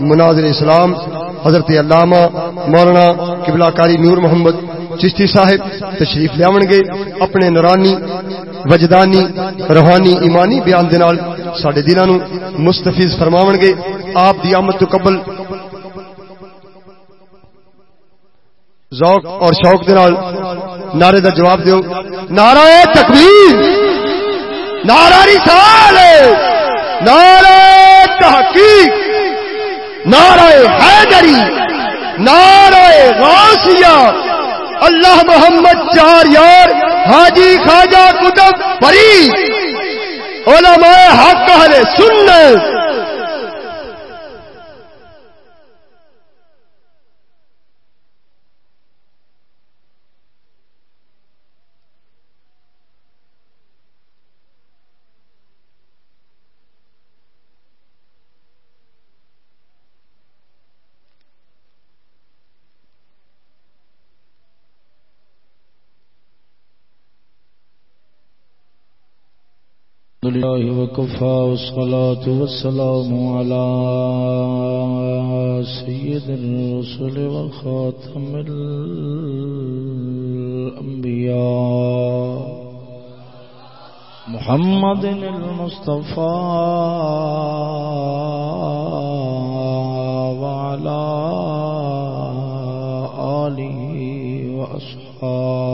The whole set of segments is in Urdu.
مناظر اسلام، حضرت علامہ مولانا قبلہ کاری نور محمد چشتی صاحب تشریف لیا گے، اپنے نورانی، وجدانی، روحانی، ایمانی بیان دے دنال سڈے دلوں مستفیز فرماو گے، آپ دی آمد تو قبل ذوق اور شوق دنال نعرے دا جواب دیو۔ نعرہ تکبیر! نعرہ رسال نعرہ تحقیق! نعرہ حیدری، نعرہ غوثیہ اللہ محمد چار یار، حاجی خواجہ کتب پری علماء حق اہل سنت لله وكفى والصلاة والسلام على سيد الرسل وخاتم الأنبياء محمد المصطفى وعلى آله وأصحابه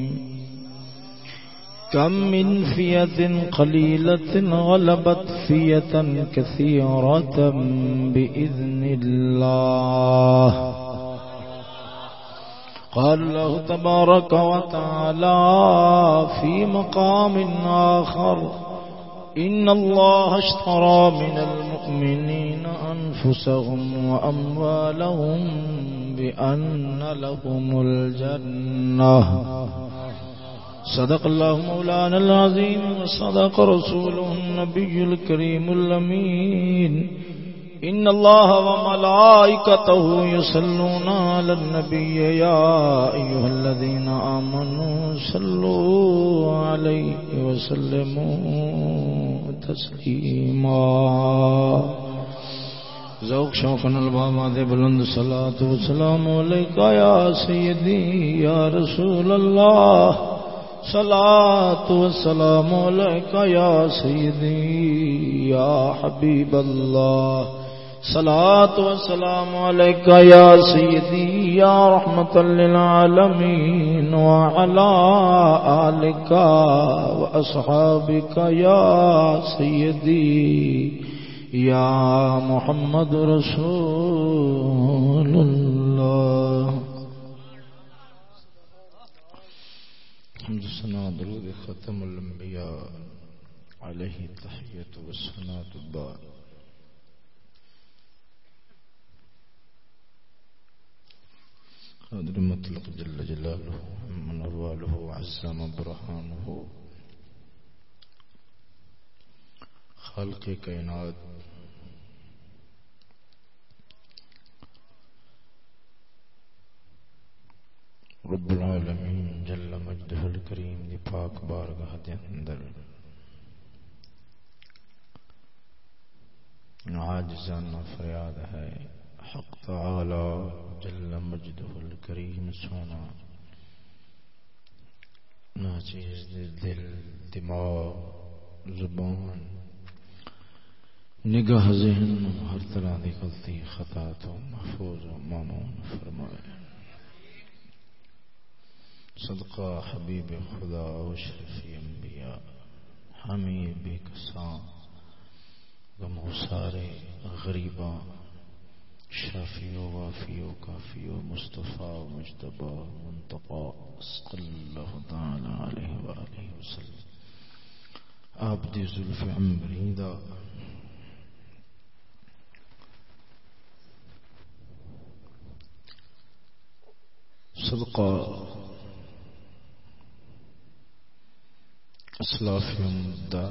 كم من فية قليلة غلبت فية كثيرة بإذن الله. قال الله تبارك وتعالى في مقام آخر، إن الله اشترى من المؤمنين أنفسهم وأموالهم بأن لهم الجنة. صدق الله مولانا العظيم وصدق رسوله النبي الكريم الأمين. إن الله وملائكته يصلون على النبي يا أيها الذين آمنوا صلوا عليه وسلموا تسليما. ذوق شوقنا البابا دے بلند صلاة والسلام علیکہ یا سیدی یا رسول اللہ. صلاة والسلام عليك يا سيدي يا حبيب الله صلاة والسلام عليك يا سيدي يا رحمة للعالمين وعلى آلك وأصحابك يا سيدي يا محمد رسول الله حمد سنا درود ختم الانبیاء علیہ تحیت و سنات البار قادر مطلق جل جلالہ من ارواله عزم برحانه خلق کائنات رب العالمین جل مجدہ الکریم دی پاک بارگاہ دے اندر۔ عاجزانہ فریاد ہے، حق تعالی جل مجدہ الکریم سونا۔ ناچیز دے دل، دماغ، زبان، نگاہ ذہن ہر طرح دی غلطی، خطا تو محفوظ و مامون فرمائے۔ صدقہ حبیب خدا و شرفی انبیاء، ہمیں بے کساں غمو سارے غریباں شافی و وافی و کافی و مصطفیٰ و مجتبہ منتقا صلی اللہ تعالی علیہ وآلہ وسلم۔ آپ دی ظلف عمری دا صدقہ اسلاف مدہ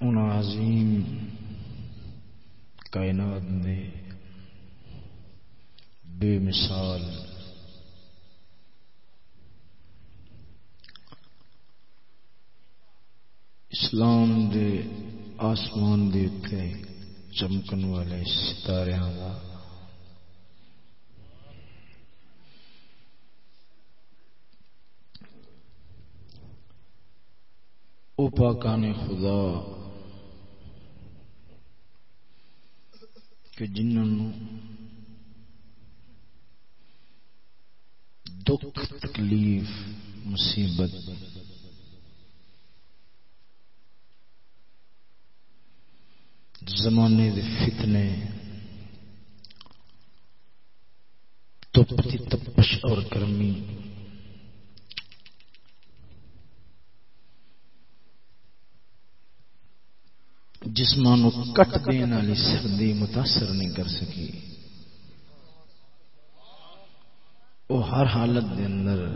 ان عظیم کائنات نے بے مثال اسلام دے آسمان دے چمکن والے ستارے کا او پاکان خدا کہ جنہوں دکھ، تکلیف، مصیبت زمانے دے فتنے تپتی تپش اور گرمی جسمان کٹ دین والی سردی متاثر نہیں کر سکی۔ وہ ہر حالت دے اندر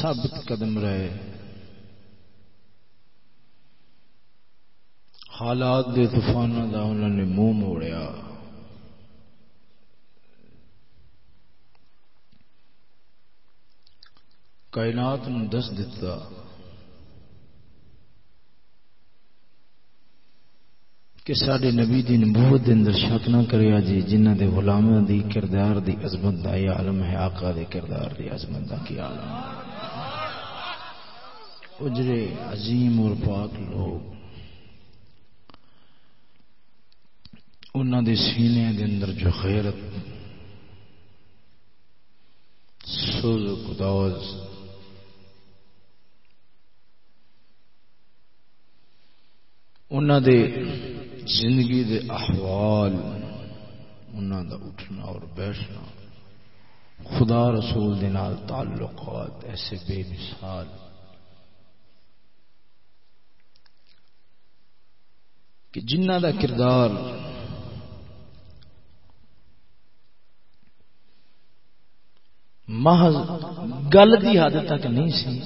ثابت قدم رہے۔ حالات دے طوفان کا انہوں نے منہ موڑیا۔ کائنات دس دتا۔ کہ سڈے نبی دی نبوت دے اندر شک نہ کریا جی جنہ دے غلاموں دی کردار دی عظمت دا یہ عالم ہے، آقا دے کردار دی عظمت دا کی عالم اجرے عظیم اور پاک لوگ انہوں دے سینے دے اندر جو خیرت، سوز و قدوز انہوں دے زندگی دے احوال انہوں دا اٹھنا اور بیٹھنا خدا رسول دے نال تعلقات ایسے بے مثال۔ کہ جنہ دا کردار محض گل کی حد تک نہیں سی،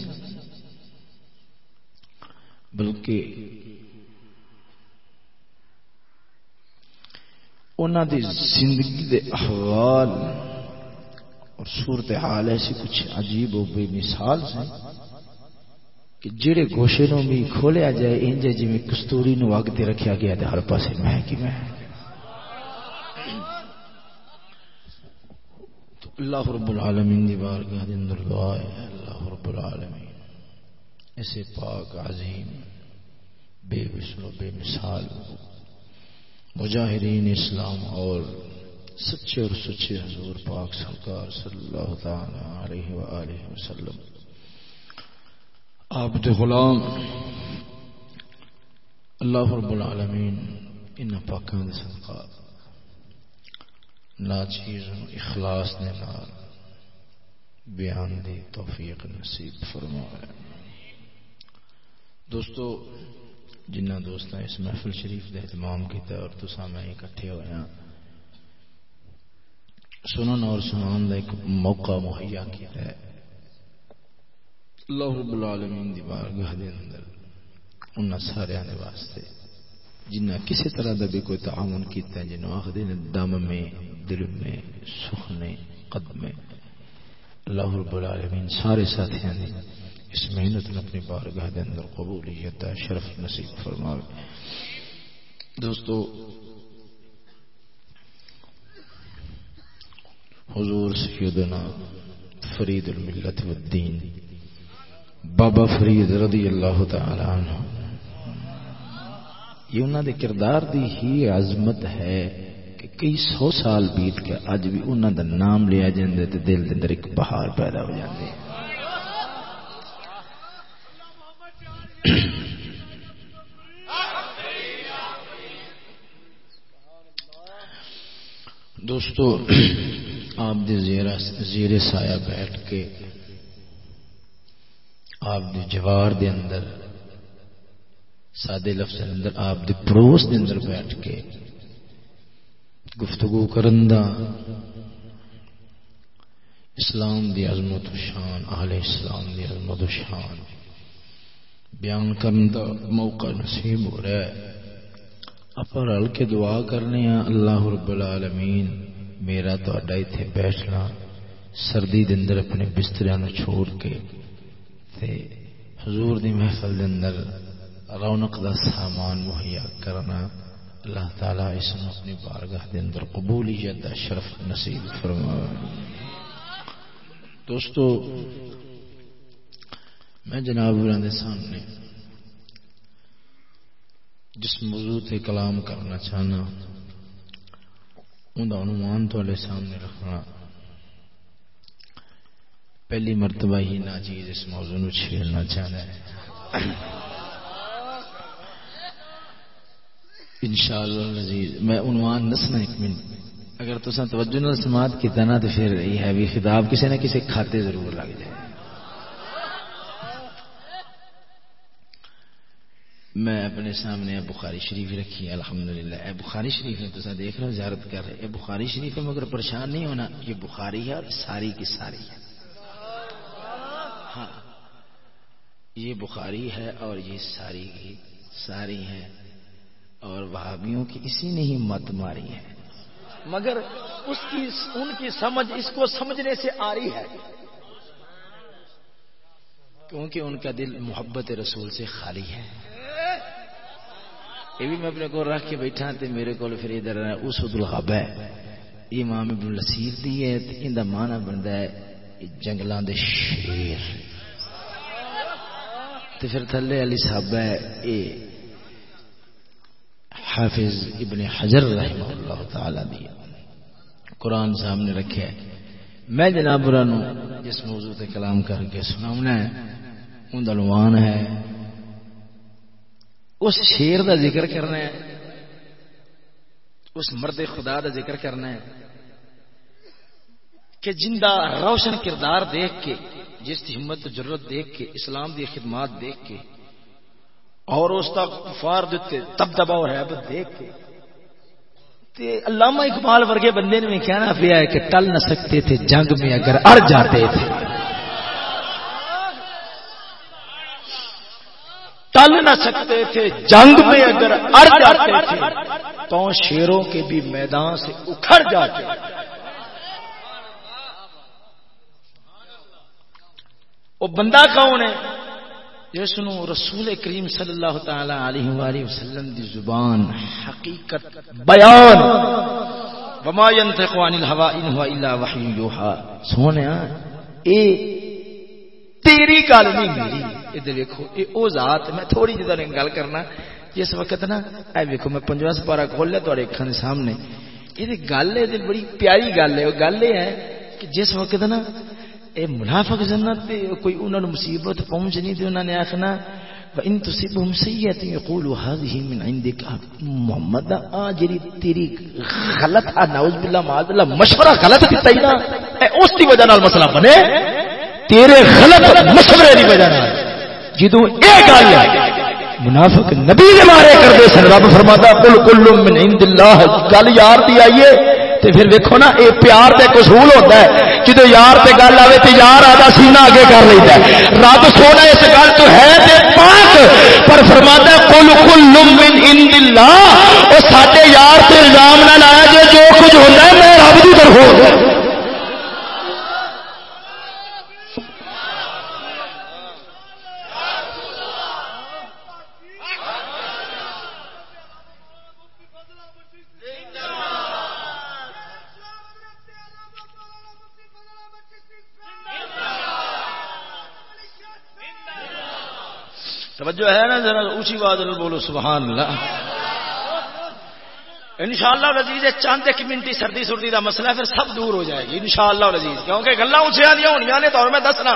بلکہ انہوں دی زندگی دے احوال اور صورت حال ایسی کچھ عجیب و بے مثال سے کہ جڑے گوشے نو بھی کھولیا جائے انجے جی میں کستوری نو اگ تے رکھیا گیا تے ہر پاسے میں کی میں۔ تو اللہ رب العالمین دی بارگاہ دے اندر دعا ہے، اللہ رب العالمین۔ ایسے پاک، عظیم، بے وسل و بے مثال۔ مجاہدین اسلام اور سچے اور سچے حضور پاک سرکار صلی اللہ تعالی علیہ وآلہ وسلم۔ آپ غلام، اللہ رب العالمین، ان پاکان دے صدقہ نا چیز اخلاص نے نال بیان دی توفیق نصیب فرمائے۔ دوستو جنہ دوست اس محفل شریف کا اہتمام کیا اور تصا میں اکٹھے ہوئے ہیں سنن اور سنان کا ایک موقع مہیا کیا ہے۔ اللہ رب العالمین دی بارگاہ دے اندر ان سارے دے واسطے جنہ کسی طرح کا بھی کوئی تعاون کیتا ہے جنہوں آخر دم میں، دل میں، سخنے قدم میں اللہ رب العالمین سارے ساتھیاں نے اس محنت نے اپنی بارگاہ دے اندر قبولیت، شرف نصیب فرماوے۔ دوستو، حضور سیدنا فرید الملت والدین، بابا فرید رضی اللہ تعالی عنہ۔ یہ انہوں دے کردار دی ہی عظمت ہے کہ کئی سو سال بیت کے اج بھی انہوں دا نام لیا جاندے تے دل دے اندر ایک بہار پیدا ہو جاندے۔ دوستو، آپ دے زیر سایہ بیٹھ کے آپ دے جوار دے اندر، سادے لفظ اندر، آپ دے پڑوس دے اندر بیٹھ کے گفتگو کرندہ اسلام دی عظمت و شان اہل اسلام دی عظمت و شان۔ بیان کرن دا موقع نصیب ہو رہا ہے۔ اپا رل کے دعا کرنے ہیں، اللہ رب العالمین، میرا تو اڈا تھے بیٹھنا سردی دے اندر اپنے بستریاں چھوڑ کے تے حضور دی محفل دے اندر رونق دا سامان مہیا کرنا، اللہ تعالی اس نے اپنی بارگاہ دے اندر قبولیت دا شرف نصیب فرما دوستو میں جناب دے سامنے۔ جس موضوع تے کلام کرنا چاہنا ان عنوان تو سامنے رکھنا۔ پہلی مرتبہ ہی ناجیز اس موضوع نو چھیڑنا چاہنا ہے۔ انشاءاللہ عزیز میں عنوان نسنا ایک منٹ۔ اگر تو توجہ نہ سماعت کی تنا تو پھر یہ ہے بھی خطاب کسی نہ کسی کھاتے ضرور لگ جائے۔ میں اپنے سامنے بخاری شریف رکھی الحمدللہ۔ اے بخاری شریف ہے تو دیکھ رہا ہوں زیارت کر رہے اے بخاری شریف ہے مگر پریشان نہیں ہونا، یہ بخاری ہے اور ساری کی ساری ہے۔ ہاں یہ بخاری ہے اور یہ ساری کی ساری ہے اور وہابیوں کی اسی نے ہی مت ماری ہے۔ مگر اس کی، ان کی سمجھ اس کو سمجھنے سے آ رہی ہے۔ کیونکہ ان کا دل محبت رسول سے خالی ہے۔ یہ بھی میں اپنے کو رکھ کے بیٹھا ہاں تو میرے کو پھر ادھر اس الحب ہے۔ امام ابن لسیر دی ہے ان کا مانا بنتا ہے جنگلوں دے شیر۔ تو پھر تھلے علی صاحب ہے یہ حافظ ابن حجر رحمہ اللہ تعالی دی۔ قرآن سامنے رکھے۔ میں جناب جس موضوع تے کلام کر کے سناؤنا ہے ان دلوان ہے اس شیر دا ذکر کرنا ہے، اس مرد خدا دا ذکر کرنا ہے کہ جندہ روشن کردار دیکھ کے، جس کی ہمت ضرورت دیکھ کے، اسلام دی خدمات دیکھ کے، اور اس تک کفار دیتے تب دبا اور ہے دیکھ کے۔ تے علامہ اقبال ورگے بندے نے کہنا پیا ہے کہ ٹل نہ سکتے تھے، جنگ میں اگر اڑ جاتے تھے۔ ٹل نہ سکتے تھے، جنگ میں اگر اڑ جاتے تھے، تو شیروں کے بھی میدان سے اکھڑ جاتے وہ بندہ کون ہے؟ جس رسول کریم صلی اللہ تعالی علیہ وآلہ وسلم دی زبان حقیقت بیان۔ وما ينطق عن الهوى ان هو الا وحي يوحى۔ سونیا اے تیری گل نہیں میری۔ ادھر دیکھو اے او ذات، میں تھوڑی جی تھوڑی گل کرنا۔ جس وقت نا، اے دیکھو میں پنجواں سپارہ کھول لیا تھوڑے اکھاں سامنے۔ یہ گل ہے بڑی پیاری گل ہے وہ گل یہ ہے کہ جس وقت نا، اے منافق جنت کوئی انہاں نو مصیبت پہنچ نہیں تے انہاں نے آکھنا وان تصيبهم سيئه يقولوا هذه من عندك محمد اجری تیری غلط نعوذ بالله معاذ الله مشورہ غلط کیتا ہی نا، اے اس دی وجہ نال مسئلہ بنے۔ تیرے غلط مشورے دی وجہ نال جدوں اے گل ہے، منافق نبی دے مارے کر دے سن، رب فرماتا، قل کل من عند الله گل یار دی آئیے تے پھر ویکھو نا، اے پیار تے قصول ہوتا ہے۔ جدو یار تے گل آئے تو یار آدھا سینہ آگے کر لیتا ہے۔ رب سونا اس گل تو ہے تے پاک، پر فرماتا ہے کل کل من عند اللہ، او ساڈے یار تے الزام نہ لایا جے، جو کچھ ہوتا ہے، میں رب کی طرف ہو توجہ ہے نا ذرا اونچی بات بولو سبحان اللہ ان شاء اللہ رزیز چند ایک منٹی سردی سردی کا مسئلہ پھر سب دور ہو جائے گی ان شاء رزیز کیونکہ گلا اچھیا دیا ہونی نے، تو میں دسنا۔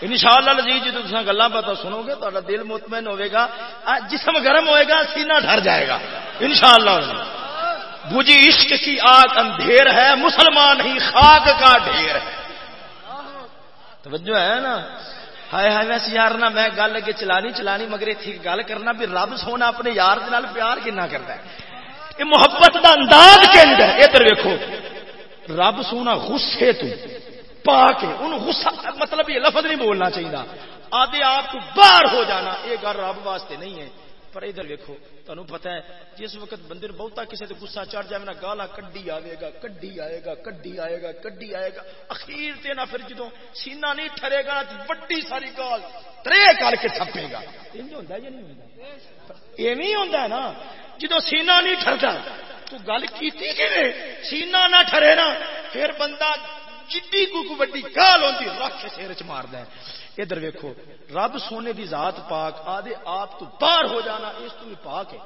ان شاء اللہ رزیز جی تصا گلا پتا سنو گے تو دل مطمئن ہوئے گا جسم گرم ہوئے گا، سینہ ڈر جائے گا۔ ان شاء اللہ بجی عشق کی آگ اندھیر ہے، مسلمان ہی خاک کا ڈھیر ہے۔ توجہ ہے نا؟ ہائے ہائے ویسے یار نہ میں گل اگے چلانی چلانی مگر اتنی گل کرنا بھی رب سونا اپنے یار پیار کنا کرتا ہے۔ یہ محبت دا انداز کہندا ہے۔ ادھر ویکھو۔ رب سونا غصے تو پا کے ان غصہ مطلب یہ لفظ نہیں بولنا چاہیے آدھے آپ کو باہر ہو جانا۔ یہ گل رب واسطے نہیں ہے۔ پر ادھر ویکو تمہیں پتا ہے جس وقت بندے بہتا کسی سے گسا چڑھ جائے نا گالا کڈی آئے گا کڈی آئے گا کڈی آئے گا کڈی آئے گا۔ اخیر تے نہ پھر جدو سینہ نہیں ٹھرے گا وڈی ساری گال ترے کر کے تھپے گا۔ ایویں ہوتا ہے نا جدو سینہ نہیں ٹرتا تو گل کی سینہ نہ ٹھرے نا پھر بندہ جی کو وڈی گال ہوتی رکھ سیر چ مار ہے۔ ادھر ویکو رب سونے دی ذات پاک آدھے آپ تو باہر ہو جانا، اس تو بھی پاک ہے۔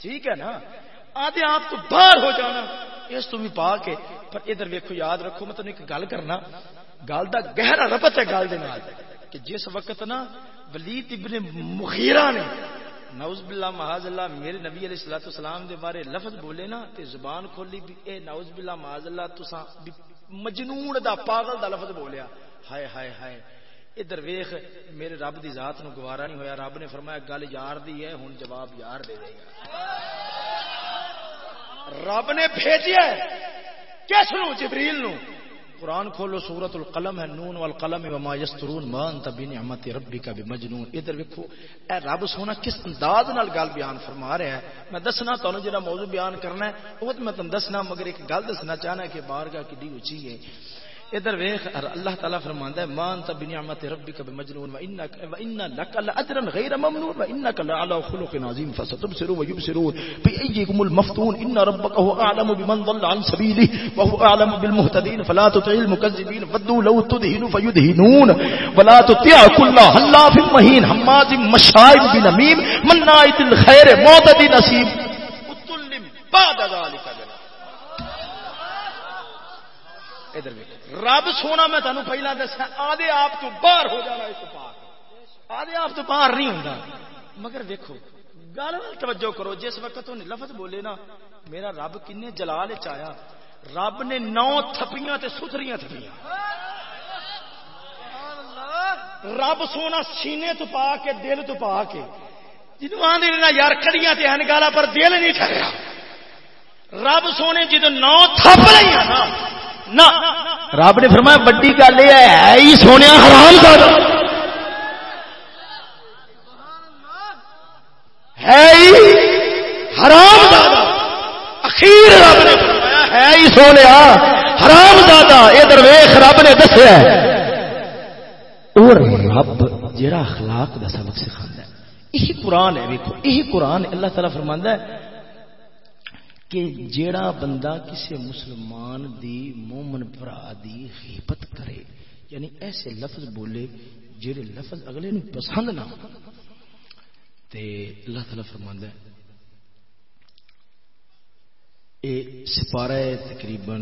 ٹھیک ہے نا؟ آدھے آپ تو باہر ہو جانا، اس تو بھی پاک ہے۔ پر ادھر ویکو یاد رکھو، میں تمہیں ایک گل کرنا۔ گل کا گہرا ربط ہے گل دے نال، کہ جس وقت نا ولید ابن مخیرہ نے نوز باللہ محاذ اللہ، میرے نبی علیہ السلام السلام دے بارے لفظ بولے نا، تے زبان کھولی بھی، اے نوز باللہ محاذ اللہ، تساں مجنون دا پاگل دا لفظ بولیا۔ ہائے ہائے ہائے۔ ادھر ویخ، میرے رب دی ذات نو گوارا نہیں ہویا، رب نے فرمایا، گل یار دی ہے، ہن جواب یار دے دے گا۔ رب نے بھیجیا کس نو؟ جبریل نو۔ قرآن کھولو سورت القلم ہے، نون والقلم وما یسترون ما انت بنعمت ربک بمجنون۔ ادھر ویکھو، اے رب سونا، کس انداز نال گل بیان فرما رہا ہے؟ میں دسنا تانوں جڑا موضوع بیان کرنا ہے وہ میں تم دسنا، مگر ایک گل دسنا چاہنا کہ بارگاہ کڈی اونچی ہے۔ ادھر ویخ اللہ تعالیٰ فرماندا ہے، مان تب بنعمت ربک بمجنون، و انک، و ان لک لاجرا غیر ممنون، و انک لعلى خلق عظیم فستبصر و يبصرون بأيكم المفتون، ان ربك هو اعلم بمن ضل عن سبيله وهو اعلم بالمهتدين فلا تطع المكذبين فدوا لو تدهنوا فيدهنون ولا تطع كل حلاف مهين هماز مشاء بنميم مناع للخير معتد نسيم بعد ذلك. ادھر رب سونا میں تمہیں پہلا دسا آدھے آپ تو باہر ہو جانا اس پاک آدھے آپ تو باہر نہیں ہوتا مگر دیکھو گل توجہ کرو، جس وقت انہیں لفظ بولے نا، میرا رب کن جلال چایا رب نے نو تھپیاں تے ستھریاں تھپیاں۔ رب سونا سینے تو پا کے، دل تو پا کے۔ جنوب آدھے یار کڑیاں تے ہیں گالا پر دل نہیں ٹھہرا رب سونے جدو نو تھپ لیا نا نہ رب نے فرمایا، بڑی گل یہ ہے ہی سونے حرام زیادہ ہے ہی حرام زیادہ اخیر رب نے فرمایا، ہے ہی سونے حرام زیادہ یہ درویش رب نے دسیا اور رب جڑا اخلاق کا سبق سکھا یہی قرآن ہے دیکھو یہی قرآن اللہ تعالیٰ فرماندہ ہے کہ جیڑا بندہ کسی مسلمان دی مومن برا دی غیبت کرے یعنی ایسے لفظ بولے جڑے لفظ اگلے نو پسند نہ ہو تے اللہ تعالی فرماندا ہے، اے سپارہ تقریباً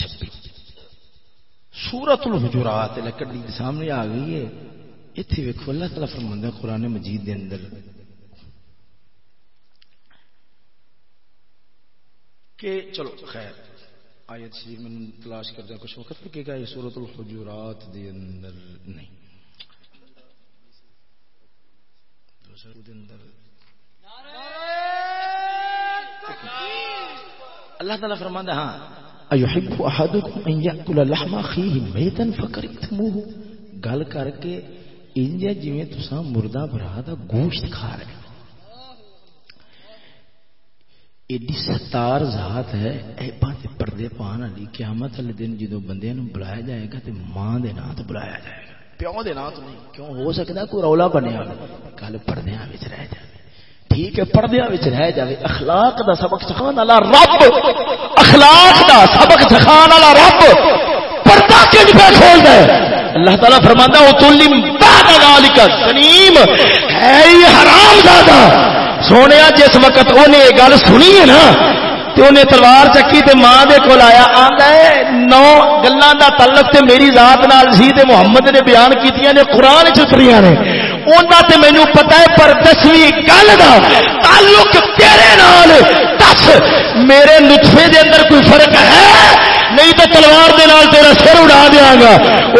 26 سورۃ الحجرات لکڑی سامنے آ گئی ہے۔ ایتھے ویکھو، اللہ تعالی فرماندا ہے قران مجید دے اندر کہ چلو، خیر۔ آیت شریف میں تلاش کر دیا کچھ وقت لگے گا، یہ سورت الحجورات دے اندر نہیں۔ اللہ تعالیٰ فرماندہ ہاں۔ ایحب احدکم ان یاکل لحم اخیہ میتا فکرتموہ گل کر کے، انجا جویں تساں مردہ برا دا گوشت کھا رہے ایڈی ستار ذات ہے، اے بات پردے پان والی قیامت والے دن جدو بندے نو بلایا جائے گا تے ماں دے نام تو بلایا جائے گا۔ پیو دے نام تو نہیں، کیوں ہو سکتا کوئی رولا بنیا گل پردیاں وچ رہ جائے ٹھیک ہے، پردیاں وچ رہ جائے اخلاق دا سبق سکھان والا رب، اخلاق دا سبق سکھان والا رب، پردہ کیوں پہ کھول دے اللہ تعالیٰ فرماندا او تلم بعد ذالک تنیم ہے حرام زادہ۔ سونے جس وقت انہیں یہ گل سنی ہے نا تو انہیں تلوار چکی تے ماں دے کول آیا، آندا ہے، نو گلاں دا تعلق تے میری ذات نال سی تے محمد نے بیان کیتیاں نے قران وچ اتریاں نے۔ اوندا تے مینوں پتہ ہے، پر دسویں گل دا تعلق تیرے نال، دس، میرے نطفے دے اندر کوئی فرق ہے؟ نہیں تو تلوار دے نال تیرا سر اڑا دیا گا۔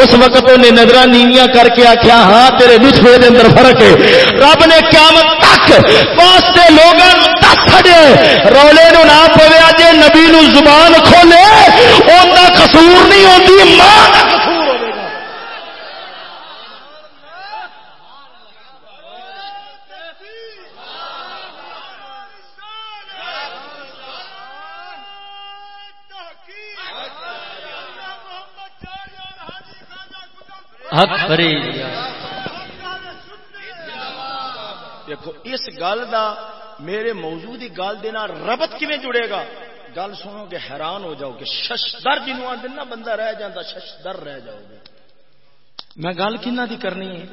اس وقت انہیں نظر نیویاں کر کے آخیا ہاں تیرے نسخے دے اندر فرق ہے۔ رب نے قیامت تک واسطے لوگوں دس چھڑے رولے نو نہ پویا جے نبی نو زبان کھولے ان کا قصور نہیں ہوتی ماں حق دیکھو اس گل دا میرے موضوع گل دینا ربط کیویں جڑے گا؟ گل سنو گے حیران ہو جاؤ گے ششدر جنوب آدھے نا بندہ رہ جاتا ششدر رہ جاؤ گے۔ میں گل کنہ دی کرنی ہے؟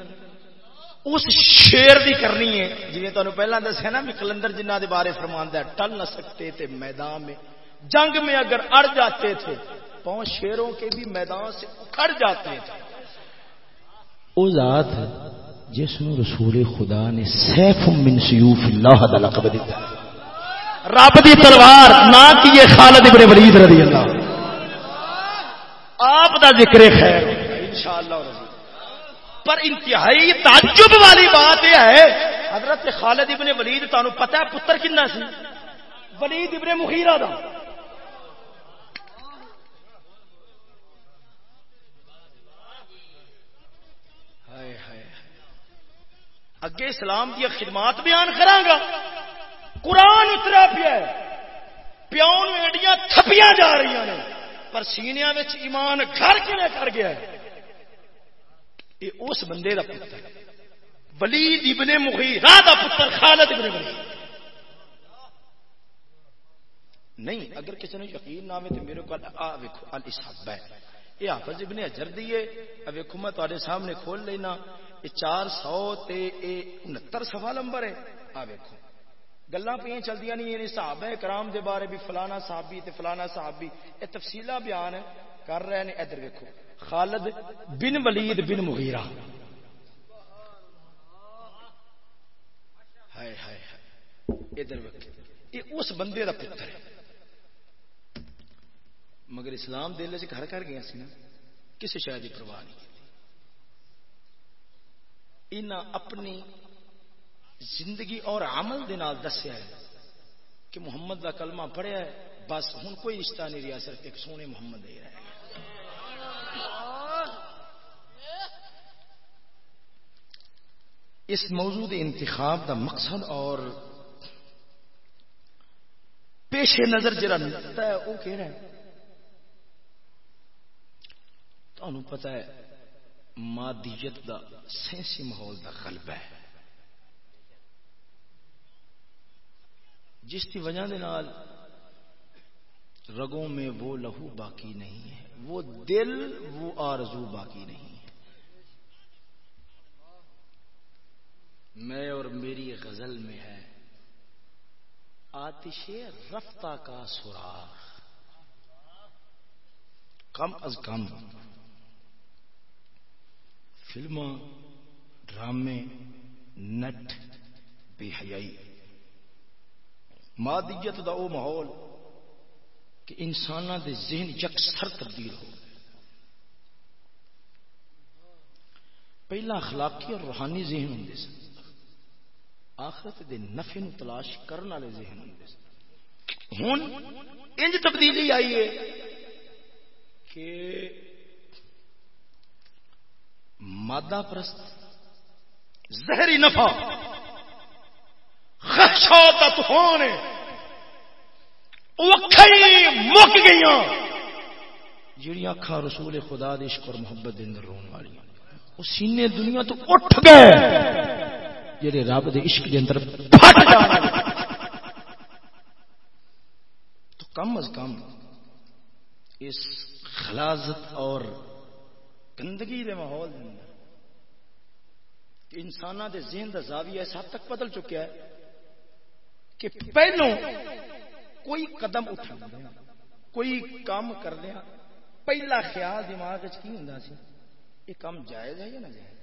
اس شیر دی کرنی ہے۔ جی تمہیں پہلے دسیا نا بھی کلندر جنہ دے بارے فرماندہ ٹل نہ سکتے تھے میدان میں جنگ میں اگر اڑ جاتے تھے پانچ شیروں کے بھی میدان سے اکھڑ جاتے تھے۔ او ذات جس نو رسول خدا نے سیف من سیوف اللہ دا لقب دیتا رب دی تلوار، نہ کیے خالد ابن ولید رضی اللہ آپ دا ذکر خیر۔ انشاءاللہ پر انتہائی تعجب والی بات یہ ہے، حضرت خالد ابن ولید تانوں پتہ ہے پتر کنا سی؟ ولید ابن مغیرہ دا۔ اگے اسلام دیا خدمات بیان گا قرآن اترا پیا پیو ایڈیاں تھپیاں جا رہی ہیں پر سینیا ایمان گھر کر گیا ہے؟ یہ اس بندے کا پتر ولید ابن مغیرہ دا پتر خالد ابن مغیرہ۔ نہیں، اگر کسی نے یقین نہ آئے تو میرے کو ویکو الاسحب ہے یہ حافظ ابن اجر دیے ویکو میں تے سامنے کھول لینا۔ یہ چار سو انہتر سفا نمبر ہے۔ آ گلا پہ چلتی نہیں یعنی کرام دے بارے بھی فلانا صحابی تے فلانا صحابی یہ تفصیلہ بیان کر رہے ہیں۔ ادھر ویکو خالد بن ولید بن مغیرہ۔ ہائے ہائے ادھر یہ اس بندے کا پتر ہے۔ مگر اسلام دل چ گھر کر گیا سی نا کسی شاید کی پرواہ نہیں۔ ان اپنی زندگی اور عمل دے نال دسیا ہے کہ محمد کا کلمہ پڑھیا ہے، بس ہوں کوئی رشتہ نہیں رہا صرف ایک سونے محمد دے رہے اس موضوع انتخاب دا مقصد اور پیش نظر جڑا ملتا ہے، وہ کہہ رہا ہے؟ تو پتا ہے مادیت دا سینسی ماحول دا غلبہ ہے۔ جس کی وجہ دے نال رگوں میں وہ لہو باقی نہیں ہے، وہ دل، وہ آرزو باقی نہیں ہے۔ میں اور میری غزل میں ہے، آتش رفتہ کا سوراخ۔ کم از کم فلم ڈرامے، نٹ، بے حیائی۔ مادیت دا او ماحول کہ انسان دے ذہن یکسر تبدیل ہو پہلا اخلاقی اور روحانی ذہن ہوں سن۔ آخرت دے نفع نو تلاش کرنے والے ذہن ہوں سن۔ ہوں انج تبدیلی آئی ہے کہ مادہ پرست، زہری نفع خدشہ طوفان مک گئی جہی اکھا رسول خدا عشق اور محبت اندر رون والی وہ سینے دنیا تو اٹھ گئے۔ جہے رب دے عشق دے اندر پھٹ تو کم از کم اس خلازت اور گندگی دے ماحول انسان دے ذہن دا زاویہ اس حد تک بدل چکا ہے کہ پہلو کوئی قدم اٹھا ہاں، کوئی کام کر دیا ہاں۔ پہلا خیال دماغ کی ہوں سی؟ یہ کام جائز ہے یا نہ جائز؟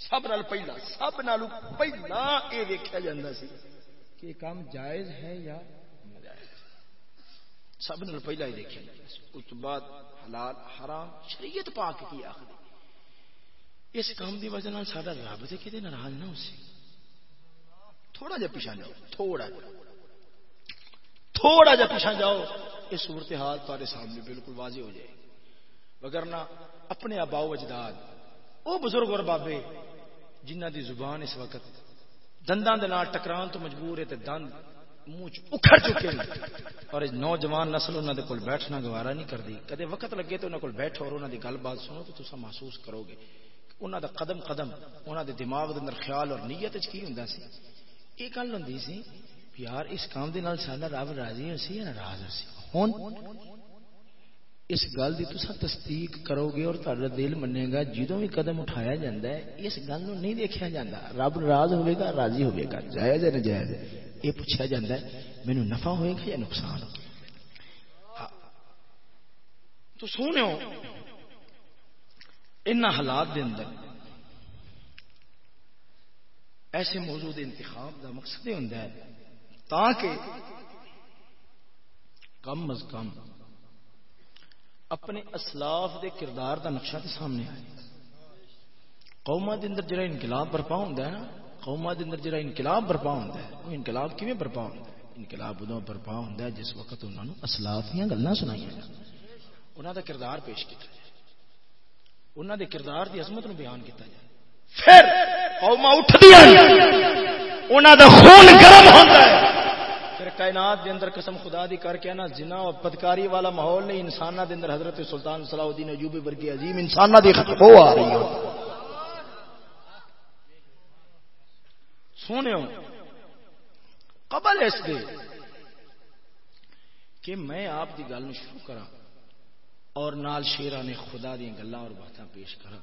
سب نال پہلا، سب نال پہلا یہ دیکھا جا سی کہ یہ کام جائز ہے یا سب نے پہلا ہی دیکھا اس بعد حلال، حرام، شریعت پاک کی آخری۔ اس کام کی وجہ سا رب سے کتنے ناراض نہ ہو سی۔ تھوڑا جا پیچھا جاؤ، تھوڑا جا۔ تھوڑا جا پیچھا جاؤ یہ صورتحال تارے سامنے بالکل واضح ہو جائے۔ وگرنہ اپنے آباؤ اجداد وہ بزرگ اور بابے جنہ دی زبان اس وقت دنداں دے نال ٹکران تو مجبور ہے تے دند منہ اکھڑ چکے ہیں۔ اور نوجوان نسل انہوں دے کول بیٹھنا گوارا نہیں کردی۔ کدے وقت لگے تو انہوں کول بیٹھو اور انہوں دی گل بات سنو تو تسا محسوس کرو گے انہوں دا قدم قدم انہوں دے دماغ دے اندر خیال اور نیت وچ کی ہوندا سی؟ یہ گل ہوندی سی یار اس کام دے نال ساڈا رب راضی ہو سی یا ناراض ہو سی؟ ہن اس گل کی تصا تصدیق کرو گے اور تارا دل منے گا جدو بھی قدم اٹھایا جاتا ہے، اس گل نو نہیں دیکھا جاتا رب ناراض ہوئے گا، راضی ہوئے گا۔ جائز ہے نجائز یہ پوچھا جاتا ہے مینو نفع ہوئے گا یا نقصان ہاں۔ تو سونے ان حالات دے اندر ایسے موجود انتخاب دا مقصد یہ ہوتا ہے تاکہ کم از کم اپنے اسلاف دے کردار دا نقشہ تے سامنے آئے قوما دے اندر جڑا انقلاب برپا ہوندا ہے نا قوما اندر جڑا انقلاب برپا ہوندا ہے وہ انقلاب کیویں برپا ہوندا ہے؟ انقلاب ادو برپا ہوندا ہے، جس وقت انہاں نو اسلاف دیاں گلاں سنائیاں جان انہاں کردار پیش کیتا جائے۔ انہاں دے کردار دی عظمت بیان کیتا جائے۔ پھر قوما اٹھدیاں انہاں دا خون گرم ہوندا ہے۔ پھر کائنات دے اندر قسم خدا دی کر کے نا جنا اور بدکاری والا ماحول نہیں انسانہ دے اندر حضرت سلطان صلاح الدین ایوبی ورگی عظیم انسانہ دی خطبو آ رہی ہو سونے قبل اس دے کہ میں آپ دی گل شروع کرا اور نال شیران خدا دی گلاں اور باتاں پیش کرا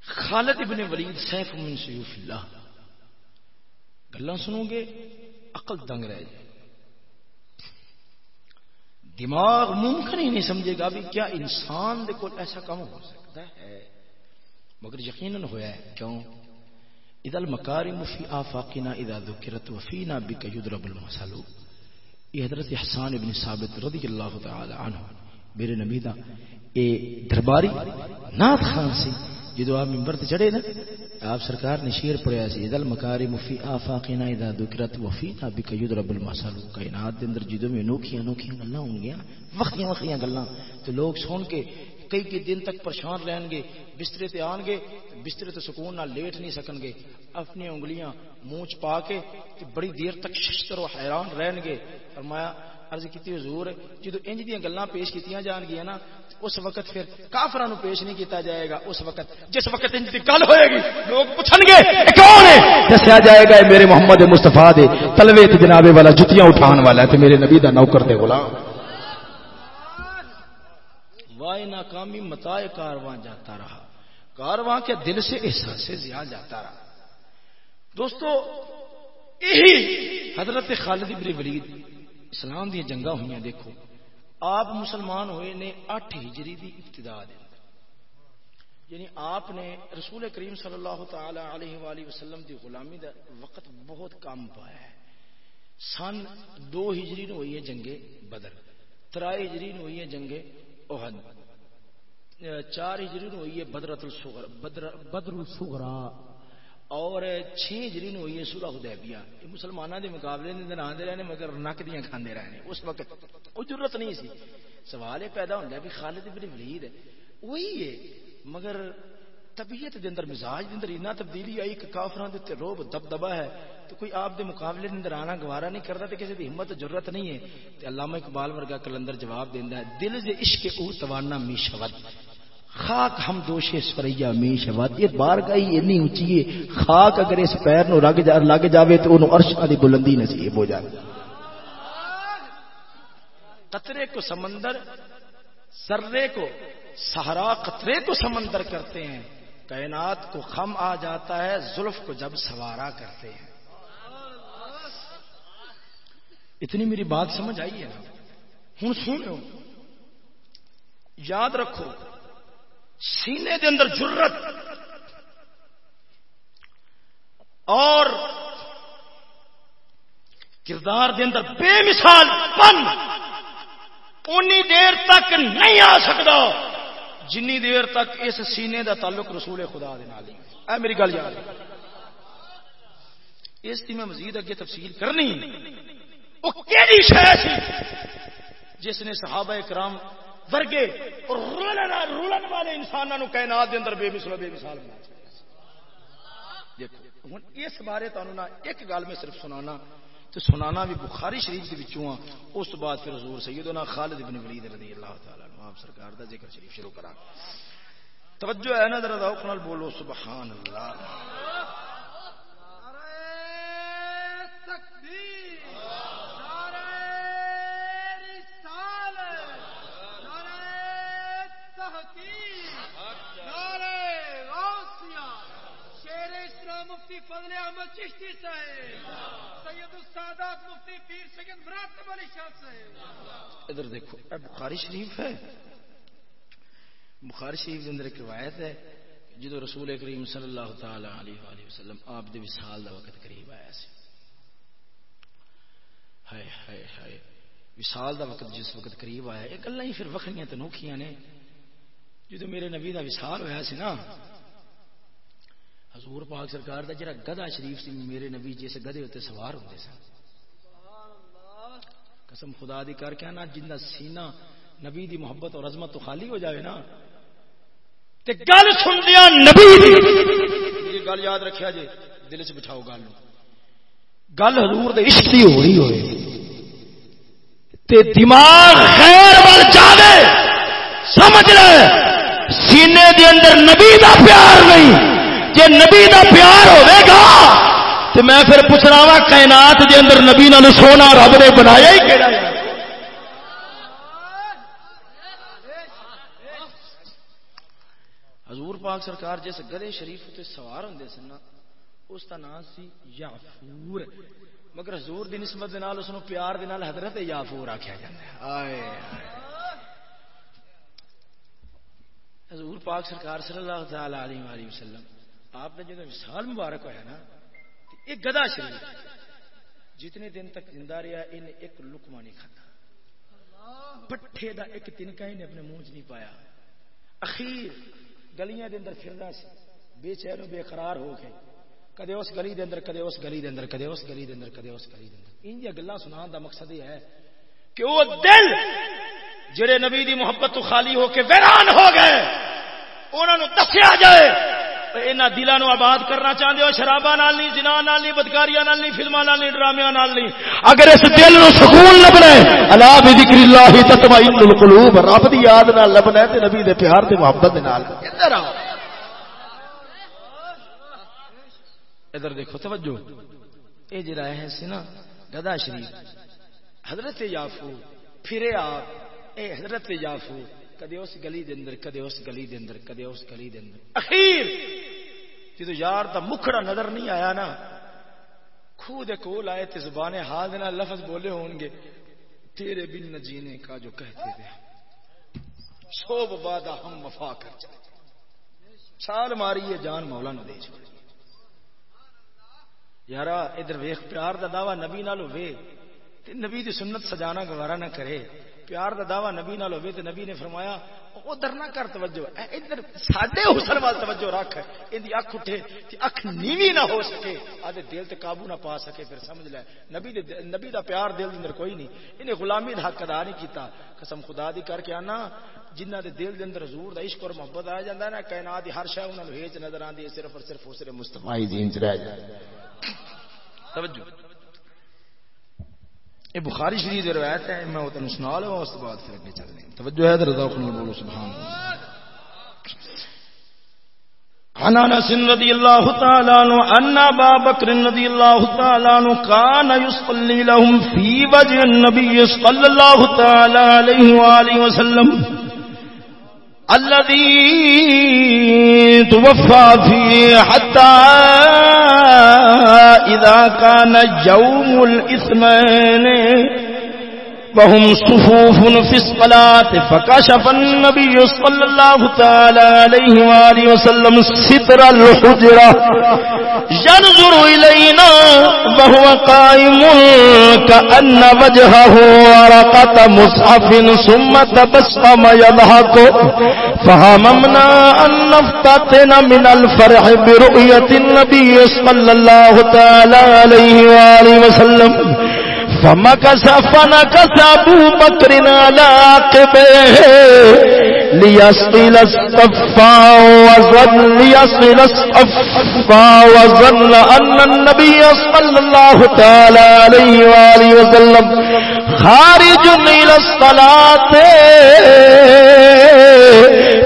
خالد ابن ولید سیف من سیوف اللہ۔ گلا سنو گے، عقل دنگ رہ جائے۔ دماغ ممکن ہی نہیں سمجھے گا بھی کیا انسان دے کو ایسا کام ہو سکتا ہے۔ مگر یقیناً ہوا ہے، کیوں؟ اذا المکارم فی آفاقنا اذا ذکرت وفینا بک یضرب المثل۔ یہ حضرت احسان ابن ثابت رضی اللہ تعالی عنہ، میرے نبی دا اے درباری نات خان سی جدو آپ ممبر تے چڑھے نا، آپ سرکار نے شیر پڑھیا سی دل مکاری مفی آفاقنا اذا ذکرت وفینا بک یضرب المثل۔ کائنات دے اندر جدو میں انوکھیاں انوکھیاں گلاں ہوں گیا وقتیاں وقتیاں گلاں۔ تو لوگ سن کے کئی کئی دن تک پریشان رہن گے بسترے تے آن گے بسترے تے سکون نہ لیٹ نہیں سکن گے اپنی انگلیاں منہ چ پا کے تے بڑی دیر تک ششتر و حیران رہن گے فرمایا، عرض کیتی حضور، جدو انج دیاں گلاں پیش کیتیاں جان گیا نا، اس وقت پھر کافراں نو پیش نہیں کیتا جائے گا۔ اس وقت، جس وقت انج دی گل ہوئے گی، لوگ پوچھن گے اے کون ہے؟ دسیا جائے گا اے میرے محمد مصطفی دے تلوے تے جناب والا، جتیاں اٹھان والا تے میرے نبی دا نوکر تے غلام وائے ناکامی متائے کارواں جاتا رہا۔ کارواں کے دل سے احساس سے زیادہ جاتا رہا۔ دوستو، یہی حضرت خالد بن ولید اسلام دی جنگا ہوئی دیکھو۔ آپ مسلمان ہوئے نے اٹھ ہجری دی ابتدا دے یعنی آپ نے رسول کریم صلی اللہ تعالی علیہ وآلہ وسلم دی غلامی دا وقت بہت کم پایا ہے۔ سن دو ہجری نو ہوئی ہے جنگے بدر ترائی ہجری نو ہوئی ہے جنگے احد۔ چار ہجری نو ہوئی ہے بدرت الصغرا، بدر بدر الصغرا۔ اور چھ ہجری نو ہوئی ہے سورہ حدیبیہ۔ یہ مسلمانوں دے مقابلے دے دن آندے رہنے مگر نک دیاں کھاندے رہنے۔ اس وقت کوئی ضرورت نہیں سی۔ سوال یہ پیدا ہوندا ہے بھی خالد بن ولید، وہی ہے، مگر طبیعت دے اندر، مزاج دے اندر اتنا تبدیلی آئی کہ کافراں دے تے روب دبدبا ہے۔ تو کوئی آپ دے مقابلے دے اندر آنا گوارا نہیں کردا تے کسی دی ہمت ضرورت نہیں ہے۔ تے علامہ اقبال ورگا کلندر جواب دیندا ہے، دل دے عشق او توانا می شود خاک ہم دوشے سوریا می شود یہ بارگاہ اتنی اونچی ہے، خاک اگر اس پیر نو رگ جا لگ جاوے تو اونوں عرش دی بلندی نصیب ہو جائے۔ قطرے کو سمندر ذرے کو سہارا قطرے کو سمندر کرتے ہیں۔ کائنات کو خم آ جاتا ہے، زلف کو جب سوارا کرتے ہیں۔ اتنی میری بات سمجھ آئی ہے نا؟ ہوں سنو یاد رکھو، سینے دے اندر جرت اور کردار دے اندر بے مثال پن، اونی دیر تک نہیں آ سکتا۔ جنی دیر تک اس سینے دا تعلق رسول خدا دے نال اے میری گل یاد اس کی میں مزید اگے تفصیل کرنی وہ کیڑی شے سی جس نے صحابہ کرام ورگے اور رولن رولن والے انسانوں کائنات دے اندر بے مثل بے مثال بنا دیکھو ہوں اس بارے تمہیں ایک گل میں صرف سنانا تو سنانا بھی بخاری شریف کے بچوں ہاں اس تو بعد پھر حضور سیدنا خالد بن ولید رضی اللہ تعالی عنہ، آپ سرکار دا ذکر شریف شروع کرا توجہ ہے نا ذرا، ذوق نال بولو، سبحان اللہ۔ مفتی فضل احمد چشتی صاحب، سید السادات مفتی پیر سید مراتب علی شاہ صاحب۔ ادھر دیکھو، اے بخاری شریف ہے۔ بخاری شریف اندر ایک روایت ہے جدو رسول کریم صلی اللہ تعالی علیہ وآلہ وسلم آپ دے وصال دا وقت قریب آیا سی۔ ہائے ہائے ہائے، وصال دا وقت جس وقت قریب آیا، یہ گلاں ہی پھر وکھریاں تے نوکھیاں نے۔ جدو میرے نبی دا وصال ہویا سی نا حضور پاک سرکار دا جڑا گدا شریف سی میرے نبی جی، جس گدے ہوتے سوار ہوتے سن۔ قسم خدا دی کر کے نا جنہ سینہ نبی دی محبت اور عظمت تو خالی ہو جاوے نا۔ تے گل سن دیا نبی یہ گل یاد رکھیا جے، دل چ بٹھاؤ گل گل حضور دے عشق دی ہو رہی ہوئے۔ تے دماغ خیر ول جاوے۔ سمجھ لے، سینے دے اندر نبی دا پیار نہیں۔ جے نبی دا پیار ہوئے گا، تو میں پھر پوچھنا وا، کائنات دے اندر نبی نال سونا رب نے بنایا ہی کہڑا ہے؟ حضور پاک سرکار جس گدے شریف تے سوار ہوندے سن نا، اس دا نام سی یافور مگر حضور دی نسبت دے نال، اس نو پیار دے نال حضرت یافور آکھیا جاندا ہے۔ آئے۔ حضور پاک سرکار صلی اللہ تعالی علیہ وآلہ وسلم آپ نے جب مثال مبارک ہوا نا ایک گدا شریف، جتنے دن تک زندہ رہا ان ایک لکما نہیں کھاتا۔ پٹھے دا ایک تنکا ہی نے اپنے منہ چ نہیں پایا۔ اخیر گلیاں دے اندر پھردا سی، بے چین بے قرار ہو کے کدے اس گلی دے اندر، کدے اس گلی دے اندر، کدے اس گلی دے اندر، کدے اس گلی دے اندر۔ ان دی گلاں سنان دا مقصد یہ ہے کہ وہ دل جڑے نبی دی محبت تو خالی ہو کے ویران ہو گئے، انہاں نو دسیا جائے۔ انہاں دلاں نو آباد کرنا چاہندے ہو، شراباں نال نہیں زنا نال نہیں بدکاریاں نال نہیں فلماں نال نہیں ڈرامیاں نال نہیں اگر اس دل نو سکون لبنا ہے، الا بذکر اللہ تطمئن القلوب۔ رب دی یاد نال لبنا ہے تے نبی دے پیار تے محبت دے نال۔ ادھر آؤ۔ ادھر دیکھو، توجہ۔ اے جڑا ہے سی نا، گدا شریف۔ حضرت یافو پھرے آپ۔ اے حضرت یافو کدے اس گلی دے اندر، کدے اس گلی دے اندر، کدے اس گلی دے اندر۔ اخیر! جدو یار دا مکھڑا نظر نہیں آیا نا خو دے کول آئے تے زبان حال دے لفظ بولے ہون گے۔ تیرے بن نہ جینے کا جو کہتے تھے۔ سو بعد ہم وفا کر جائے چھال ماری ہے جان مولا نہ دے چھوڑی ادھر ویخ پیار دا دعوی نبی نال ہوئے تے نبی دی سنت سجانا گوارا نہ کرے۔ پیار دا دعوی نبی نال ہوئے تے نبی نے فرمایا، ادھر نہ کر توجہ ادھر ساڈے حسن وال توجہ رکھ ایندی اکھ اٹھے تے اکھ نیوی نہ ہو سکے آدے دل تے قابو نہ پا سکے، پھر سمجھ لے، نبی دے نبی دا پیار دل دے اندر کوئی نہیں۔ انہیں غلامی دا حق ادا نہیں کیتا۔ قسم خدا دی کر کے آنا جنہ دے دل دے اندر حضور دا عشق اور محبت آ جاندا ہے نا، کائنات دی ہر شے انہاں نوں ہیچ نظر آندی ہے، صرف اور صرف اسرے مصطفی دین چ رہ جائے توجہ۔ یہ بخاری شریف روایت ہے، میں وہ تین سنا لوا اس بعد پھر اگے چل رہے توجہ ہے، رضا خن بولو، سبحان عن انس رضي الله تعالى عنه ان ابا بكر رضي الله تعالى عنه كان يصلي لهم في وجه النبي صلى الله تعالى عليه واله وسلم۔ الذي توفى فيه حتى إذا كان يوم الإثمين وهم صفوف في الصلاة فكشف النبي صلى الله تعالى عليه وآله وسلم ستر الحجرة. ينظر إلينا وهو قائم كأن وجهه ورقة مصحف ثم تبسم يضحك. فهممنا أن نفتتن من الفرح برؤية النبي صلى الله تعالى عليه وآله وسلم. فمکس فنکس ابو بکر على عقبه ليصل الصفا وظن ليصل الصفا وظن أن النبي صلى الله تعالى عليه وآله وسلم خارج إلى الصلاة۔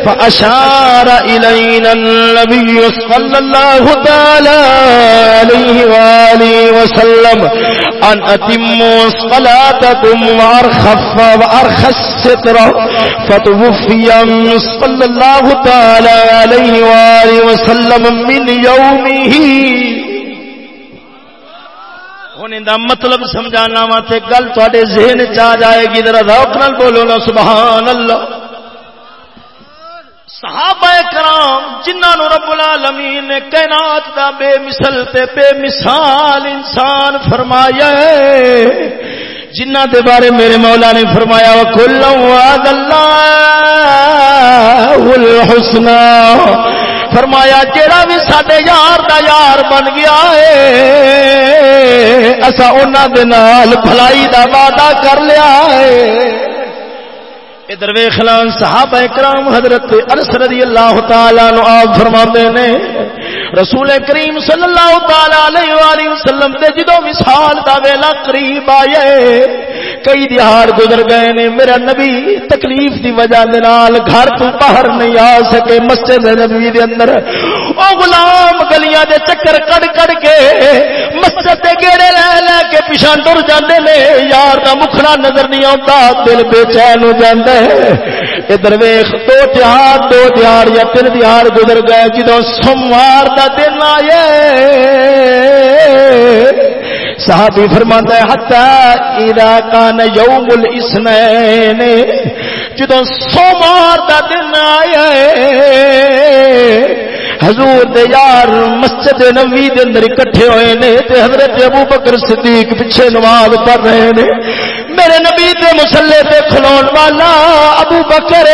فأشار إلينا النبي صلى الله تعالى عليه وآله وسلم أن أتموا صلاتكم وأرخف وأرخى الستر فتوفي صلی اللہ تعالی علیہ وآلہ وسلم من یومه ہونے دا مطلب سمجھانا وا تے گل تواڈے ذہن چ آ جائے گی، ذرا ذوق نال بولو نا، سبحان اللہ۔ صحابہ کرام جنہاں نو رب العالمین نے کائنات دا بے مثل تے بے مثال انسان فرمایا ہے جنہ دے بارے میرے مولا نے فرمایا وہ کل الحسن فرمایا، جیڑا بھی سڈے یار دا یار بن گیا ہے اصا انہوں دے نال بھلائی دا وعدہ کر لیا ہے۔ ادھر ویخلان صحابہ کرام حضرت انس رضی اللہ تعالی نو آپ فرما نے، رسول کریم صلی اللہ تعالی علیہ وآلہ وسلم دے جدو مثال دا ویلا قریب آئے، کئی دیہار گزر گئے نے، میرا نبی تکلیف دی وجہ دے نال گھر تو باہر نہیں آ سکے مسجد نبی دے اندر۔ او غلام گلیاں دے چکر کڑ کڑ کے مسجد دے گیڑے لے لے کے پیچھے ٹر جاندے نے، یار دا مکھڑا نظر نہیں آتا، دل بے چین ہو جاندا ہے ادھر ویکھ دو تہار دو تہار یا تین تہار گزر گئے جدو سوموار دا دن آئے۔ صحابی فرماتا ہے، حتی اذا کان یوم الاسنین جدو سوموار دا دن آئے۔ حضور دے یار مسجد نبی دے اندر اکٹھے ہوئے نے، تے حضرت ابو بکر صدیق پیچھے نماز پڑھ رہے نے۔ میرے نبی دے مسلے تے کھلون والا ابو بکر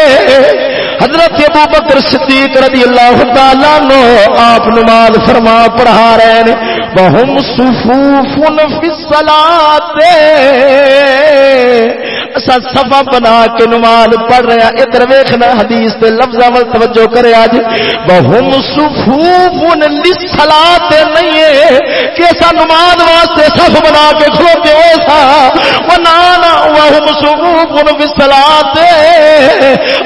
حضرت ابو بکر صدیق رضی اللہ تعالی نو آپ نماز فرما پڑھا رہے ہیں۔ بہم صفوف فی الصلاۃ اسا صفا بنا کے نماز پڑھ رہے ہیں۔ ادھر ویکھنا حدیث تے لفظاں ول توجہ کرے اج بہم صفوف للصلاۃ نہیں ہے کہ اسا نماز واسطے صف بنا کے کھلوتے ہوئے سا۔ ونا نا وہم صفوف فی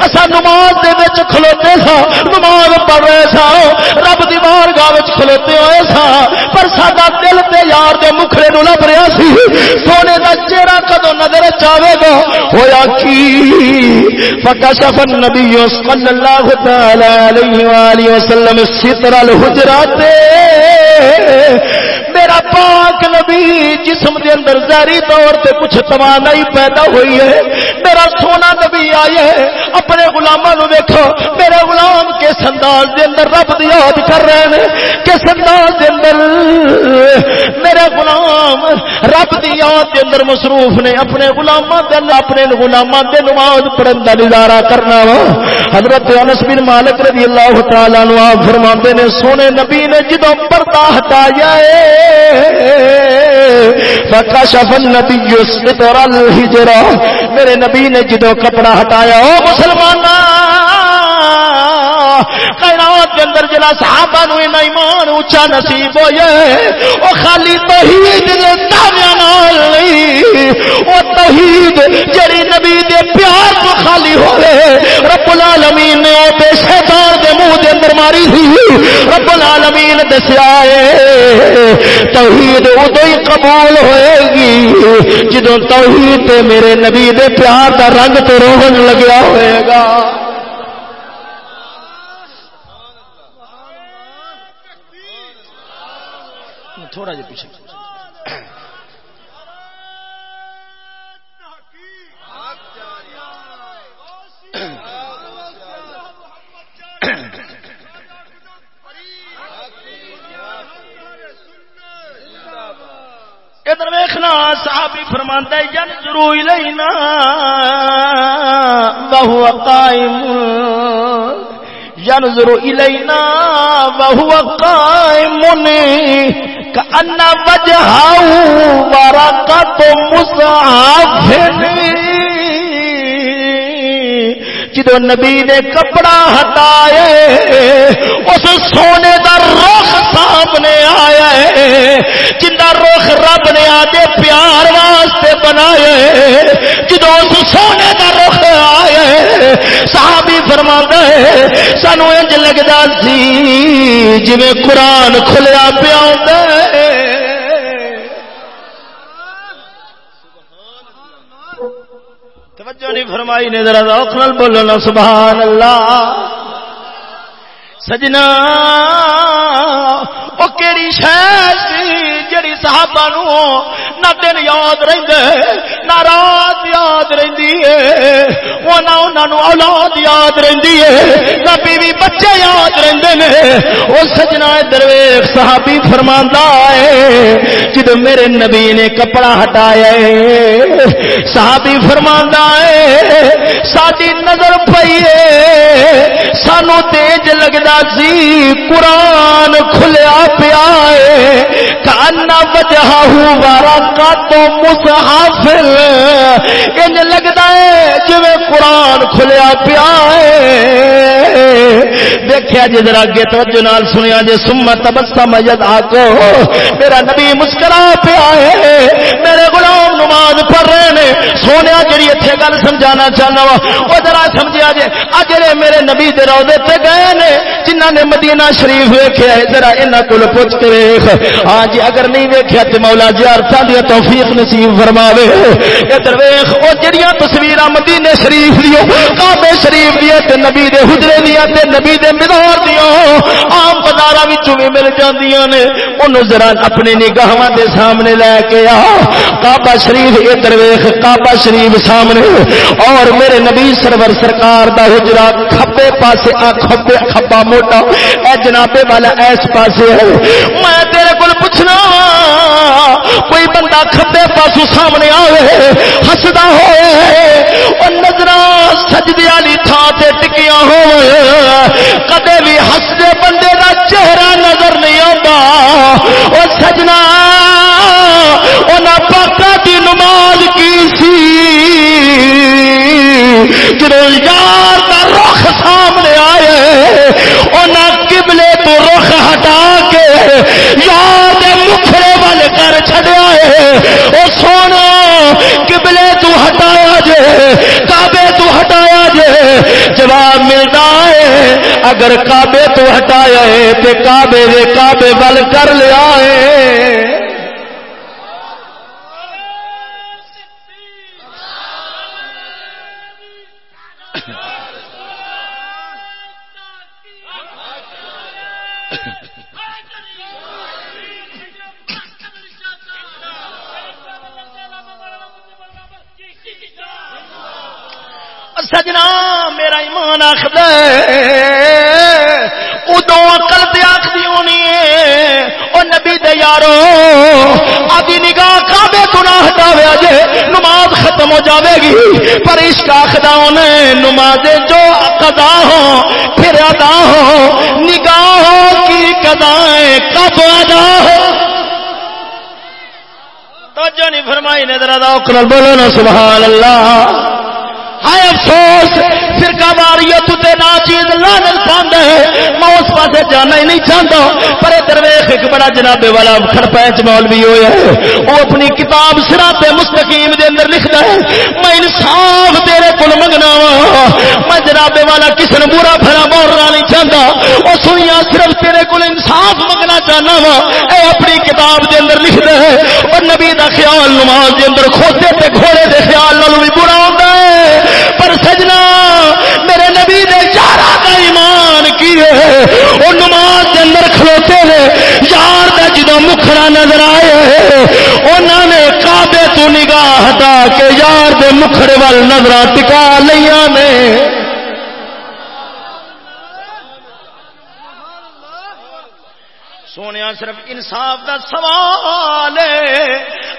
اسا نماز دے وچ کھلوتے سا۔ نماز پڑھ رہے سا۔ رب دی بارگاہ وچ کھلوتے ہوئے سا۔ پر ساڈا دل تے یار دے مکھڑے نو لب رہا سی، سونے دا چہرہ کدو نظر چاہے گا؟ ہویا کی؟ فکشف النبی صلی اللہ تعالی علیہ وآلہ وسلم ستر الحجرات. میرا پاک نبی جسم دے اندر ظاہری طور تے کچھ توانائی پیدا ہوئی ہے۔ میرا سونا نبی آئے اپنے غلاماں نو ویکھو۔ میرے غلام کس انداز دے اندر رب دی یاد کر رہے ہیں۔ کس انداز دے اندر میرے غلام رب دی یاد دے اندر مصروف نے اپنے غلاماں دے اندر اپنے غلاماں دے نماز پڑھن دا نظارہ کرنا وا۔ حضرت انس بن مالک رضی اللہ تعالی عنہ آپ فرماتے نے، سونے نبی نے جدوں پردہ ہٹایا ہے فکشف النبی ستر الحجرہ میرے نبی نے جدو کپڑا ہٹایا، او مسلمان کائنات کے اندر جلا صحابہ نو اینا ایمان اونچا نصیب ہوئے، او خالی توحید دے دعویاں نال نہیں، او توحید جڑی نبی دے پیار تو خالی ہوئے۔ رب العالمین نے او بے شیطان دے منہ تھی۔ رب العالمین دسیا ہے، توحید ادو ہی قبول ہوئے گی۔ جدو توحید تے میرے نبی دے پیار دا رنگ تو روحن لگیا ہوئے گا تھوڑا جا پیچھے ادھر ویخنا صحابی فرماندا ہے ینظرو لینا وهو قائم ینظرو الینا وهو قائم، کأن وجهه ورقة مصحف جدو نبی نے کپڑا ہٹائے، اس سونے دا رخ سامنے آیا ہے جنہ رخ رب نے آدھے پیار واسطے بنایا جدو اس سونے دا رخ آیا صحابی فرما ہے، سانو انج لگتا سی جی قرآن کھلیا پیا توجہ نہیں فرمائی، نے ذرا روک نال بولو نا سبحان اللہ سجنا وہ کہڑی شہ جڑی صحابہ نو نہ دن یاد رہندے، نہ رات یاد رہندی ہے۔ وہ نہ انہاں نو اولاد یاد رہندی ہے۔ نہ بیوی بچے یاد رہندے نے۔ او سجنا درویش صحابی فرماندا ہے جب میرے نبی نے کپڑا ہٹایا ہے، صحابی فرماندا ہے، ساڈی نظر پئی ہے۔ سانو تیج لگدا سی، قرآن کھلیا پیا ہے۔ ان وجہ وارا کا تو مسحافل ان لگتا ہے جی قرآن کھلیا پیا ہے۔ دیکھا جی ذرا اگے توجہ نال سنیا جی سمت تبسا مجد آکو میرا نبی مسکرا پیا ہے، میرے غلام نماز پڑھ رہے نے. سونے جی اتنے گل سمجھانا چاہنا وا وہ ذرا سمجھا جی اج میرے نبی دے روزے تے گئے نے جنہ نے مدینہ شریف ویکھیا ہے، ذرا انہاں کول پوچھ کے ویکھ. ہاں جی اگر نہیں ویکھیا تے مولا جی زیارتاں دی توفیق نصیب فرماوے. ادھر ویکھ، او جڑیاں تصویراں مدینے شریف دیو کعبے شریف دی تے نبی دے حجرے دی تے نبی دے مدار دی عام بازاراں وچوں بھی مل جاندیاں نے۔ اونوں ذرا اپنی نگاہاں دے سامنے لے کے آ۔ کعبہ شریف ادھر ویکھ، کعبہ شریف سامنے۔ اور میرے نبی سرور سرکار دا حجرا کھبے پاسے آ کھبے کھبا موٹا۔ اے جنابے والا، ایس پاسے ہے۔ میں تیرے کو پوچھنا کوئی بندہ کھبے پاسو سامنے آئے ہسدا ہوئے۔ اور نظر سجدے والی تھان سے ٹکیاں ہو کدے بھی ہستے بندے کا چہرہ نظر نہیں آتا وہ سجنا پاکا کی نماز کی سی؟ جدو یار کا رخ سامنے آئے انہیں قبلے تو رخ ہٹا کے یار دے مکھڑے وال کر چڑیا ہے وہ سونا قبلے تو ہٹایا جے کعبے جواب ملتا ہے۔ اگر کعبے تو ہٹایا ہے، تے کعبے دے کعبے بل کر لیا ہے۔ سجنا آخد ادو اکل تے آخری ہونی ہے۔ وہ نبی دے یارو، آدھی نگاہ کعبے تو نہ جے نماز ختم ہو جاوے گی۔ پر عشق آخدا انہیں نماز جو قضا ہو، پھر ادا ہو۔ نگاہوں کی قضائیں کب ادا ہو؟ توجہ نہیں فرمائی نے، ذرا ذوق نال بولو نا، سبحان اللہ۔ ہائے افسوس فرقہ واریت تے نا چیز لانت پاند ہے۔ میں اس پاسے جانا ہی نہیں چاہتا۔ پر درویش، ایک بڑا جناب والا کھڑ پینچ مولوی ہویا ہے۔ وہ اپنی کتاب سرات مستقیم دے اندر لکھتا ہے۔ میں انصاف تیرے کل منگنا وا۔ میں جناب والا کسی نے برا بھلا بولنا نہیں چاہتا۔ وہ سنیا صرف تیرے کل انصاف منگنا چاہنا وا۔ اے اپنی کتاب دے اندر لکھتا ہے۔ اور نبی دا خیال نماز دے اندر کھوتے تے گھوڑے دے خیال نال بھی برا ہوتا ہے۔ پر سجنا میرے نبی نے یارہ کا ایمان کی ہے وہ نماز کے اندر کھلوتے ہیں۔ یار کا جدو مکھڑا نظر آئے انہوں نے کعبے تو نگاہ ہٹا کے یار دے مکھڑے وال نظر ٹکا لیا نے۔ سونے صرف انصاف دا سوال ہے۔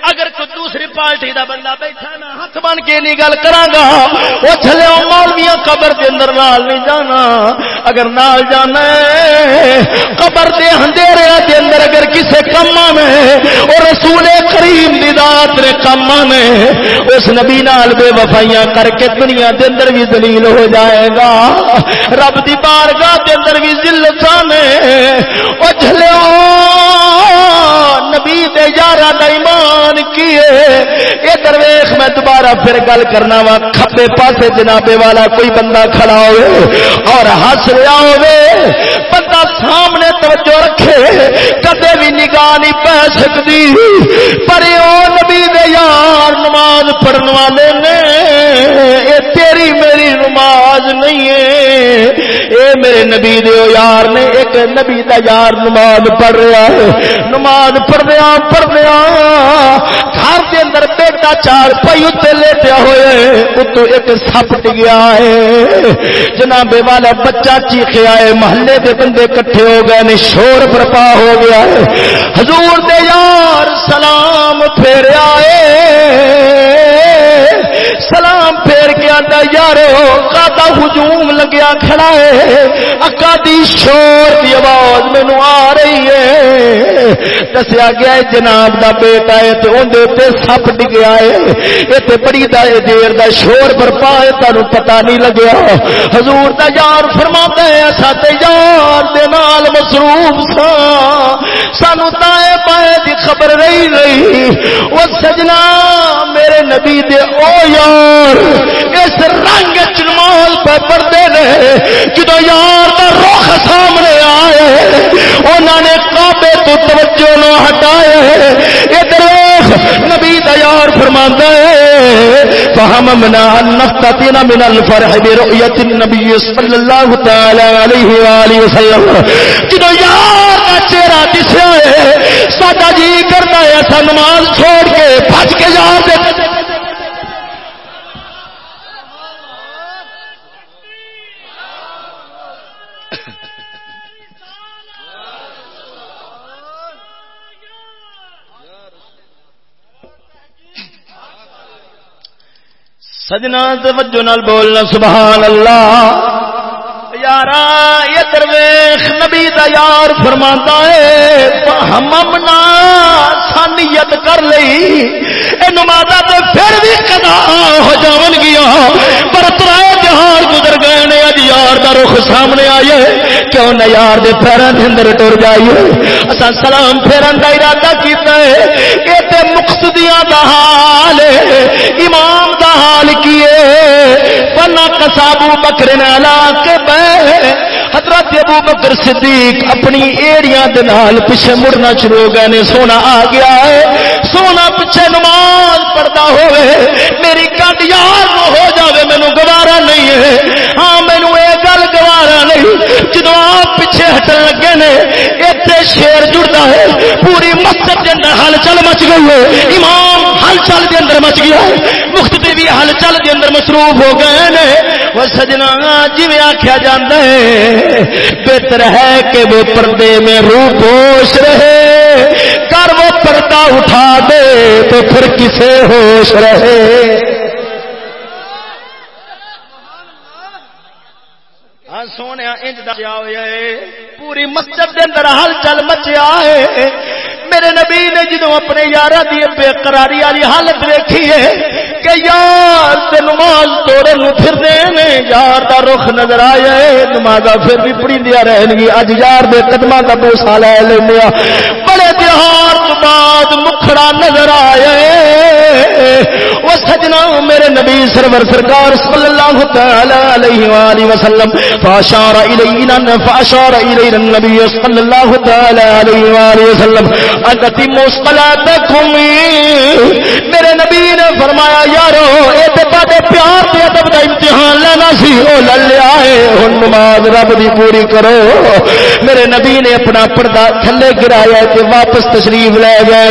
اگر کوئی دوسری پارٹی دا بندہ بیٹھا نا ہاتھ بن کے نہیں گل کرا گا، وہ چلے مولویا قبر کے اندر نال نہیں جانا۔ اگر نال جانا قبر دے اندھیرے کے اندر اگر کسے کما میں اور رسول کریم دی ذات نے کما میں اس نبی نال بے وفائیاں کر کے دنیا دے اندر بھی دلیل ہو جائے گا۔ رب دی بارگاہ دے اندر بھی ذلت نے او جھلیو نبی دے یارا دا ایمان کیے اے درویش، میں دوبارہ پھر گل کرنا وا۔ کھبے پاسے جنابے والا کوئی بندہ کھڑا ہوئے اور ہس رہا ہوئے۔ بندہ سامنے توجہ رکھے۔ کدے بھی نگاہ نہیں پہ سکتی۔ پر او نبی دے یار نماز پڑھن والے نے، اے تیری میری نماز نہیں ہے۔ اے میرے نبی دے یار نے، ایک نبی دا یار نماز پڑھ رہا ہے۔ نماز پڑھدیا پڑھدیا گھر کے اندر بیٹا چار پائی اتنے لیٹیا ہوئے اتو ایک سپ ڈگیا ہے۔ جناب والا بچہ چیخیا ہے محلے کے بندے کٹھے ہو گئے نے، شور برپا ہو گیا ہے۔ حضور دے یار، سلام پھیریا ہے۔ سلام پھیر کے آتا یارو کا ہجوم لگیا کھڑا ہے۔ اکا دی شور دی آواز مینو آ رہی ہے۔ دسیا گیا ہے، جناب دا بیٹا ہے تو اندر اتنے سپ ڈگیا ہے۔ اتنے بڑی دا دیر دا شور برپا ہے تمہیں پتا نہیں لگیا۔ حضور دا یار فرما ہے سات یار دے نال مصروف سا سانو تائے پائے دی خبر رہی رہی وہ سجنا، میرے نبی دے او یار یار، اس رنگ چنمال پہ پڑتے نے جدو یار کا رخ سامنے آئے انہوں نے کابے تو توجہ نہ ہٹائے ادھر نبی دیار فرما ہے فہم منا نفتتنا من الفرح برؤیت النبی صلی اللہ تعالی علیہ وآلہ وسلم۔ جدو یار کا چہرہ دسیا ہے، ساڈا جی کرتا ہے ایسا نماز چھوڑ کے بھج کے یار دے سجنا توجہ نال بولنا سبحان اللہ یارا، یہ درویش نبی دا یار فرماتا ہے ہم سانیت کر لئی۔ اے نمازا تے پھر بھی کدا ہو جاون گیا۔ پر ترائے جہان گزر گئے نے اج یار دا رخ سامنے آئے کیوں نہ یار دے پیروں دے اندر ٹر جائیے اسا سلام پھیرن دا ارادہ کیتا ہے۔ اے تے مقصدیاں دا حال ہے۔ امام دا حال کیے فنا کسابو بکر نالا کے بے حضرت ابو بکر صدیق اپنی ایڑیاں دے نال پیچھے مڑنا شروع ہو گئے نے، سونا آ گیا ہے۔ سونا پیچھے نماز پڑھتا ہوئے میری گڈ یار ہو جاوے، مینو گوارا نہیں ہے۔ ہاں مینو یہ گل گوارا نہیں۔ جدو آپ پیچھے ہٹن لگے نے اتنے شیر جڑتا ہے، پوری مسجد کے اندر ہلچل مچ گئی ہے۔ امام ہلچل کے اندر مچ گیا ہے۔ مختی بھی ہلچل کے اندر مصروف ہو گئے نے۔ وہ سجنا جی آخیا جا ہے، بہتر ہے کہ وہ پردے میں رو پوش رہے۔ پردہ اٹھا دے تو پھر کسے ہوش رہے؟ ہاں، سونے انج دیا ہوئے پوری مسجد کے اندر ہل چل مچیا ہے۔ میرے نبی نے جدو اپنے یار کی بے قراری والی حالت دیکھی ہے کہ یار تے نماز توڑے نو پھر دے یار دا رخ نظر آیا ہے نماز پھر بھی پڑی دیا رہن گی، اج یار دے قدمہ کا بوسا لے لینا بڑے تہار تو بعد مکھڑا نظر آیا ہے وہ سجنا میرے نبی سرور سرکار صلی اللہ تعالی علیہ وآلہ وسلم، فاشار الینا فاشار الینا النبی صلی اللہ تعالی علیہ وآلہ وسلم۔ اگتی مصطلاتکم میرے نبی نے فرمایا یارو اے تے بڑے پیار تے ادب دا امتحان لینا سی، او للیا ہے۔ ہن نماز رب دی پوری کرو۔ میرے نبی نے اپنا پردہ تھلے گرایا تے واپس تشریف لے گئے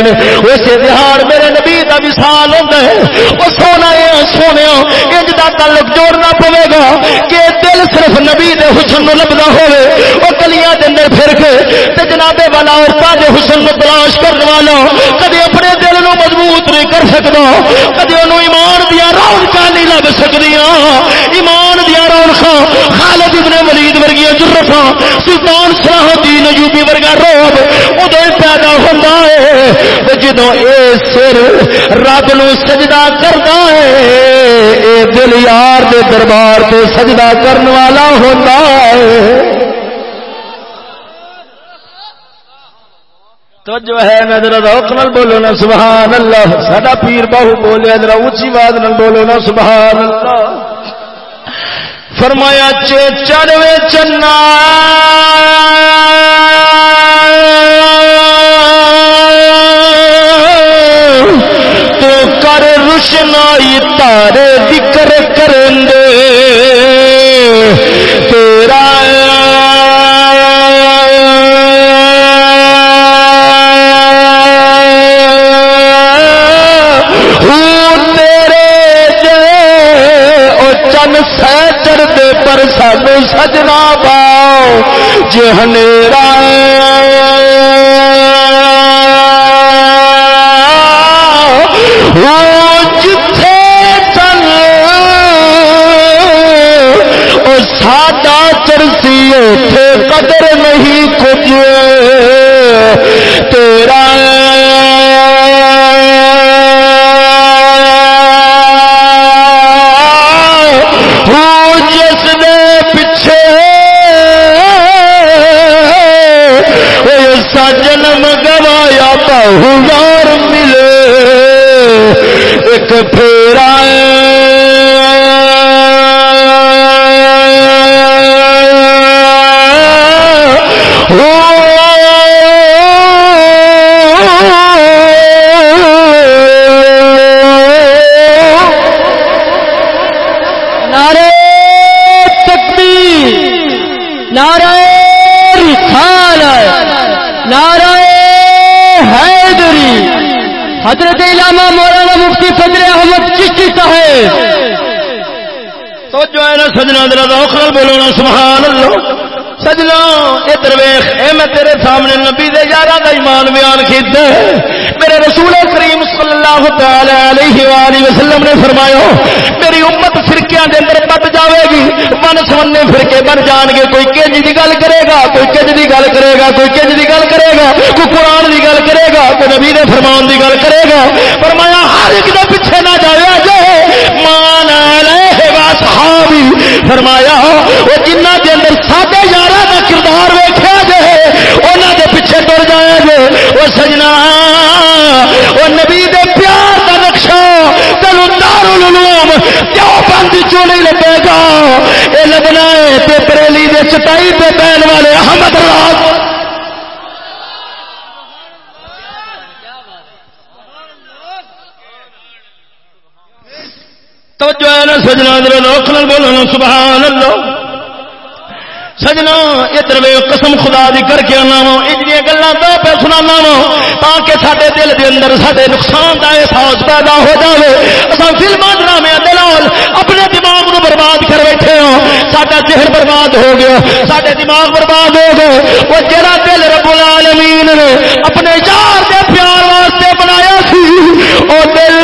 اسی دہاڑ میرے نبی دا وصال ہوندا ہے۔ او سونا اے سونے انج دا تعلق جوڑنا پوے گا کہ دل صرف نبی دے حسن نو لبدا ہوے او کلیاں دے اندر پھر کے تے جناب والا عورتاں دے حسن نو تلاش کرن والا کدی اپنے دل نو مضبوط نہیں کر سکتا کدی انہوں ایمان دیا رونق نہیں لگ سکتی ایمان دیا رونق خالد ابن ولید ورگیا جرفا سلطان صلاح الدین ایوبی ورگا روب ادو پیدا ہوتا ہے جدو اے سر رب نو سجدہ کرتا ہے، اے دل یار دے دربار تے سجدہ کرنے والا ہوتا ہے۔ توجہ ہے نظر روک نل بولو نا سبحان اللہ سڈا پیر باہو بولے، ذرا اونچی بات نل بولو نا سبحان اللہ فرمایا چے چڑوے چنا۔ تو کر روشنائی تارے ذکر کریں دے تیرا سب سجنا باؤ جہنیرا جتھے چل ساڈا چرسی اتے قدر نہیں کچھ تیرا ہزار ملے ایک پھیرا دل بولو نا سبحان اللہ۔ سجنا، ادھر ویخ اے میں تیرے سامنے نبی دے یارہ دا ایمان بیان کیتا ہے۔ میرے رسول کریم صلی اللہ تعالی علیہ وآلہ وسلم نے فرمایا، میری امت فرقیاں دے اندر بٹ جاوے گی من سمنے فرقے بن جان گے کوئی کنج دی گل کرے گا، کوئی کنج دی گل کرے گا، کوئی کنج دی گل کرے گا، کوئی قرآن دی گل کرے گا، کوئی نبی دے فرمان دی گل کرے گا۔ فرمایا، ہر ایک دے پیچھے نہ جاوے جے مان فرمایا وہ جنہ کے اندر ساڈے یار کا کردار ویٹیا جائے انہاں دے پیچھے تر جایا جے۔ وہ سجنا، وہ نبی دے پیار کا نقشہ تینو دارالعلوم کیوں بند چوں نہیں لگے گا؟ یہ لگنا ہے پیپریلی بریلی دے چٹائی پہ پہن والے احمد راز توجہ ہے نا سجنا دل لوک نال بولو سبحان اللہ۔ سجنا، ادھر وے قسم خدا دی کر کے آنا وا اجنی گلا دو پہ سنا وا، تاکہ سارے دل دے اندر سارے نقصان کا احساس پیدا ہو جائے اصل فلما ڈرامے دلال اپنے دماغ نو برباد کر بیٹھے ہوں سڈا ذہن برباد ہو گیا سارے دماغ برباد ہو گئے۔ وہ جڑا دل رب العالمین نے اپنے یار دے پیار واسطے بنایا سی، وہ دل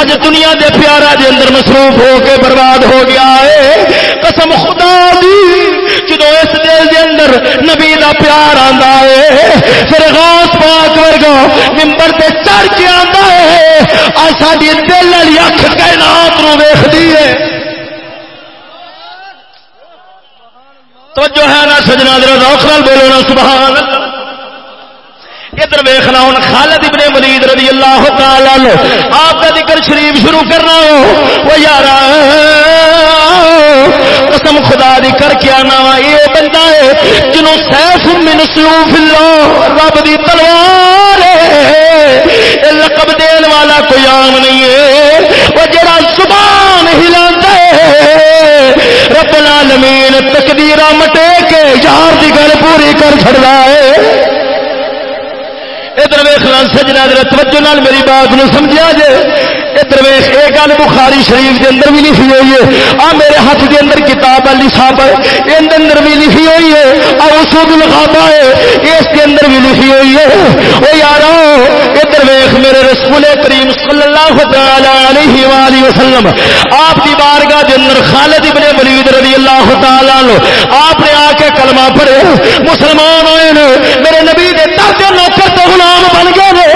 اج دنیا دے پیارا دے اندر مصروف ہو کے برباد ہو گیا ہے۔ قسم خدا دی، جدو اس دل دے اندر نبی دا پیار آندا ہے، پھر غوث پاک ورگا ممبر تے چڑھ کے آندا ہے۔ آ ساڈی دل والی اکھ کائنات نو ویکھدی ہے۔ تو جو ہے نا سجنا در روخ نال بولو نا، سبحان اللہ۔ ادھر ویخنا، ہوں خالد ابن ولید رضی اللہ تعالی آپ کا ذکر شریف شروع کرنا ہو۔ وہ یار قسم خدا دی کر کے آنا وا، یہ بندہ ہے جنوں سیف من سلوف اللہ، رب دی تلوار ہے۔ لقب دین والا کوئی عام نہیں ہے۔ وہ جڑا زبان ہلاتا ہے۔ رب العالمین تقدیر مٹے کے یار دی گل پوری کر چھڑدا ہے۔ ادھر سجنا توجہ نال میری بات نو سمجھا جے۔ ادھر ویخ یہ گل بخاری شریف کے اندر بھی لکھی ہوئی ہے۔ آ میرے ہاتھ کے اندر کتاب والی صاحب ہے یہ اندر بھی لکھی ہوئی ہے۔ آ اصول لکھاتا ہے، اس کے اندر بھی لکھی ہوئی ہے۔ وہ یار ادھر ویخ میرے رسول کریم صلی اللہ تعالی علیہ وآلہ وسلم، آپ دی بارگاہ دے اندر خالد ابن ولید رضی اللہ تعالی عنہ، آپ نے آ کے کلمہ پڑھے، مسلمان ہوئے میرے نبی دے درد نوکر تو غلام بن گئے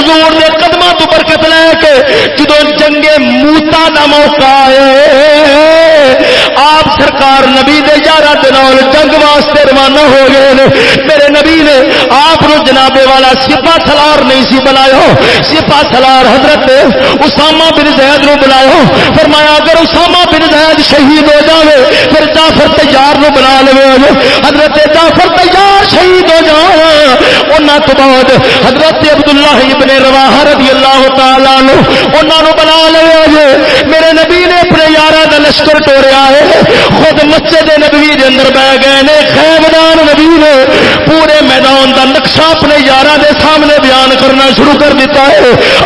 حضور دے قدمہ تو برکت لے کے جدو جنگ موتا دا موقع آئے آپ سرکار نبی دے یارہ دنال جنگ واسطے روانہ ہو گئے نے۔ میرے نبی نے آپ نو جنابے والا سپا سلار نہیں سی بنایا۔ سپا سلار حضرت اسامہ بن زید نو بنایا۔ فرمایا اگر اسامہ بن زید شہید ہو جاوے، پھر جعفر تیار نو بنا لے حضرت جعفر تیار شہید ہو جاؤ انہاں تو بعد حضرت عبداللہ ابن رواحہ رضی اللہ تعالیٰ نو انہاں نو بنا لے میرے نبی نے اپنے یارہ دا لشکر ٹوریا ہے۔ خود مسجد نبوی دے اندر بہ گئے نے۔ خیمدان نبی نے پورے میدان دا نقشہ اپنے یارہ دے سامنے بیان کرنا شروع کر دیتا ہے۔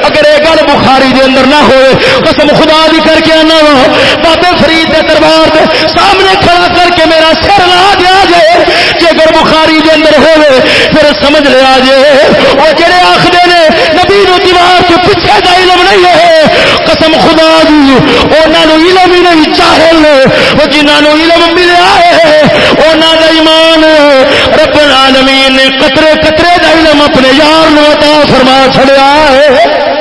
اگر یہ گل بخاری دے اندر نہ ہوئے، قسم خدا بھی کر کے آنا وا۔ بابے فرید دے دربار دے سامنے کھڑا کر کے میرا سر لا دیا جائے۔ کہ اگر بخاری دے اندر ہوئے، پھر سمجھ لیا جائے۔ وہ جڑے آخر نے نبی نو دیوار کے پیچھے علم نہیں ہے۔ قسم خدا دی انہوں علم ہی نہیں چاہے وہ جنہوں علم ملیا ہے انہوں کا ایمان رب العالمین نے قطرے قطرے دا علم اپنے یار نو عطا فرما چھڑیا ہے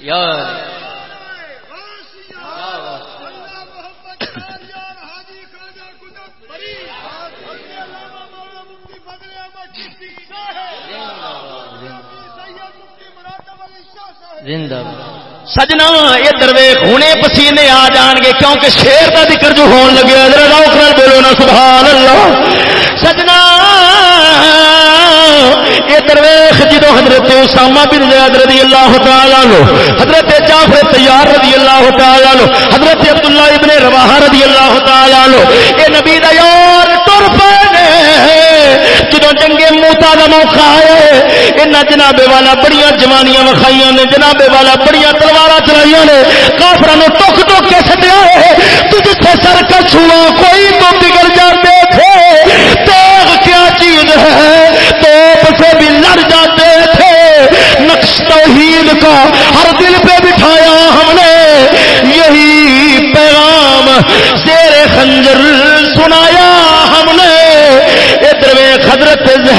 یار زندہ سجنا یہ درویش ہونے پسینے آ جان گے، کیونکہ شیر کا ذکر جو ہون لگے ادھر روک نال بولو نا سبحان اللہ سجنا یہ درویش جدو حضرت اسامہ بن زید رضی اللہ تعالی لو حضرت جعفر تیار رضی اللہ تعالی لو حضرت عبداللہ ابن رواحہ رضی اللہ تعالی لو یہ نبی دا یار ٹر پے جدو جنگے موتا کا موقع آیا ان جنابے والا بڑی جوانیاں وکھائی نے، جنابے والا بڑی تلوار چلائی نے کافر ٹک ٹک کے سٹیا ہے۔ تجھ سے سر کا چھوا کوئی تو بگڑ جاتے تھے۔ تیغ کیا چیز ہے؟ تو سے بھی لڑ جاتے تھے۔ نقش توحید کا ہر دل پہ بٹھایا ہم نے۔ یہی پیغام زیر خنجر سنایا ہم نے ادھر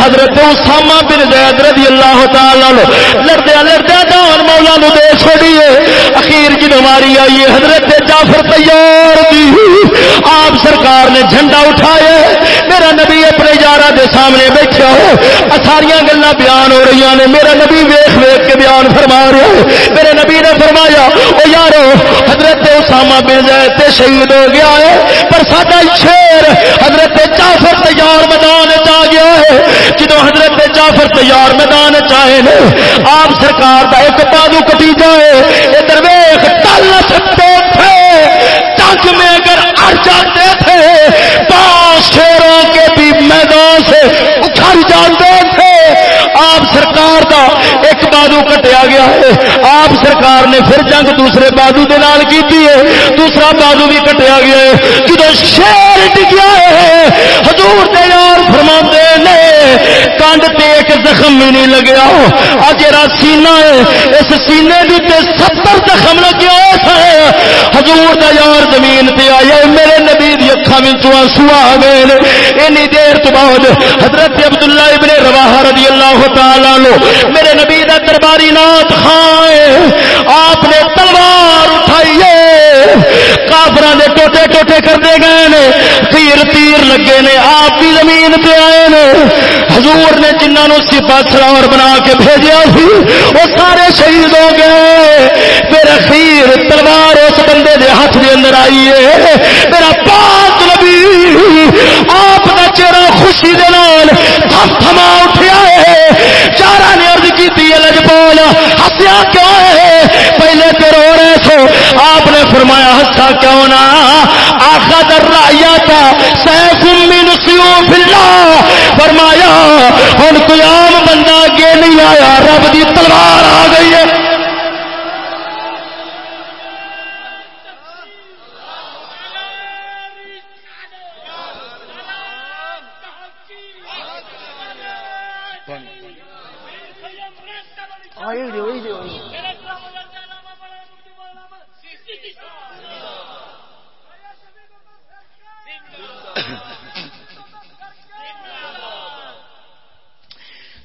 حضرت اسامہ بن زید رضی اللہ تعالی لڑدیا لڑدیا جان مولا نو دے چھوڑیے۔ اخیر کی بیماری آئی ہے، حضرت جعفر تیار دی۔ آپ سرکار نے جھنڈا اٹھایا میرا نبی اپنے یارہ دے سامنے بیٹھا ہو ساریا گلا بیان ہو رہی نے میرا نبی ویخ ویخ کے بیان فرما رہا ہے۔ میرے نبی نے فرمایا، او یارو، حضرت اسامہ بن زید تے شہید ہو گیا ہے، پر ساڈا شیر حضرت جعفر تیار میدان آ گیا جدو حضرت جعفر تیار میدان چاہے نے، آپ سرکار کا ایک بازو کٹی جائے ادھر ویخ ٹل سکتے تھے۔ ٹنگ میں اگر اڑ جاتے تھے پانچ شیروں کے بھی میدان سے اچھل جاتے تھے۔ آپ سرکار کا ایک بازو کٹیا گیا ہے۔ آپ سرکار نے پھر جنگ دوسرے بازو کے نال کی ہے۔ دوسرا بازو بھی کٹیا گیا ہے۔ جدو شیر ڈگیا ہے، حضور دے یار فرما نے کنڈ تے ایک زخم بھی نہیں لگیا اج سینا ہے اس سینے تے ستر زخم لگے ہوئے حضور دا یار زمین تے آیا میرے نبی دی اکھا میں آنسو آ گئے اینی دیر تو بعد حضرت عبداللہ ابن رواحہ رضی اللہ تعالی لو میرے نبی دا درباری نات خان آپ نے تلوار اٹھائیے کافر دے ٹوٹے ٹوٹے کرتے گئے نے، تیر تیر لگے نے، آپ بھی زمین پہ آئے نے۔ حضور نے جنہوں سپا سلار بنا کے بھیجا سی وہ سارے شہید ہو گئے۔ پھر اخیر تلوار اس بندے دے ہاتھ دے اندر آئی ہے۔ میرا پاک نبی آپ کا چہرہ خوشی دے نال تھم تھما اٹھیا ہے۔ چارا نے ارد کی لجپال ہسیا کیوں ہے؟ پہلے تو رو رہے سو آپ نے فرمایا ہسا کیوں نہ؟ آخا در تھا. سیف من سیوف اللہ. فرمایا ہوں کوئی عام بندہ اگے نہیں آیا. رب دی تلوار آ گئی ہے.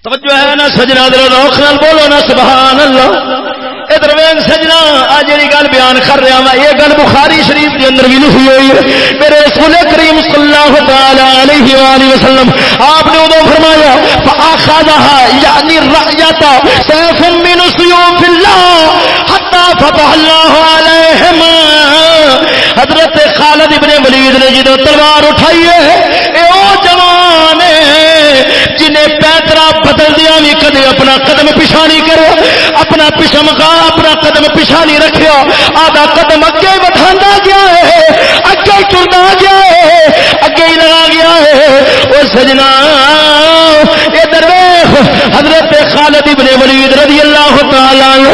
توجہ ہے نا سجنا دل روخ نال بولو نا سبحان اللہ ادھر وین سجنا آ جی گل بیان کر رہا وا یہ گل بخاری شریف کے اندر بھی لکھی ہوئی ہے۔ میرے رسول کریم صلی اللہ تعالی علیہ وآلہ وسلم، آپ نے ادو فرمایا فاخذها یعنی رعیتا سیف من سیوف اللہ حتی فتح اللہ علیہم حضرت خالد ابن ولید نے جدو تلوار اٹھائی ہے، اے او جوان جنہیں پیدا پیترا بدل دیا، بھی کدے اپنا قدم پیچھا نہیں کرے، اپنا پیچھا مکا اپنا قدم پیچھا نہیں رکھا آدھا قدم اگے بٹھا گیا ہے، اگے چرتا گیا ہے، اگے ہی لگا گیا ہے۔ وہ سجنا، ادھر حضرت خالد ابن ولید رضی اللہ تعالی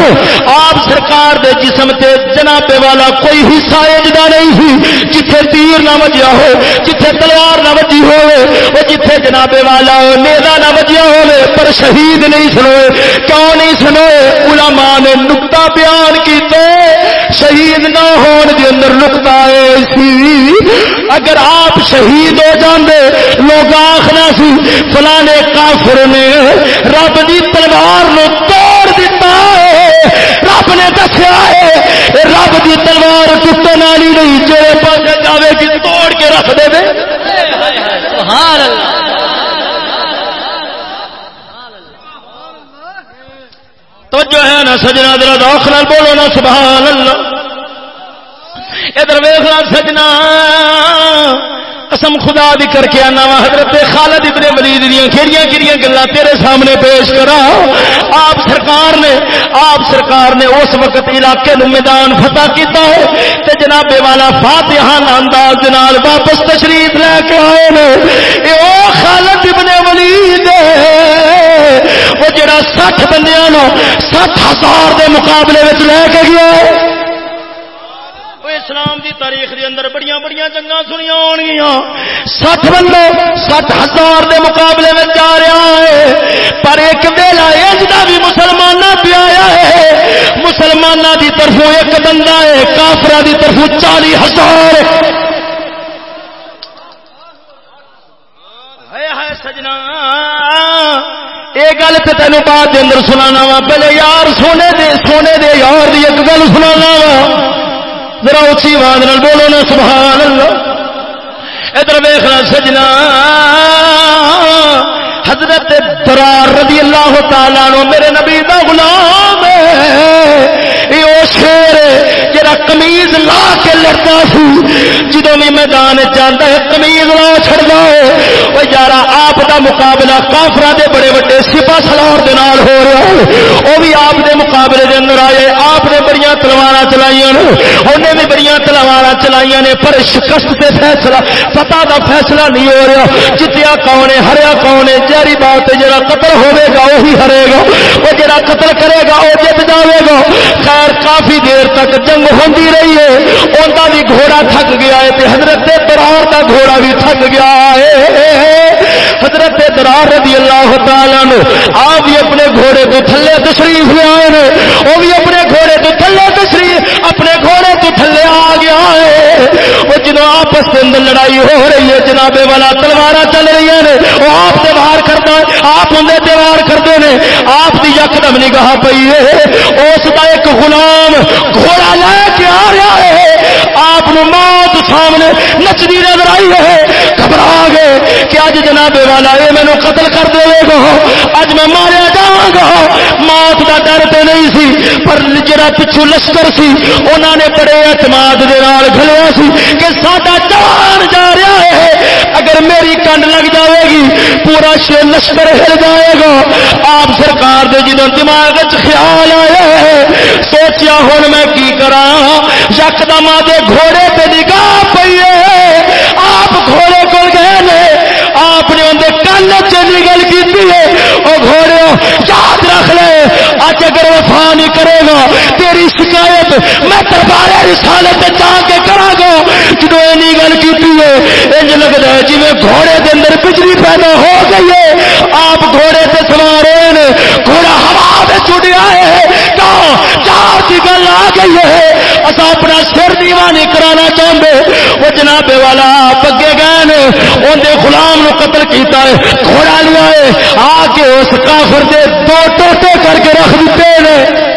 آپ سرکار دے جسم تے جناب والا کوئی حصہ اجدا نہیں سی جتھے تیر نہ وجیا ہو، جتھے تلوار نہ وجی ہو وہ جتھے جناب والا نیزا نہ وجیا ہو پر شہید نہیں سنوئے۔ کیوں نہیں سنوئے؟ علماء نے نقطہ بیان کیتے۔ شہید نہ ہون دے اندر نقطہ ہے سی اگر آپ شہید ہو جاندے، لوگ آخنا سی فلانے کافر نے رب دی تلوار نو رب نے دسیا ہے رب دی تلوار ٹوٹن والی نہیں جو پاس جاوے گی توڑ کے رکھ دے سبحان اللہ تو جو ہے نا سجنا دل داخل بولو نا، سبحان اللہ۔ ادھر ویخلا سجنا۔ قسم خدا دی کر کے آنا وا حضرت خالد ابن ولید دیا کہڑی کہڑی گلا تیرے سامنے پیش کرا آپ سرکار نے، آپ سرکار نے اس وقت علاقے نو میدان فتح کیتا ہے۔ تے جناب والا فاتحہ انداز نال واپس تشریف لے کے آئے نے۔ اے او خالد ابن ولید، وہ جڑا سٹھ بندیاں نو سٹھ ہزار دے مقابلے وچ لے کے گیا ہے۔ اسلام دی تاریخ دے اندر بڑیاں بڑیاں جنگاں سنیاں ہون سٹھ بندے سٹھ ہزار دے مقابلے میں جا رہا ہے۔ پر ایک ویلا اجدا بھی مسلمان پہ آیا ہے۔ مسلمانہ دی طرفوں ایک بندہ ہے کافرہ دی طرفوں چالی ہزار۔ سجنا۔ یہ گل تو تینوں بعد اندر سنانا وا۔ پہلے یار سونے دے سونے دے یار دی ایک گل سنانا وا۔ میرا اسی آواز نال بولو نا سبحان اللہ ادھر ویخنا سجنا۔ حضرت درار رضی اللہ تعالیٰ نو میرے نبی دا غلام۔ کمیز لا کے لڑتا سی جدو بھی میدان چاہتا ہے کمیز لا چڑتا ہے۔ وہ یار آپ دا مقابلہ کافرا دے بڑے بڑے سپا سلار دے نال ہو رہا ہے۔ وہ بھی آپ دے مقابلے دے اندر آئے۔ آپ نے بڑی تلوار چلائی انہیں بھی بڑی تلوار چلائی نے۔ پر شکست سے فیصلہ پتا دا فیصلہ نہیں ہو رہا۔ جتیا کون ہے، ہریا کون ہے۔ جہری بات ہے قتل ہوے گا وہی ہرے گا۔ وہ جڑا قتل کرے گا وہ جت جاوے گا۔ خیر، کافی دیر تک جنگ ہو ہوندی رہی ہے۔ انہوں بھی گھوڑا تھک گیا ہے حضرت برار کا گھوڑا بھی تھک گیا ہے۔ حضرت درار رضی اللہ تعالیٰ نے آپ بھی اپنے گھوڑے کو تھلے تشریف لے آئے وہ بھی اپنے گھوڑے تو تھلے تشریف، اپنے گھوڑے تو تھلے آ گیا ہے۔ وہ جنہوں آپس کے اندر لڑائی ہو رہی ہے جنابے والا تلوار چل رہی ہیں وہ آپ سے وار کرتا ہے، آپ انہیں تیوار کرتے ہیں آپ کی یکدم نگاہ پی ہے۔ اس کا ایک غلام گھوڑا لے کے آ رہا ہے۔ آپ مار موت سامنے نچنی نظر آئی ہے۔ گھبرا گئے کہ اج جناب والا یہ مینو قتل کر دے گا اج میں ماریا جا گا۔ موت کا ڈر تو نہیں سی، پر جڑا پچھو لشکر سی انہوں نے بڑے اعتماد دے نال سی کہ ساڈا جان جا رہا ہے۔ اگر میری کنڈ لگ جائے گی، پورا شیر لشکر ہل جائے گا۔ آپ سرکار دے جدوں دماغ خیال آیا ہے، سوچیا ہوں میں کی کرا یکدم دے گھوڑے پہ نگاہ پی آپ گھوڑے کو گئے نے। آپ نے اندر کن چلی گل کی وہ گھوڑے یاد رکھ لے۔ اج اگر وفا نہیں کرے گا، تیری شکایت میں دربار رسالت جا کے کرا گا۔ جدو این گل کی انج لگتا ہے جی گھوڑے کے اندر بجلی پیدا ہو گئی ہے۔ آپ گھوڑے سے سوار ہوئے گھوڑا ہوا میں چڑیا ہے۔ چار کی گل آ گئی ہے۔ اصا اپنا سر دیوانی کرانا چاہتے وہ جناب والا پگے گئے نے اندر غلام نو قتل کیتا ہے، گھوڑا لیا ہے۔ آ کے اس کافر دے دو ٹوٹے کر کے رکھ دیتے ہیں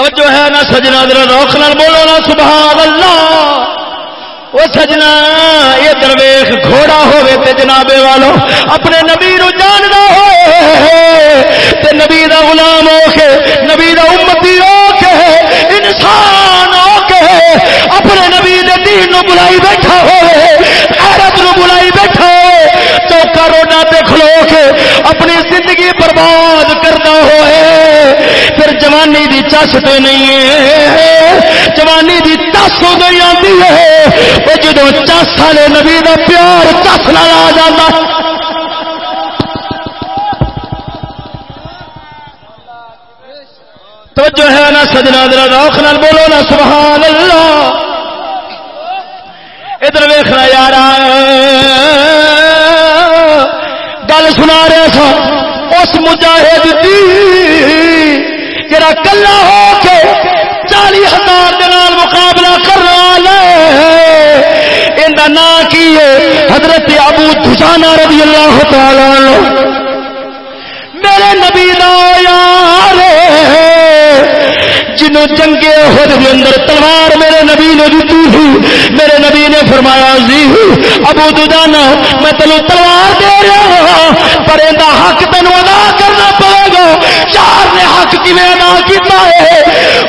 توجہ ہے نا سجنا در روخ نال بولو نا سبحان اللہ وہ سجنا، یہ درویش گھوڑا ہوئے تے جنابے والو اپنے نبی نو جاننا ہو تے نبی دا غلام ہو کے نبی دا امتی ہو کے انسان ہو کے اپنے نبی دے دین نو بلائی بیٹھا ہوئے غیرت نو بلائی بیٹھا ہوئے چوکا روڈا تے کھلو کے اپنی زندگی برباد کرنا ہوئے۔ جوانی دی چس تے نہیں ہے۔ جوانی دی چس ہو آتی ہے۔ وہ جدو چس والے نبی دا پیار چس نال آ جاتا تو جو ہے نا سجنا دل روخ نال بولو نا، سبحان اللہ۔ ادھر ویخنا یار گل سنا رہا سا اس مجاہد دی۔ جڑا کلا ہو کے چالی ہزار دال مقابلہ رہا ہے۔ ان کا نام کی ہے؟ حضرت ابو دجانا رضی اللہ تعالی میرے نبی دا یار جنوں جنگے خود کے اندر تلوار میرے نبی نے دیتی تھی میرے نبی نے فرمایا جی ابو دجانا میں تینوں تلوار دے رہا ہوں پر ان حق تینوں ادا کرنا پڑے گا۔ چار نے حق کیویں ادا کیتا ہے؟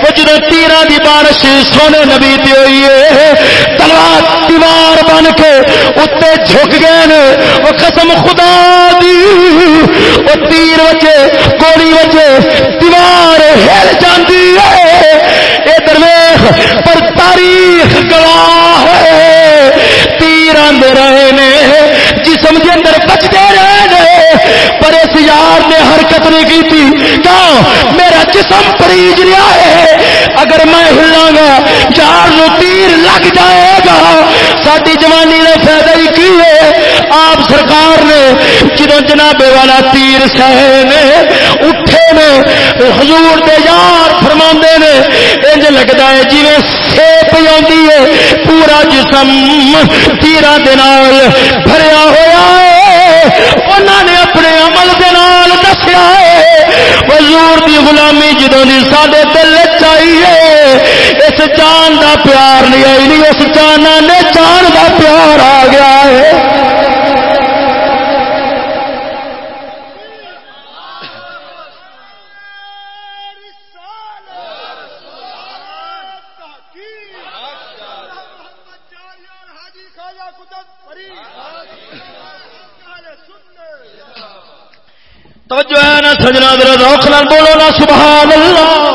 وہ جدو تیرا دی بارش سونے نبی تے ہوئی ہے، تلوار دیوار بن کے اتنے جھک گئے وہ قسم خدا دی، وہ تیر وجے، گولی وجے دیوار ہل جاندی ہے۔ اے درویش، پر تاریخ گواہ ہے۔ تیر آندے رہے نے، جسم کے اندر بچتے رہے نے، پر اس یار نے حرکت نہیں کی تھی۔ کہاں میرا جسم پریج رہا ہے۔ اگر میں ہلاں گا، یار نو تیر لگ جائے گا۔ ساری جوانی نے فائدہ ہی کی ہے؟ آپ سرکار نے جدو جناب والا تیر سہے نے اٹھے نے حضور دے یار فرما نے، انج لگتا ہے جی سیپ آتی ہے، پورا جسم تیرا دال بھریا ہوا ہے۔ انہوں نے اپنے عمل دے نال دسیا ہے، حضور دی غلامی جدوں دی ساڈے دل چاہیے اس جان دا پیار نہیں آئی، نہیں، اس جانا نے جان دا پیار آ گیا ہے توجہ ہے نا سجنا در روخ نال بولو نا سبحان اللہ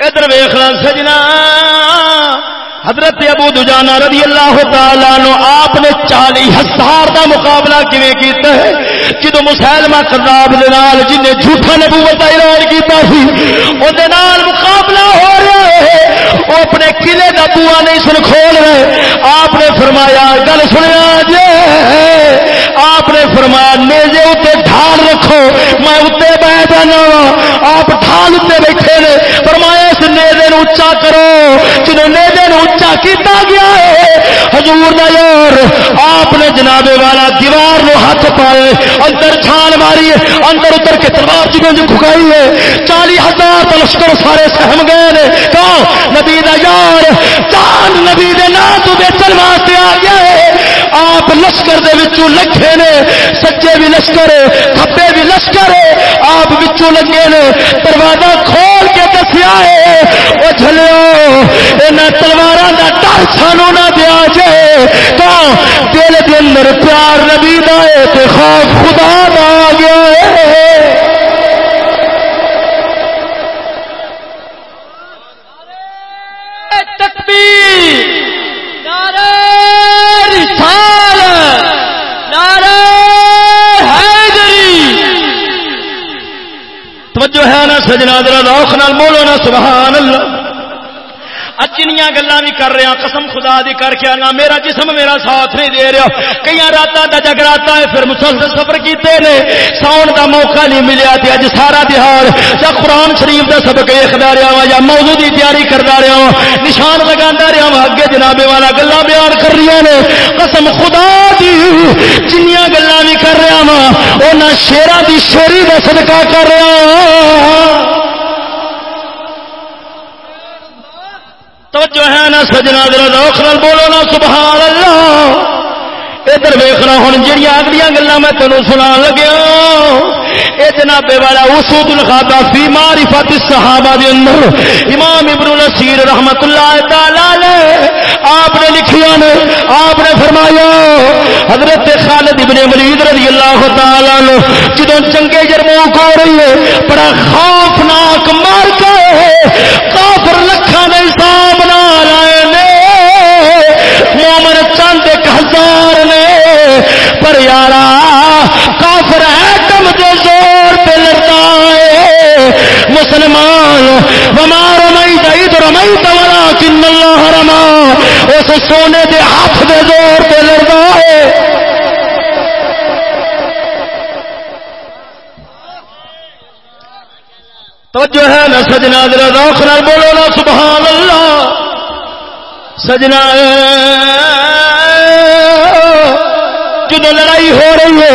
ادھر ویخنا سجنا۔ حضرت ابو دجانا رضی اللہ تعالیٰ نو آپ نے چالی ہزار دا مقابلہ کیویں کیتا ہے؟ جدو مسلمہ کرناب دے جن نے جھوٹا نبوت کا اعلان کیتا سی او مقابلہ ہو رہا ہے۔ وہ اپنے قلعے دا بوا نہیں سن کھول رہے۔ آپ نے فرمایا، گل سنیا جے آپ نے فرمایا نیزے اتنے ڈھال رکھو میں اتنے بہ جانا آپ ڈھال اتنے بیٹھے نے۔ فرمایا اس نیزے اچا کرو۔ جنہوں نیزے اچا کیتا گیا ہے، حضور دا یار، آپ نے جناب والا دیوار نو ہاتھ پائے اندر چھان ماری اندر اتر کے تلوار جگہ جو کھکائی ہے۔ چالی ہزار تو لشکر سارے سہم گئے نے۔ کہاں نبی دا یار چاند نبی دے نا تو بیچن واسطے آ گیا ہے۔ آپ لشکر دے وچوں لکھے نے، سچے بھی لشکر کھبے بھی لشکر، آپ وچوں لگے نے، دروازہ کھول کے دسیا ہے وہ جھلو انہاں تلوار کا ڈر سانو نہ دیا جائے تو دل کے اندر پیار نبی دا ہے، تے خوف خدا دا آ گیا ہے۔ نعرہ حیدری روخ نال بولو نا، سبحان اللہ۔ جنیاں گلا بھی کر رہا، قسم خدا دی کر کے آنا۔ میرا جسم میرا ساتھ نہیں دے رہا۔ کئی رات کا جگراتا ہے، پھر مسلسل سفر کیتے نے۔ ساؤن دا موقع نہیں ملیا تے اج سارا تہار یا قرآن شریف دا سبق دیکھتا رہا وا یا موضوع دی تیاری کرتا رہا وا نشان لگا رہا وا اگے جنابے والا گلا بیان کر رہی نے قسم خدا دی، جنیاں گلا بھی کر رہا وا وہ شیرا دی شیری کا صدقہ کر رہا نا سجنا دل روخ نال بولو نا سبحان اللہ ادھر ویخنا ہوں جہیا اگلیاں گلا میں تینوں سنا لگیا یہ جنابے والا اسود الخابا فی معرفت صحابہ دے اندر امام ابن الاسیر رحمت اللہ تعالی آپ نے لکھیا نے، آپ نے فرمایا، حضرت خالد ابن ولید رضی اللہ تعالی عنہ جدوں چنگے جرموک ہو رہی ہے، بڑا خوفناک مار کے کافر لکھاں دے سامنے آئے نے مومن چند ایک ہزار نے پر یارا کافر ایٹم جو زور پہ لڑتا ہے مسلمان. وما رمئی دئی تو رمئی کن اللہ رما اس سونے دے ہاتھ دے زور پہ لڑتا ہے. توجہ ہے نا سجنا دل روخ نال بولو نا، سبحان اللہ. سجنا، جدو لڑائی ہو ہے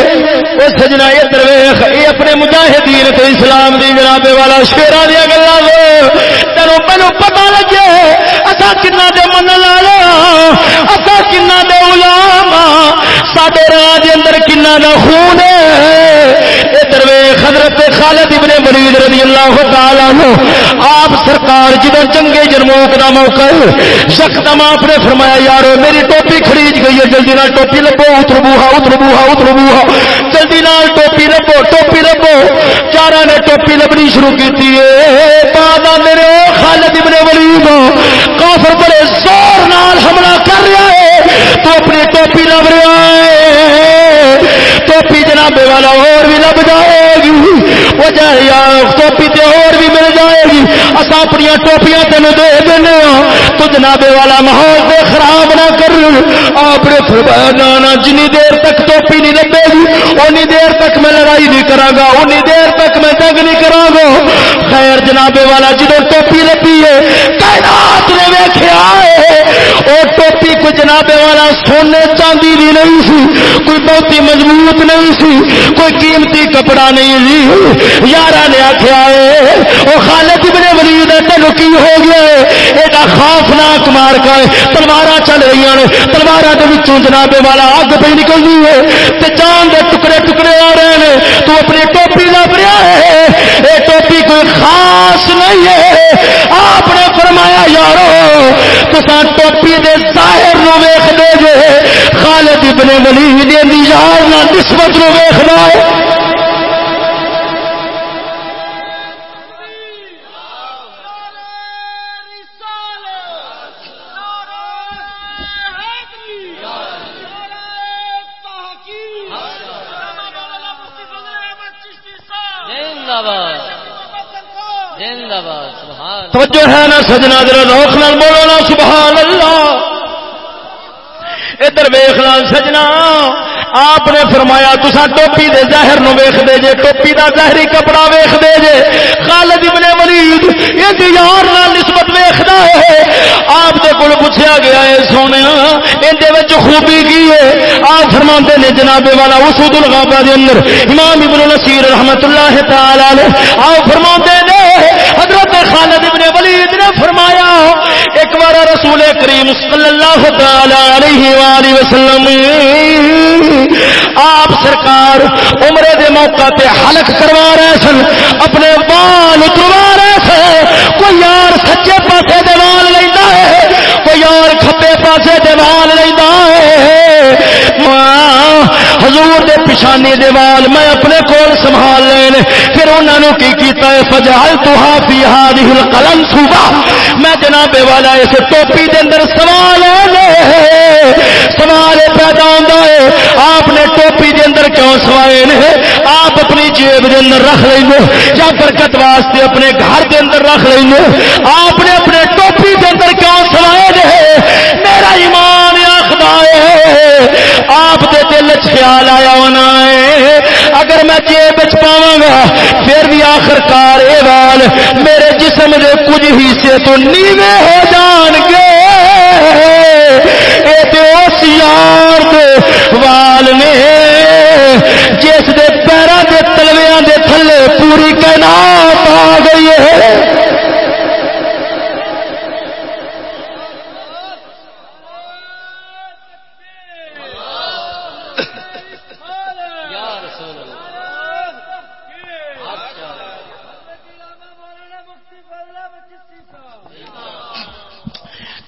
وہ سجنا یہ درویش یہ اپنے مجاہدین تو اسلام دی جناب والا، شیرا دیا گلا تینوں پہلو پتا لگے اصا کنا دے من لالا اصا کنا دے علامہ سڈے راج اندر کنا دا خون ہے۔ درویش حضرت خالد ابن مرید رضی اللہ تعالی عنہ۔ آپ سرکار جدو جنگے جرموک دا موقع ہے یکدم آپ نے فرمایا، یارو، میری ٹوپی خرید گئی ہے، جلدی نہ ٹوپی لبو اتر بوہا اتر بوہا اتر بوہا۔ جلدی نال ٹوپی لبو ٹوپی لبو۔ چارا نے ٹوپی لبنی شروع کی میرے خالد ابن ولید۔ کافر بڑے زور نال حملہ کر رہا ہے۔ تو اپنی ٹوپی لب رہا ہے۔ ٹوپی جناب والا اور بھی لب جائے گی۔ وہ جائے ٹوپی تے اور بھی مل جائے گی اصا اپنی ٹوپیاں تین دے دینا ہاں۔ تو جناب والا ماحول دے خراب نہ کر۔ آپ نے فرمایا نانا جنی دیر تک ٹوپی نہیں لبے گی، اونی دیر تک میں لڑائی نہیں کرا گا، اونی دیر تک میں جنگ نہیں کرا گا۔ خیر جناب والا جدو ٹوپی لبی ہے، کائنات نے ویخیا وہ ٹوپی کوئی جناب والا سونے چاندی بھی نہیں سی، کوئی بہت مضبوط نہیں سی، کوئی قیمتی کپڑا نہیں سی۔ یار نے آخیا ہے وہ خالد ابن ولید، تینو کی ہو گیا ہے؟ ایڈا خوفناک مار کا ہے تلوار چل رہی ہیں تلوار کے جناب والا اگ پہ نکلنی ہے۔ تے جان دے ٹکڑے ٹکڑے آ رہے ہیں تو اپنی ٹوپی لب رہا ہے یہ ٹوپی کوئی خاص نہیں ہے آپ نے فرمایا، یارو تو ٹوپی دے ظاہر نو ویخ دے جے خالد ابن ولید دی یار نہ نسبت نو ویخنا ہے. توجہ ہے نا سجنا در روخ نال بولو نا سبحان اللہ ادھر ویخ لال سجنا۔ آپ نے فرمایا تسا ٹوپی دے ظاہر نو ویخ دے جے، ٹوپی دا ظاہری کپڑا ویخ دے جے۔ خالد ابن ولید، یہ یار نال نسبت ویخدا ہے، آپ دے کول پوچھا گیا ہے، سونے، ان دے وچ خوبی کی ہے؟ آپ فرماتے نے، جناب والا اسود الغابہ دے اندر، امام ابن نصیر رحمت اللہ تعالی علیہ، آپ فرماتے نے حضرت خالد ابن ولید نے فرمایا، ایک بار رسول کریم صلی اللہ تعالی علیہ وآلہ وسلم، آپ سرکار عمرے دے موقع تے حلق کروا رہے سن، اپنے بال اتروا رہے تھے کوئی یار سچے پاسے دیوال لینا ہے، کوئی یار کھبے پاسے دیوال لینا ہے۔ حضور دے پچھانی دے وال میں اپنے کول سنبھال لے پھر انہوں نے کی کیتا ہے؟ فجال تو فی هذه القلم صوبہ میں جناب والا اس ٹوپی دے اندر سوال ہے سوال پیدا ہوتا ہے۔ آپ نے ٹوپی دے اندر کیوں سوائے نے؟ آپ اپنی جیب دے اندر رکھ لیں یا برکت واسطے اپنے گھر دے اندر رکھ لیں آپ نے اپنے ٹوپی دے اندر کیوں سوائے نے؟ میرا ایمان آخدا ہے۔ آپ دے دل چ خیال آیا ہونا ہے۔ اگر میں جیب پاوا گا، پھر بھی آخر کار یہ وال، میرے جسم کے کچھ حصے تو نیوے ہو جان گے۔ اس یار وال نے، جس دے پیروں کے تلویاں دے تھلے پوری کائنات آ گئی ہے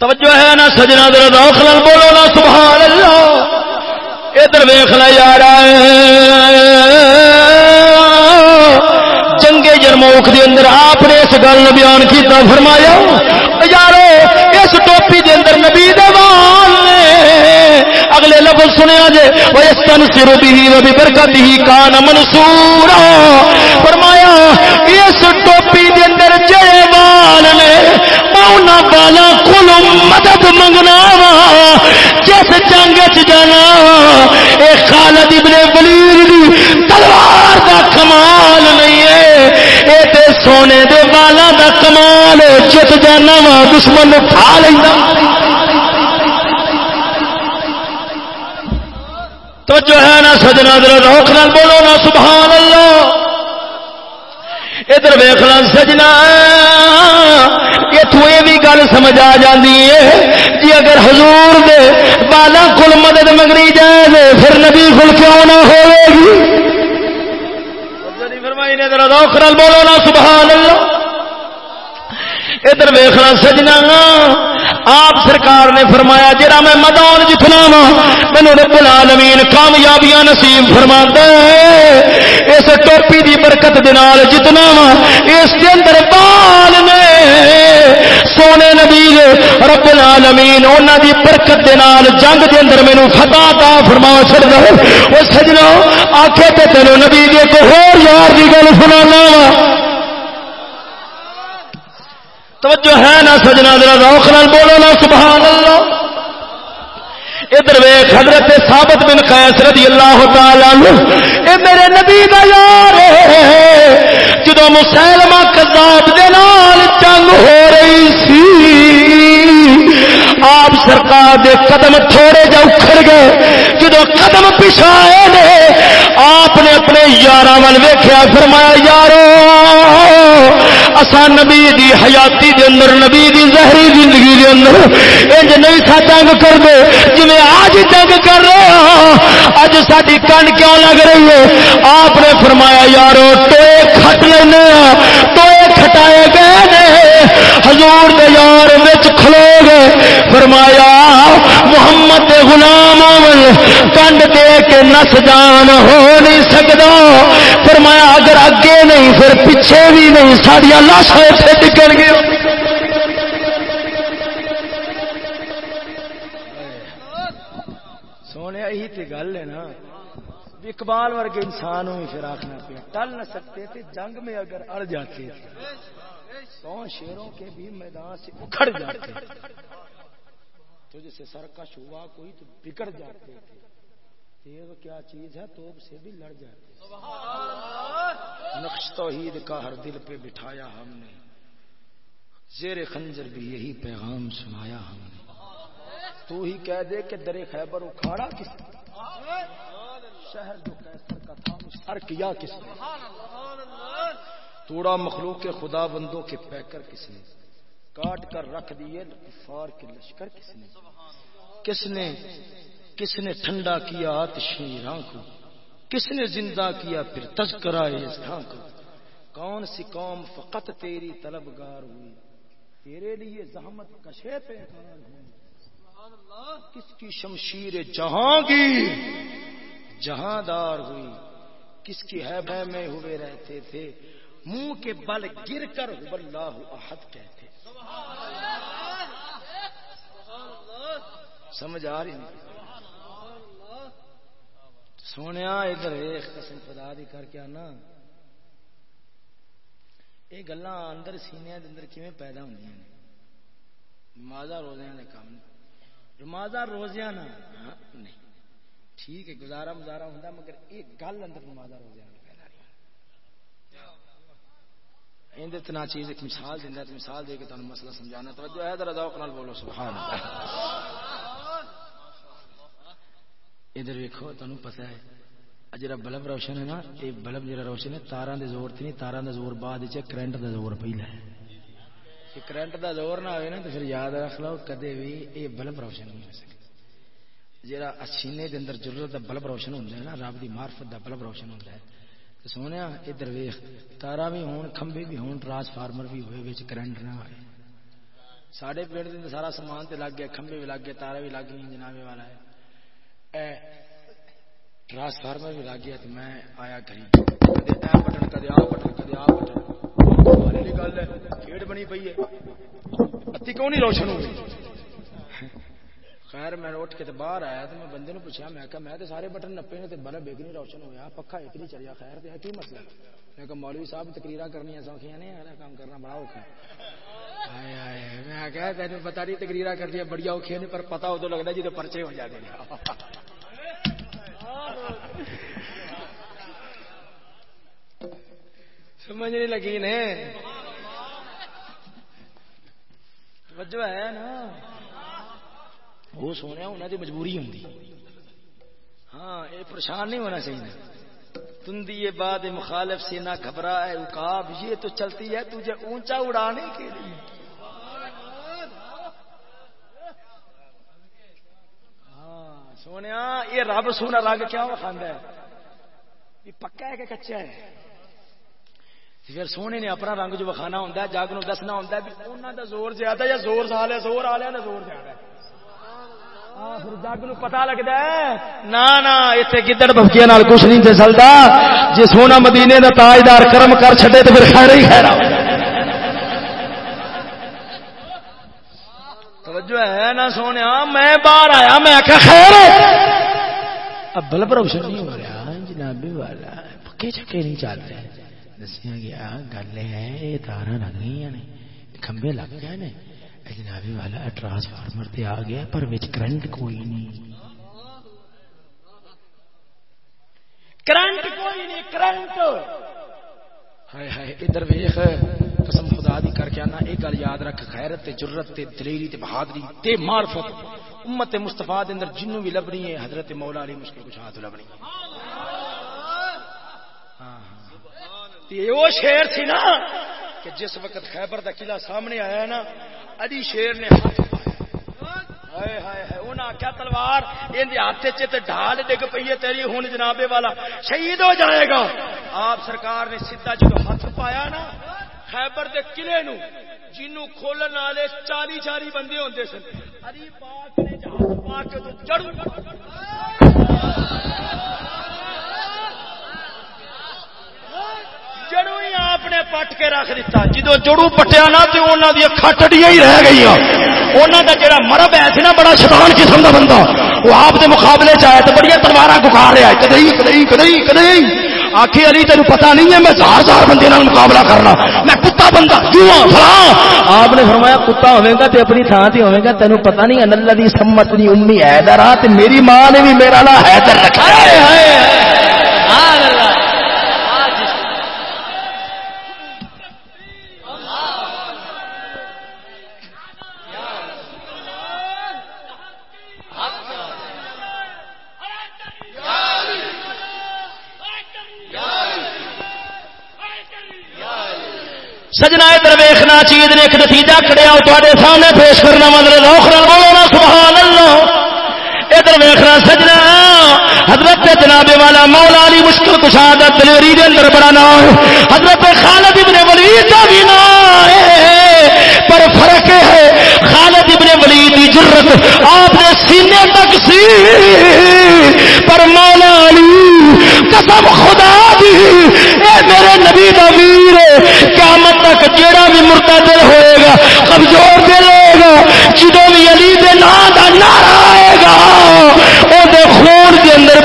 توجہ ہے نا سجنا در دوخل بولو نا سبحان اللہ ادھر ویخ ل یار چنگے جرموک دے اندر آپ نے اس گل بیان کیتا، فرمایا یارو، اس ٹوپی دے اندر نبی دوال نے۔ اگلے لفظ سنیا جے ویستن سر بھی و برکت ہی کان منصورا۔ فرمایا، اس ٹوپی دے اندر جڑے وال نے ماؤنا بالا مدد منگنا وا جس جنگ چ جانا، اے خالد ابن ولید دی تلوار دا کمال نہیں ہے، اے تے سونے دے والا دا کمال جت جانا وا دشمن کھا لینا تو جو ہے نا سجنا دل روک نال بولو نا، سبحان اللہ۔ ادھر ویخلا سجنا۔ اتو یہ بھی گل سمجھ آ جاتی ہے جی اگر حضور دے بالا کل مدد منگنی جائے پھر نبی کل کیوں نہ ہوئے گی؟ فرمائی نے ذرا روک بولو نا سبحان اللہ ادھر ویخنا سجنا۔ آپ سرکار نے فرمایا جرا میں مدان جتنا وا مینو رب العالمین کامیابیاں نصیب فرما اس ٹوپی دی برکت دنال جتنا وا اس کے اندر بال نے سونے نبی رب العالمین، انہاں دی برکت دے نال، جنگ دے اندر مینو فتح تا فرما چھڑ دے او سجنا، آکھے تے تینو نبی دے کو ہور یار دی گل سنانا وا۔ توجہ ہے نا سجنا، ذرا روک نال بولو نا، سبحان اللہ۔ ادھر ویخ حضرت ثابت بن قیس رضی اللہ تعالی اے میرے نبی دا یار جدو مسلمہ کذاب دے نال جنگ ہو رہی سی آپ سرکار دے قدم تھوڑے جا اکھڑ گئے۔ جدو قدم پچھائے نے، آپ نے اپنے یار ویخیا فرمایا، یارو اسا نبی دی حیاتی دے اندر، نبی دی زہری زندگی دے اندر انج نہیں تھا جنگ کر دے۔ جی آج جنگ کر رہے ہاں اج ساری کن کیوں لگ رہی ہے؟ آپ نے فرمایا، یارو، ٹوئے کھٹ لینا ہاں، ٹوئے کھٹائے گئے حضور دے یار وچ کھلو گئے، فرمایا، محمد دے غلام کنڈ دے کے نس جان ہو نہیں سکتا فرمایا، اگر اگے نہیں، پھر پیچھے بھی نہیں ساریا لاشا اتنے ٹکن گیا۔ سونے یہی تے گل ہے نا۔ اقبال ورگے انسان ہوئی پھر آخنا پیا۔ ٹل نہ سکتے تھے جنگ میں اگر اڑ جاتے۔ تھے سو شیروں کے بھی میدان سے اکھڑ جاتے تو جیسے سرکش ہوا کوئی تو بگڑ جاتے تھے۔ تیغ کیا چیز ہے؟ توپ سے بھی لڑ جاتے نقش توحید کا ہر دل پہ بٹھایا ہم نے۔ زیر خنجر بھی یہی پیغام سنایا ہم نے۔ تو ہی کہہ دے کہ در خیبر اکھاڑا کس نے؟ شہر جو کیسر کا تھا سر کیا کس نے؟ توڑا مخلوق کے خدا بندوں کے پیکر کس نے؟ کاٹ کر رکھ دیے کفار کے لشکر کس نے؟ کس نے کس نے ٹھنڈا کیا آتشی راہ کو کس نے زندہ کیا پھر تذکرہ اس راہ کو؟ کون سی قوم فقط تیری طلبگار ہوئی؟ تیرے لیے زحمت کشے پہ ہوئی؟ کس کی شمشیر جہاں کی جہاں دار ہوئی؟ کس کی ہے بہ میں ہوئے رہتے تھے؟ منہ کے بل گر کر اللہ احد کہتے سمجھ آ رہی نہیں سونے ادھر ایک قسم خدا دی کر کے آنا۔ یہ گلا اندر سینیا اندر کیویں پیدا ہوں نمازا روزیاں نے کام نمازا روزیاں نا ہاں، نہیں۔ ٹھیک ہے گزارا مزارا ہوں مگر ایک گل اندر نمازا روزیاں پیدا تنا چیز ایک مثال دینا تو مثال دے کے تمہیں مسئلہ سمجھانا۔ توجہ ہے، ذرا ذوق نال بولو، سبحان اللہ۔ ادھر ویکو تمہیں پتا ہے جا بلب روشن ہے نا، یہ بلب جا روشن ہے تارا دے زور نہیں تارا دا زور بعد کرنٹ دا زور پہلا ہے۔ کرنٹ دا زور نہ ہوئے نا، تو پھر یاد رکھ لو، کدے بھی یہ بلب روشن نہیں ہو سکتا۔ جا سینے کے اندر ضرورت دا بلب روشن ہوتا ہے نا، رب کی مارفت دا بلب روشن ہوتا ہے۔ سونے ادھر ویخ تارا بھی ہون کھمبے بھی ہون ٹرانسفارمر بھی ہوئے کرنٹ نہ ہوئے سارے پنڈ سارا سامان تے لگ گیا کھمبے بھی لگ گئے تارا بھی لگ گئی جنابے والا ہے اے ٹرانسفارمر بھی لگ گیا تو میں آیا گھر بٹن کدے آ بٹن کدے آ بٹن گل ہے کھیڈ بنی پی ہے بتی کیوں نہیں روشن ہو گئی خیر میں اٹھ کے تو باہر آیا تو میں بندے نے پوچھا میں کہ میں تو سارے بٹن نپے نے بلب ایک نہیں روشن ہو گیا پکا ایک نہیں چلیا خیر تو ہے کی مسئلہ میں کہ مولوی صاحب تقریر کرنی سوکھیاں نے کام کرنا بڑا اوکھا میں کہ تین پتا نہیں تقریر کرنی بڑی اوکھیا نہیں پر پتا ادو لگتا جی تو پرچے ہو جاتے ہیں سمجھ نہیں لگی نے۔ توجہ ہے نا۔ وہ سونے انہوں کی مجبوری ہوں ہاں یہ پریشان نہیں ہونا چاہیے۔ تندی یہ بات مخالف سے نہ گھبرا ہے اکاب یہ تو چلتی ہے تجھے اونچا اڑانے کے لیے۔ ہاں، سونے یہ رب سونا رنگ کیا ہے؟ یہ پکا ہے کہ کچا ہے؟ پھر سونے نے اپنا رنگ جو وکھانا ہوں جگ نو دسنا ہوں انہوں کا زور زیادہ یا زور سال ہے، زور آ لیا زور زیادہ جگ نو پتا لگتا ہے نہ نہ اتنے گدڑ بفکیا کچھ نہیں چلتا جی سونا مدینے کا تاجدار کرم کر چڈے تو پھر خیر ہی خیر توجہ ہے نا سونے میں باہر آیا میں آخیا خیر اب بلب روشن نہیں ہو رہا جناب والا پکے چکے نہیں چل رہے دسیا گیا گل ہے یہ تار لگ گئی نے کمبے لگ گئے نے جنابی والا ٹرانسفارمر تے آ گیا پر کرنٹ کوئی نہیں۔ کرنٹ کوئی نہیں کرنٹ ہائے ہائے ادھر ویخ قسم خدا دی کر کے آنا ایک گل یاد رکھ خیرت تے جرت تے دلیری تے بہادری تے معرفت۔ امت مصطفیٰ دے اندر جنوں بھی لبنی ہے حضرت مولا علی مشکل کچھ ہاتھ لبنی ہے۔ ہاں ہاں وہ شیر تھی نا کہ جس وقت خیبر دا قلعہ سامنے آیا ہے نا ادی شیر نے ہاتھ آخیا تلوار ہاتھ ڈال ڈگ پی ہے تیری ہوں جنابے والا شہید ہو جائے گا آپ سرکار نے سیدا جب ہاتھ پایا نا خیبر دے قلعے نو جنو کھولن والے چالی چالی بندے ہوتے سن ہری پاک نے جہاز پا کے تو جڑو ہی آپ نے پٹ کے رکھ دیتا جدو جڑو پٹیا نا تو انہوں دیا کھٹڑیاں ہی رہ گئی انہوں کا جڑا مرب ہے نا بڑا شیطان قسم کا بندہ۔ وہ آپ کے مقابلے چاہے تو بڑی تلوار گکار رہا ہے۔ کدی کدی کدی کدی آخی علی تین پتا نہیں ہے میں ہزار ہزار بندے مقابلہ کرنا۔ میں کتا بندہ فلاں۔ آپ نے فرمایا کتا ہوگا تو اپنی تھان سے ہوگا تینوں پتا نہیں اللہ کی سمت نہیں امی آ میری ماں نے بھی میرا نا حیدر رکھا ہے۔ سجنا ادھر ویخنا چیز نے ایک نتیجہ کھڑیا تے سامنے پیش کرنا مطلب روخرا بولنا سبحان اللہ ادھر ویخنا سجنا حضرت جناب والا مولا علی مشکل کشاد دلیری دے اندر بڑا نام حضرت خالد ابن ولید کا بھی نام ہے۔ پر فرق ہے، خالد ولی دی جرت آپ نے سینے تک سی۔ پر مولا علی، قسم خدا دی۔ اے میرے نبی دا ویر قیامت تک جیڑا بھی مرتا دل ہوئے گا، کمزور دل ہوئے گا جدو بھی علی دے نام دا نعرہ آئے گا او دے خون کے اندر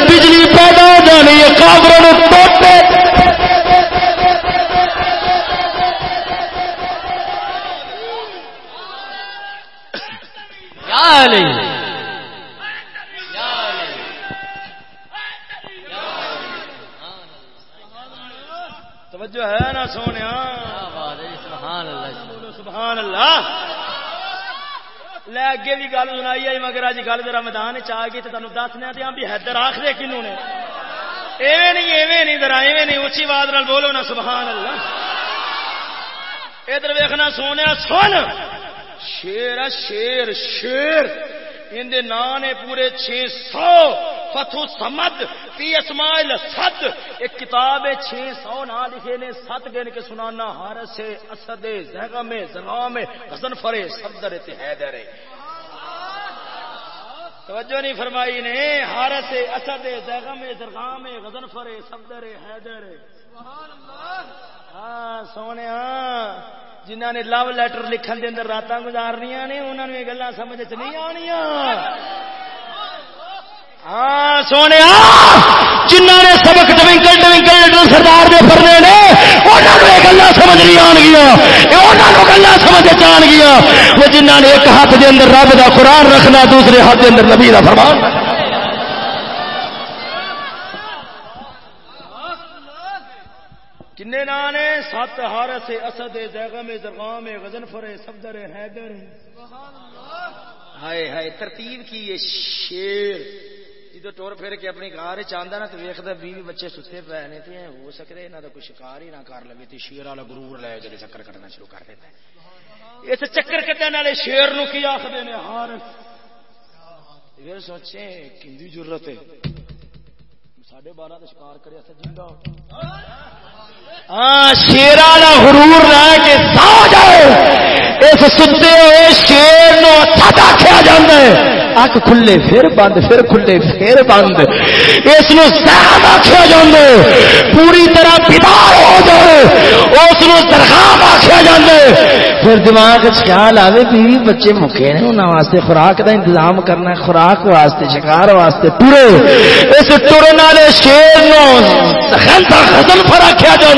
یا علی توجہ ہے نا سونے۔ سبحان اللہ۔ سبحان اللہ لے اگے بھی گل سنائی ہے مگر اج گل میرا میدان چ گئی تو تمہیں دسنے دیا بھی حیدر آخر کنو نے۔ ایویں نہیں ایویں نہیں، ذرا ایویں نہیں اچھی بات نال بولو نا، سبحان اللہ۔ ادھر ویکھنا سونے، سن۔ شیر ہے، شیر شیر۔ اندے نام نے پورے چھ سو۔ فتو سمد فی اسماعیل ست ایک کتاب ہے چھ سو نا لکھے نے ست گن کے سنانا۔ ہر سے اسد زہغم زغام غزن فرے صدر تے حیدر توجہ نہیں فرمائی نے۔ ہر سے اسد زہغم زغام غزن فرے صدر حیدر سبحان اللہ۔ ہاں سونے ہاں۔ جنہ نے لو لیٹر لکھن دے اندر راتاں گزارنیاں نے، انہاں نوں یہ گلاں سمجھ چ نہیں آنیاں۔ ہاں سونے جنہ نے سبق ٹوینکل ٹوینکل لٹل سردار دے پڑھنے نے، انہاں نوں یہ گلاں سمجھ نہیں آن گیا انہاں نوں گلاں سمجھ چ آن گیا وہ جنہ نے ایک ہاتھ دے اندر رب دا قرآن رکھنا، دوسرے ہاتھ دے اندر نبی دا فرمان کنے نام نے سات ہار سے اسد زیغم زرغام غزن فرے صفدر حیدر ہائے ہائے ترتیب کی یہ شیر۔ جدو ٹور پھر کے اپنی کار چاہتا نا تو ویکتا بیوی بچے ستے پے نے تے ہو سکتے نہ تو کوئی شکار ہی نہ کر لگے تے شیر والا غرور لے جڑے چکر کٹنا شروع کر دیتا ہے۔ اس چکر کٹنے والے شیر نو کی آخر ہار پھر سوچے کندی ضرورت ہے؟ ساڑھے بارہ کا شکار کرے جنگا ہاں شیر غرور رہ کے سو جاؤ اس ستے ہوئے شیر نو سد آخیا جا اک کھلے پھر بند، پھر کھلے پھر بند۔ اس نو سہد آخیا جا پوری طرح بیدار ہو جائے اس نو درخام آخیا جا پھر دماغ خیال آئے بیوی بچے مکے نے انہوں واسطے خوراک دا انتظام کرنا ہے، خوراک واسطے، شکار واسطے ٹرے۔ اس ٹرن والے شیر نو خزن پر آخیا جا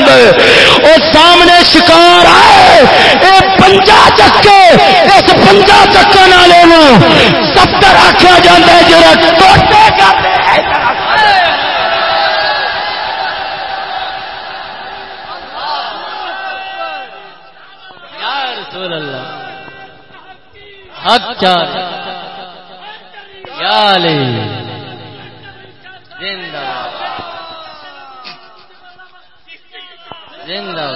وہ سامنے شکار آئے۔ اے پنجا چکے، اس پنجا چکن والے ستر آخیا جا جا ٹوٹے حق چار یا علی۔ زندہ زندہ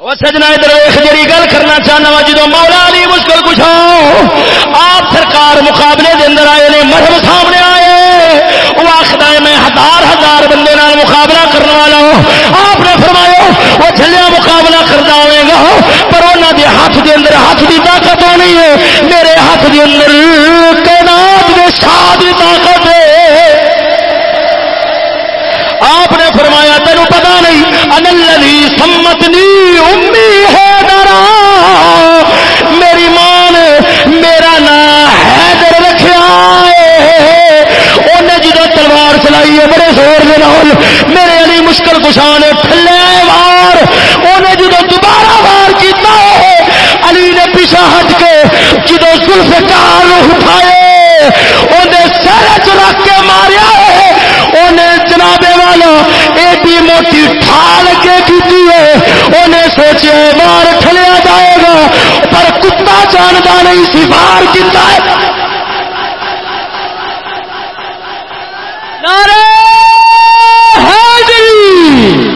وہ سجنا ادھر جی گل کرنا چاہنا وا جدو مولا علی مشکل کچھ آپ سرکار مقابلے دے اندر آئے نے مرم سامنے آئے۔ وہ آخر ہے، میں ہزار ہزار بندے نال مقابلہ کرنے والا ہوں۔ آپ نے فرمایا وہ چلیا مقابلہ کرنا ہوئے گا، پر انہوں دے ہاتھ دے اندر ہاتھ دی طاقت ہونی ہے۔ میرے ہاتھ دے اندر کائنات دے شاہ دی طاقت ہے۔ آپ نے فرمایا تینوں سمتنی امی ہے ڈرا میری ماں نے میرا نام حیدر رکھا انہیں جدو تلوار چلائی ہے، بڑے زور کے نال میرے علی مشکل کشا نے تھلے وار۔ انہیں جدو دوبارہ وار کیتا ہے، علی نے پیچھا ہٹ کے جدو زلف کار اٹھائے انہیں سر چ رکھ کے ماریا ہے۔ انہیں جنابے والا، ایڈی موٹی ٹھال ہے؟ انہیں سوچے بار ٹھلیا جائے گا، پر کتا جانتا نہیں سی باہر کتا ہے نعرہ حیدری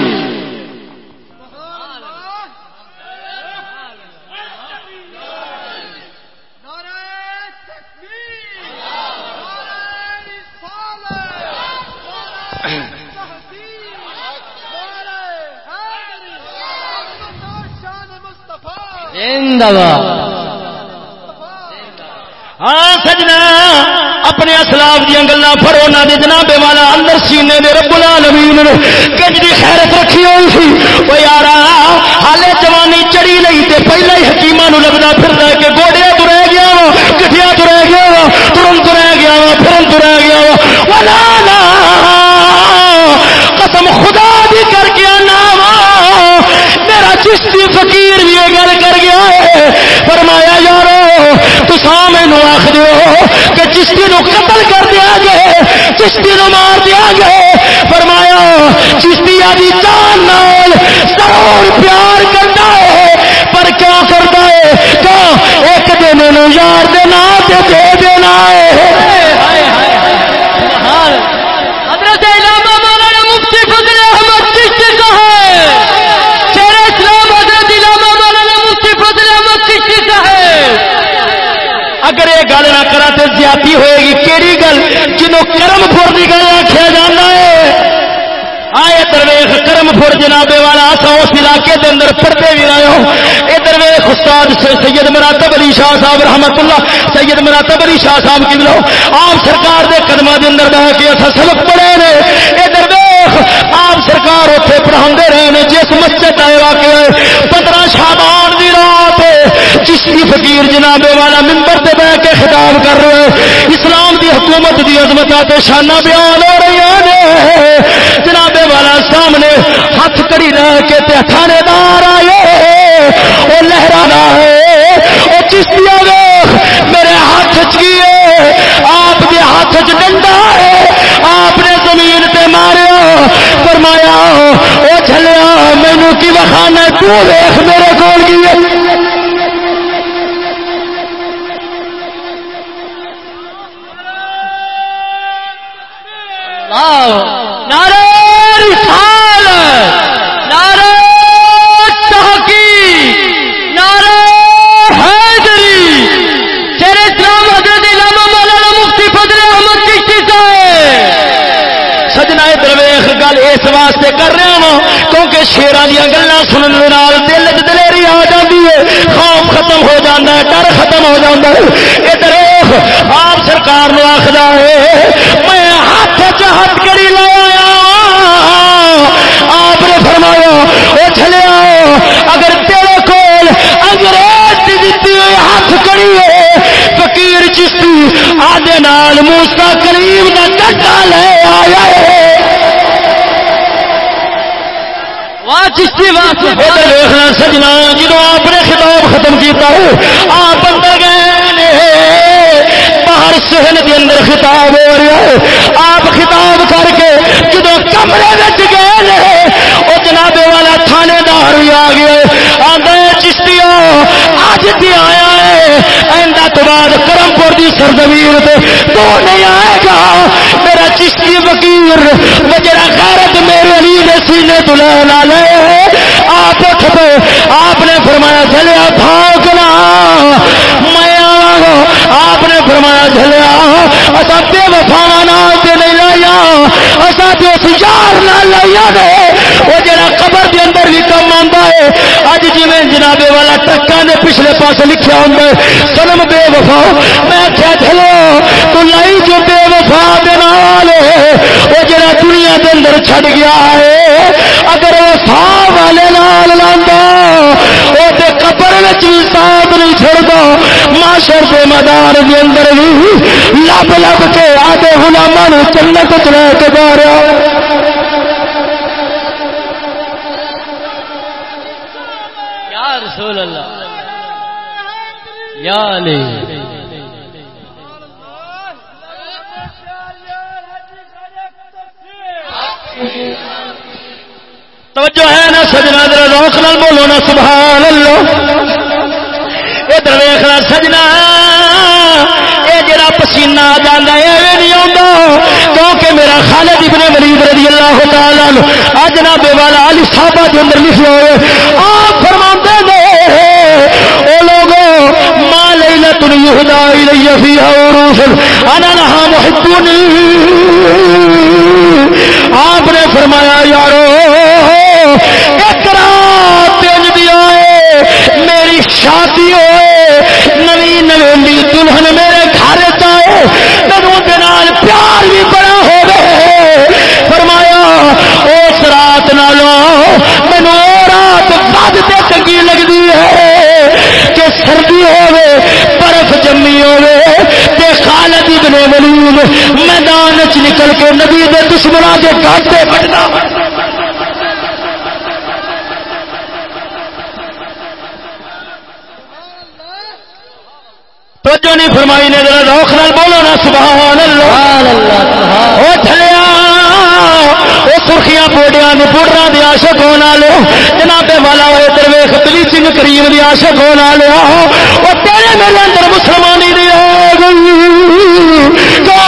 زندہ باد ہاں سجنا اپنے اسلاف دیا گلا پڑھو نہ دے جناب والا اندر سینے دے رب العالمین نے کنج دی خیرت رکھی ہوئی سی۔ وہ یار حالے جوانی چڑی نہیں تے پہلے ہی حکیماں نو لگدا پھردا ہے کہ گوڑے تو رہ گیا وا کٹھیا تو رہ گیا وا ترن تو رہ گیا وا پھرن تو رہ گیا وا۔ ولا لا، قسم خدا دی کر کے آنا وا۔ میرا چشتی فقیر بھی یہ گل کر گیا۔ ہے فرمایا، یارو تو سامنے نو آخ دیو کہ چشتی نو قتل کر دیا گے چشتی نو مار دیا گے فرمایا، چشتی آدھی جان نال ضرور پیار کرتا ہے پر کیا کرتا ہے کیا ایک دن نو یار دینا تے دے دینا ہے حضرت علامہ مولانا مفتی فضل احمد چشتی صاحب شیر اسلام حضرت علامہ مولانا مفتی فضل احمد چشتی صاحب اگر یہ گل نہ کرا تو زیادتی ہوئے گی۔ کیڑی گل؟ جنوں کرم پور کی گل آخیا جانا ہے۔ آئے درویش، کرم پور جنابے والا اس علاقے دے اندر پڑھتے بھی رہے ہو اے درویش، استاد سید مراتب علی شاہ صاحب، رحمت اللہ، سید مراتب علی شاہ صاحب کی لو آپ سرکار دے قدموں دے اندر بہ کے اسا سبق پڑھے نے۔ اے درویش، آپ سرکار اوتھے پڑھاندے رہے نے، جس مسجد آئے واقع پندرہ شابان دی چشتی فقیر جناب والا ممبر تے بہ کے خطاب کر رہے اسلام دی حکومت دی عظمت تے شانہ بیان ہو رہی ہیں۔ جناب والا سامنے ہاتھ کڑی رہ کے تے تھانے دار آئے او لہرانا ہے۔ او چشتیا ویخ میرے ہاتھ چکیے آپ دے ہاتھ چ ڈنڈا ہے۔ آپ نے زمین تے ماریا۔ فرمایا، او چلیا مینو کی وخانا تو ویخ میرے کول کی ہے نعرہ رسالت نعرہ تحقیق نعرہ حیدری شیر اسلام حضرت علامہ مولانا مفتی فضل احمد چشتی صاحب سجنا درویخ گل اس واسطے کر رہا ہوں کیونکہ شیران دیا گلا سننے دل چ دلیری آ جاتی ہے، خوف ختم ہو جاتا ہے، ڈر ختم ہو جاتا ہے۔ آپ سرکار نو آخر ہے، میں ہاتھ چ کری لے آیا۔ آپ نے فرمایا وہ چلیا اگر تیرے کول انگریز کی دیتی ہوئی ہاتھ کڑی ہے، فقیر چشتی آدھے نال موسا کریم چشتی دیکھنا سجنا جدو آپ نے خطاب ختم کیتا ہے آپ اندر گئے باہر سہن کے اندر خطاب ہو رہا ہے۔ آپ خطاب کر کے جدو کمرے بچ گئے وہ جنابے والا تھانے دار بھی آ گیا آدھے چشتی اج بھی آیا آئندہ تو بعد کرم پور کی سرزمین تو نہیں آئے گا۔ میرا چشتی وکیل وجرا غیرت میرے علی نے سینے تو لے لا لے۔ آپ اٹھ پے۔ آپ نے فرمایا چلیا بھاگنا۔ میں آواں۔ آپ نے فرمایا چلیا اصا بے وفا نال تے نہیں لایا اصا جو اس یار نال لایا نے۔ وہ جڑا دے اندر بھی کم آندا ہے۔ اج جویں جنابے والا ٹکاں دے پچھلے پاسے لکھیا ہوندا ہے، سلم بے وفا میں کیا چلو، تو لائی جو بے وفا دے وہ جڑا دنیا دے اندر چھڑ گیا ہے۔ اگر وہ سا والے لال لاندا، وہ قبر وچ بھی ساتھ نہیں چھڑدا معاشر دے میدان دے اندر بھی لب لب کے آدھے غلاماں نو جنت وچ لے کے جا سبحان اللہ ادھر ویخنا سجنا۔ یہ جڑا پسینہ آ جانا ہے یہ نہیں آتا کیونکہ میرا خالد ابن ولید رضی اللہ تعالی عنہ اج نا بے والا علی صاحبہ کے اندر لکھے ہوئے۔ آپ فرماتے ہیں او لوگوں ما لیلۃ یہدا الی فیھا عروس انا لها محبون۔ آپ نے فرمایا، یارو دلہن میرے گھر تین تینوں پیار بھی بڑا ہو گئے فرمایا اس رات نالو مینو رات بد سے چنگی لگتی ہے کہ سردی ہوے برف جمی ہوے تے خالد ابن ولید میدان چ نکل کے نبی دے دشمنوں کے گھر سے بڑھنا پوڑیاں نے دی عاشق ہونا لو جناب والا ہوئے درویش بلیچنگ کریم دی عاشق ہونا لو او تیرے میرے اندر مسلمانی دی آ گئی تو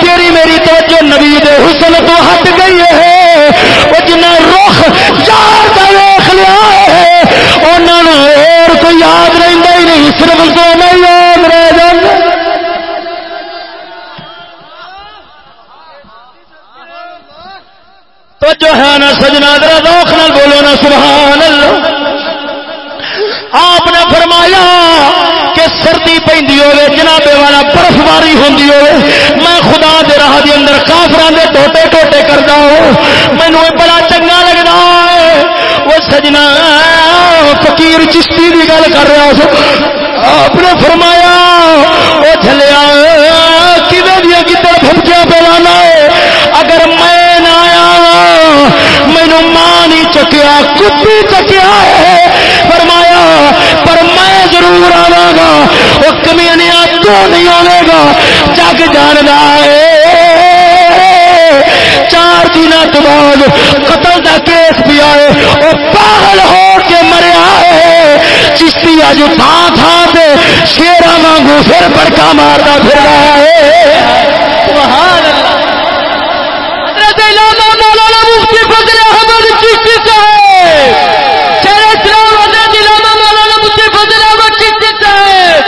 تیری میری توجہ نبی دے حسن تو ہٹ گئی ہے او جنہ رخ چار دا ویکھ لیا ہے انہاں نوں اور کوئی یاد رہندا ہی نہیں صرف سبحان اللہ۔ آپ نے فرمایا کہ سردی پہ ہوے جنابے والا برف باری ہوں میں خدا دے راہ دے اندر کافران دے ٹوٹے ٹوٹے کرتا ہوں۔ مینو بڑا چنگا لگتا ہے۔ وہ سجنا فقیر چشتی کی گل کر رہا سو۔ آپ نے فرمایا وہ چلیا کدے دیا کدھر پھمکیا پہ لانا ہے؟ اگر میں نہ آیا مینو ماں نہیں چکیا کتی چکیا ہے۔ فرمایا، پر میں ضرور آوا گا وہ کمینیا تو نہیں آئے گا جگ جاننا ہے۔ چار دن بعد قتل کا کیس بھی آئے۔ وہ پاگل ہو کے مریا ہے۔ چشتی اج تھان تھان سے شیرا وانگو پھر بڑکا مارتا پھر رہا ہے۔ سبحان اللہ حضرت علامہ مولانا مفتی فضل احمد چشتی صاحب شہر اسلام حضرت علامہ مولانا مفتی فضل احمد چشتی صاحب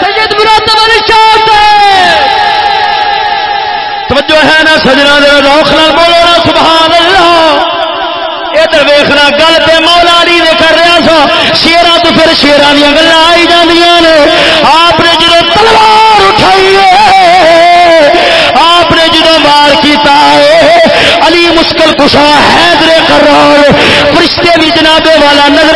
سید مراتب علی شاہ صاحب توجہ ہے نا سجنا ذرا روخ نال بولو نا سبحان اللہ ادھر ویخنا گل تے مولا علی نے کر رہا سا شیرا تو پھر شیرا دیا گلا آئی جاندیاں نے۔ آپ نے جدو تلوار اٹھائی ہے، آپ نے جدو وار کیتا ہے، علی مشکل کشا حیدرے کر رہا فرشتے بھی جنابے والا نظر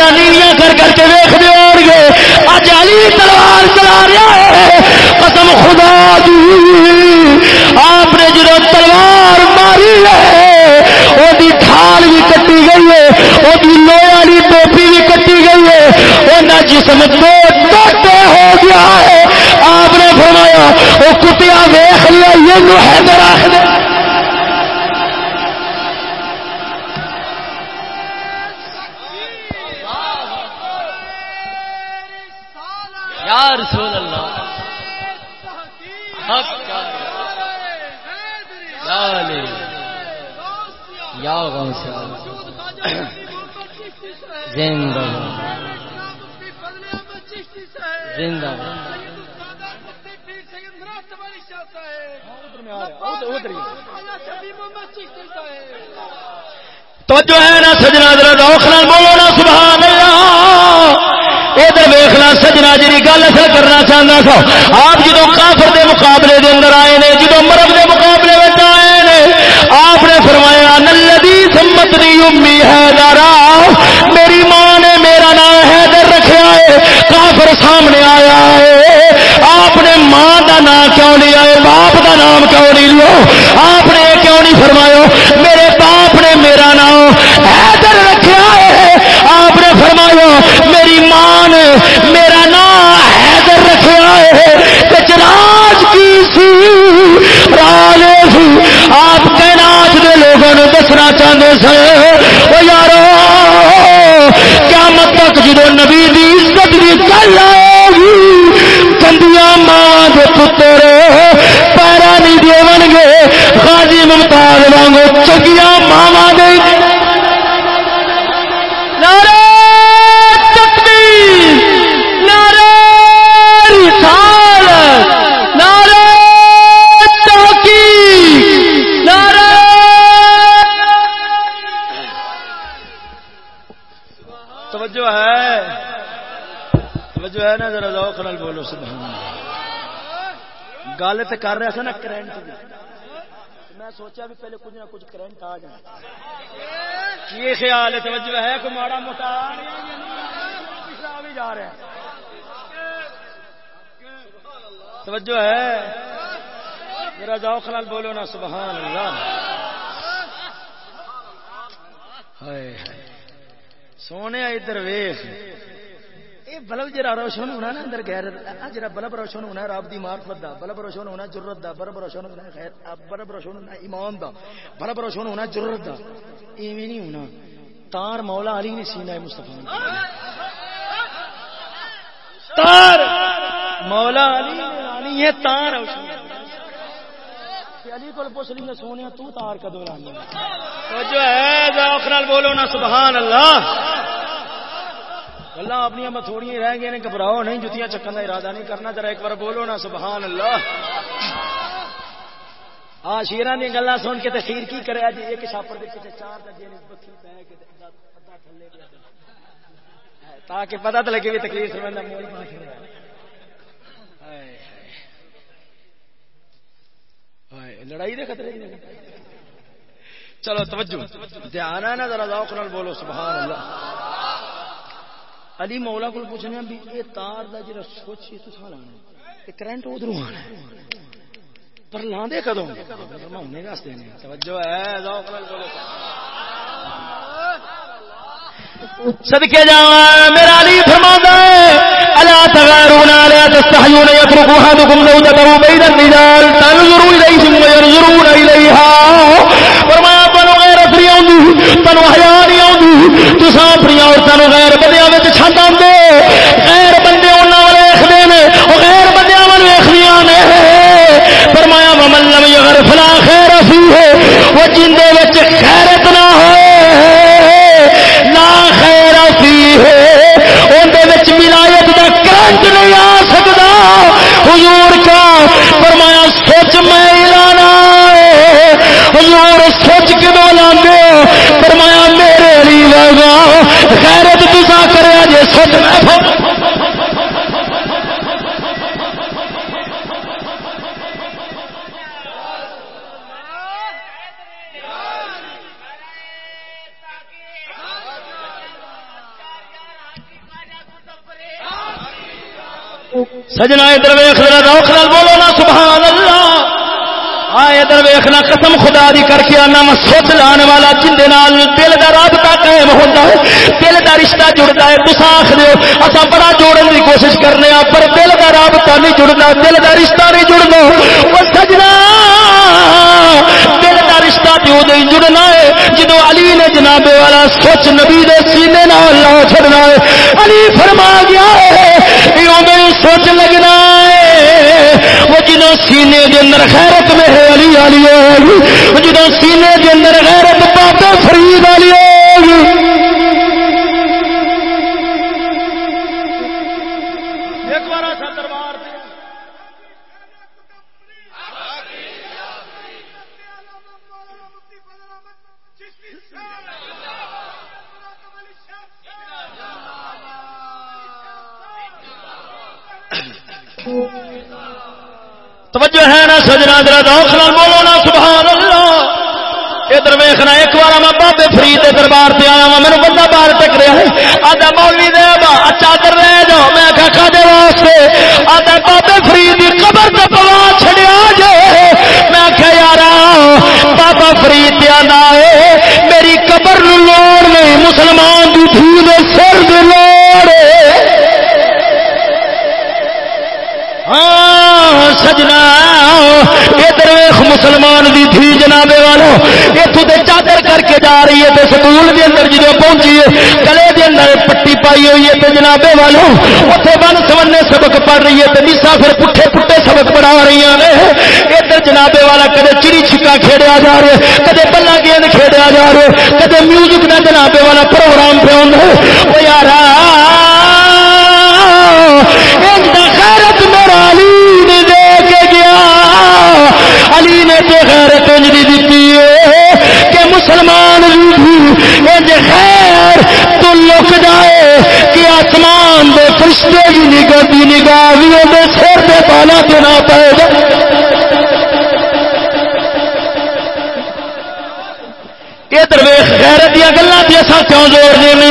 کر کر کے ویخ دے اور گے۔ اج علی تلوار چلا رہا ہے۔ قسم خدا دی۔ آپ نے جدو تلوار ماری ہے وہ ڈھال بھی کٹی گئی ہے وہ لوہے والی ٹوپی بھی کٹی گئی ہے وہ جسم دو ٹوٹے ہو گیا ہے۔ آپ نے فرمایا وہ کتیا ویخ لیا یہ تو جو ہے نا سجنا ذرا روخ نال بولو نا، سبحان اللہ۔ ادھر ویخنا سجنا جی گل اصل کرنا چاہتا سا۔ آپ جدو کافر دے مقابلے دے اندر آئے نے جدو مرب دے مقابلے میں آئے نے، آپ نے فرمایا نلدی سمت نہیں امی ہے دارا میری ماں نے میرا نام حیدر رکھا ہے، کافر سامنے آیا ہے۔ آپ نے ماں دا نام کیوں نہیں، آئے باپ دا نام کیوں نہیں لو آپ نے کیوں نہیں فرمایا میرے باپ نے میرا نام حیدر رکھا ہے آپ نے میری ماں نے میرا نام حیدر رکھا ہے کچراج کی سی رالے سی۔ آپ کائنات دے لوگوں نے دسنا چاہتے سن۔ وہ یارو، قیامت تک جدو نبی دی عزت بھی گل آئے گی کندیا ماں دے پتر پیرا نہیں دے گے، غازی ممتاز وانگو تے کر رہا سا نا کرنٹ میں سوچا بھی پہلے کچھ نہ کچھ کرنٹ آ جائے۔ کی خیال ہے؟ توجہ ہے کوئی ماڑا موٹا جا رہا ہے۔ توجہ ہے؟ میرا ذوق نال بولو نا سبحان اللہ۔ ہائے ہائے۔ سونے ادھر ویخ یہ بلب جرا روشن ہونا نا اندر غیر جرا بلب روشن ہونا رب دی معرفت دا، بلب روشن ہونا جرت دا، بلب روشن ہونا خیر بلب روشن ہونا ایمان دا، بلب روشن ہونا جرت دا، ایویں نہیں ہونا۔ تار مولا علی نے سینہ مصطفی نے۔ تار مولا علی لانی ہے تار روشن۔ علی کو پوچھ لی سونے تو تار کدو لانی جو ہے بولو نا، سبحان اللہ۔ اللہ اپنی میں تھوڑی رہ گئے گھبراؤ نہیں، جتیاں چکن کا ارادہ نہیں کرنا، ذرا ایک بار بولو نا، سبحان اللہ۔ ہاں شیران دی گلا سن کے تخیر کی کرے جی ایک چھاپڑ دے کتے چار دا بکھی پے کے ادا تھلے تاکہ پتہ تے لگے بھی تقریر سمجھنا مول پاس لڑائی دے خطرے چلو، توجہ۔ دھیان ہے نا، ذرا ذوق نال بولو، سبحان اللہ۔ علی مولا کو پوچھنے بھی یہ تار دا جڑا سوچ ہے تو لانا یہ کرنٹ ادھر آنا ہے۔ پر لاندے کدوں؟ فرماؤنے واسطے نے توجہ ہے ذوق نال بولو صدقے جاواں، میرا علی فرماتا ہے، الا تغارون الا تستحيون يترك احدكم زوجته بين الرجال، تنظروا اليهم وينظرون اليها فرمایا تنو نہیں آندی تمہیں ہیا نہیں آندی تساں اپنی عورتوں غیر بندیاں وچ آتے غیر بندے انہاں ول ویکھدے نے او غیر بندیاں ول ویکھدیاں نے فرمایا ممن لم يغرف لا خیر فیہ وہ جندے خیرت تسا کریا جے سوچ میں سجنا ادھر ویخ روخ نال بولو نا۔ ادھر ویخنا قسم خدا دی کر کے آنا، میں سوچ لان والا جندے نال دل دا رابطہ قائم ہوتا ہے، دل دا رشتہ جڑتا ہے تسا آخ دیو اسا بڑا جوڑن دی کوشش کرنے ہاں پر دل دا رابطہ نہیں جڑتا دل دا رشتہ نہیں جڑنا۔ وہ سجنا، دل دا رشتہ جو دے جڑنا ہے۔ جدو علی نے جناب والا سوچ نبی دے سینے نال لا چھڑنا ہے، علی فرما گیا ہے سوچ لگنا۔ ہے وہ جنوں سینے دے اندر خیرت میرے ہے علی علی ہوگی جدو سینے دے اندر غیرت بابے فرید والی ہو توجہ ہے نا سجنا درا دوخلا بولو نا سبحان اللہ ادھر ویخنا ایک بار میں بابے فرید کے دربار سے آیا وا میرے بندہ باہر ٹک رہا ہے۔ آدھا مولوی دے با چادر رہ جاؤ۔ میں آخا کھانے واسطے؟ آدھا بابے فرید کی قبر سے پوا چڑیا جے۔ میں آخیا یار بابا فرید آنا ہے۔ میری قبر لوڑ نہیں مسلمان دی دھی دے سر مسلمان دی دھی جنابے والو اتو تے چادر کر کے جا رہی ہے تے سکول دے اندر جدو پہنچی ہے، گلے دے اندر پٹی پائی ہوئی ہے تے جنابے والو اتنے بن سمنے سبق پڑھ رہی ہے تے نیسا پھر پٹھے پٹھے سبق پڑھا رہی ہیں۔ ادھر جنابے والا کدے چڑی چھکا کھیڑیا جا رہے کدے بلا گیند کھیڑیا جا رہے کدے میوزک کا جنابے والا پروگرام پہ آؤں وہ یار خیرت میرا علی نے دے کے گیا علی نے تو غیرت انجلی دیتی ہے کہ مسلمان بھی انج خیر لک جائے کہ آسمان دے فرشتے کی نگاہ دی نگاہ بھی اندر سر دے بالا دینا پائے گا گلوں سے اصا کیوں زور دینے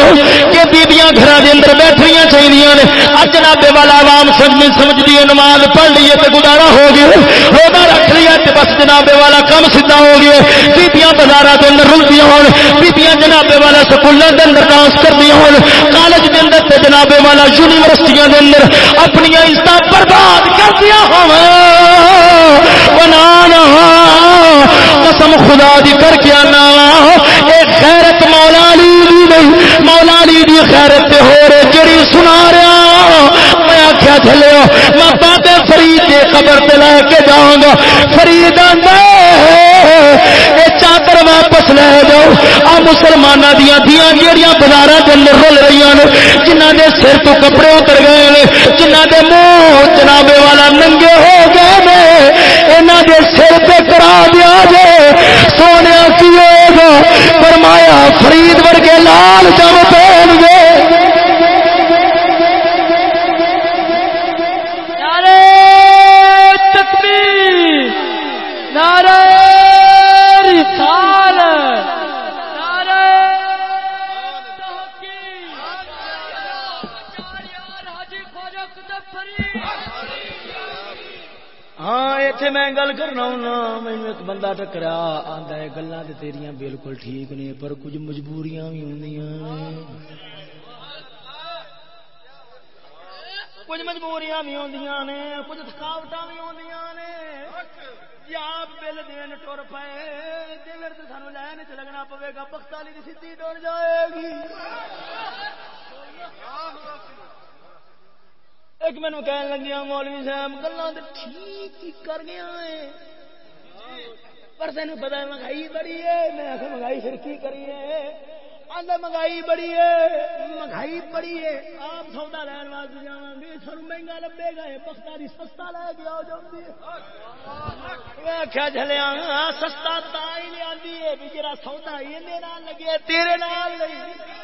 کہ بیبیاں گھر کے اندر بیٹھنیا چاہیے نے۔ اج جنابے والا آرام سمجھ سمجھ دیے نماز پڑھ لیے تو گزارا ہو گیا۔ روزہ رکھ لیا تو بس جنابے والا کام سیدھا ہو گیا۔ بیبیاں بازار کے اندر رلدی ہو بیبیاں جنابے والا سکولوں کے اندر ڈانس کردیا ہو کالج کے اندر تے جنابے والا یونیورسٹیاں کے اندر اپنی عزت برباد کردیا ہو قسم خدا دی کر کے آنا۔ ایک خیرت مولا علی دی نہیں، مولا علی دی خیرت تے ہو رہے جڑی سنا رہا۔ میں آخیا چلے میں باتیں فرید کے قبر تے لے کے جاؤں گا۔ فرید یہ چادر واپس لے جاؤ۔ آ مسلمان دیا دیا جہیا بازار کے اندر رل رہی ہیں جنہ دے سر تو کپڑے اتر گئے جنہ دے منہ جنابے والا ننگے ہو گئے یہاں دے سر پہ کرا دیا جے۔ سونے کی ہوگا فرمایا، فرید ورگے لال جم پہ ٹر پائے تو سانو لائن چ لگنا پوے گا پختالی کی سیدھی ٹر جائے گی۔ ایک مینو کہن لگیا ہاں، مولوی صاحب گلا تو ٹھیک ہی کر گیا ہے۔ پر تین پتا مہنگائی بڑی ہے، میں آخر مہنگائی پھر کی کریے آدھا مہنگائی بڑی ہے۔ مہنگائی بڑی ہے۔ آپ سودا لین واسطے جا گے سر مہنگا لبے گا پختا دی سستا لے کے آ جاتی آخیا چلیا سستا تا ہی لیا بھی جرا سودا یہ لگے تیرے نال نہیں۔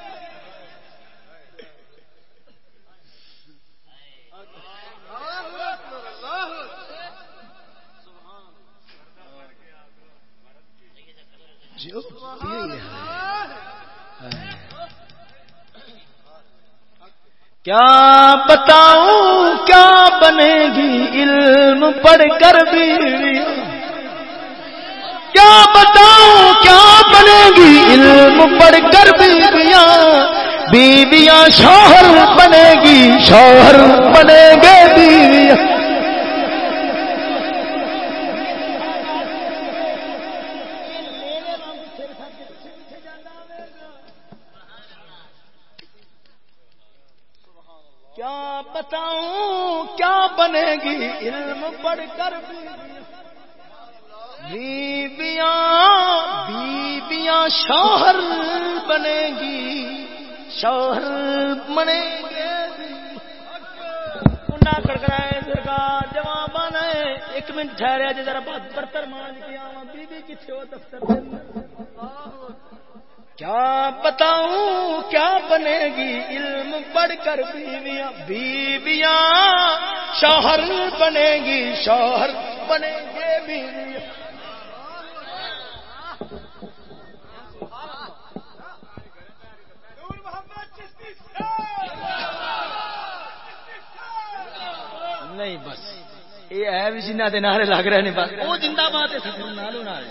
کیا بتاؤں کیا بنے گی علم پڑھ کر بھی؟ کیا بتاؤں کیا بنے گی علم پڑھ کر بیویاں بیویاں شوہر بنے گی شوہر بنے گے۔ بیبیاں بیبیاں شوہر بنے گی. شوہر بنے گے کنڈا کڑکڑائے سرکار جواب بنا ایک منٹ ٹھہریا جی ذرا برتر مان کے آوا بیوی کتنے ہو دفتر کیا بتاؤں کیا بنے گی؟ علم پڑھ کر بیویاں بیویاں شوہر بنے گی شوہر بنے گے بیویاں۔ نہیں بس یہ ہے بھی جنہ کے نعرے لگ رہے ہیں بس۔ وہ زندہ بات ہے نالو نال۔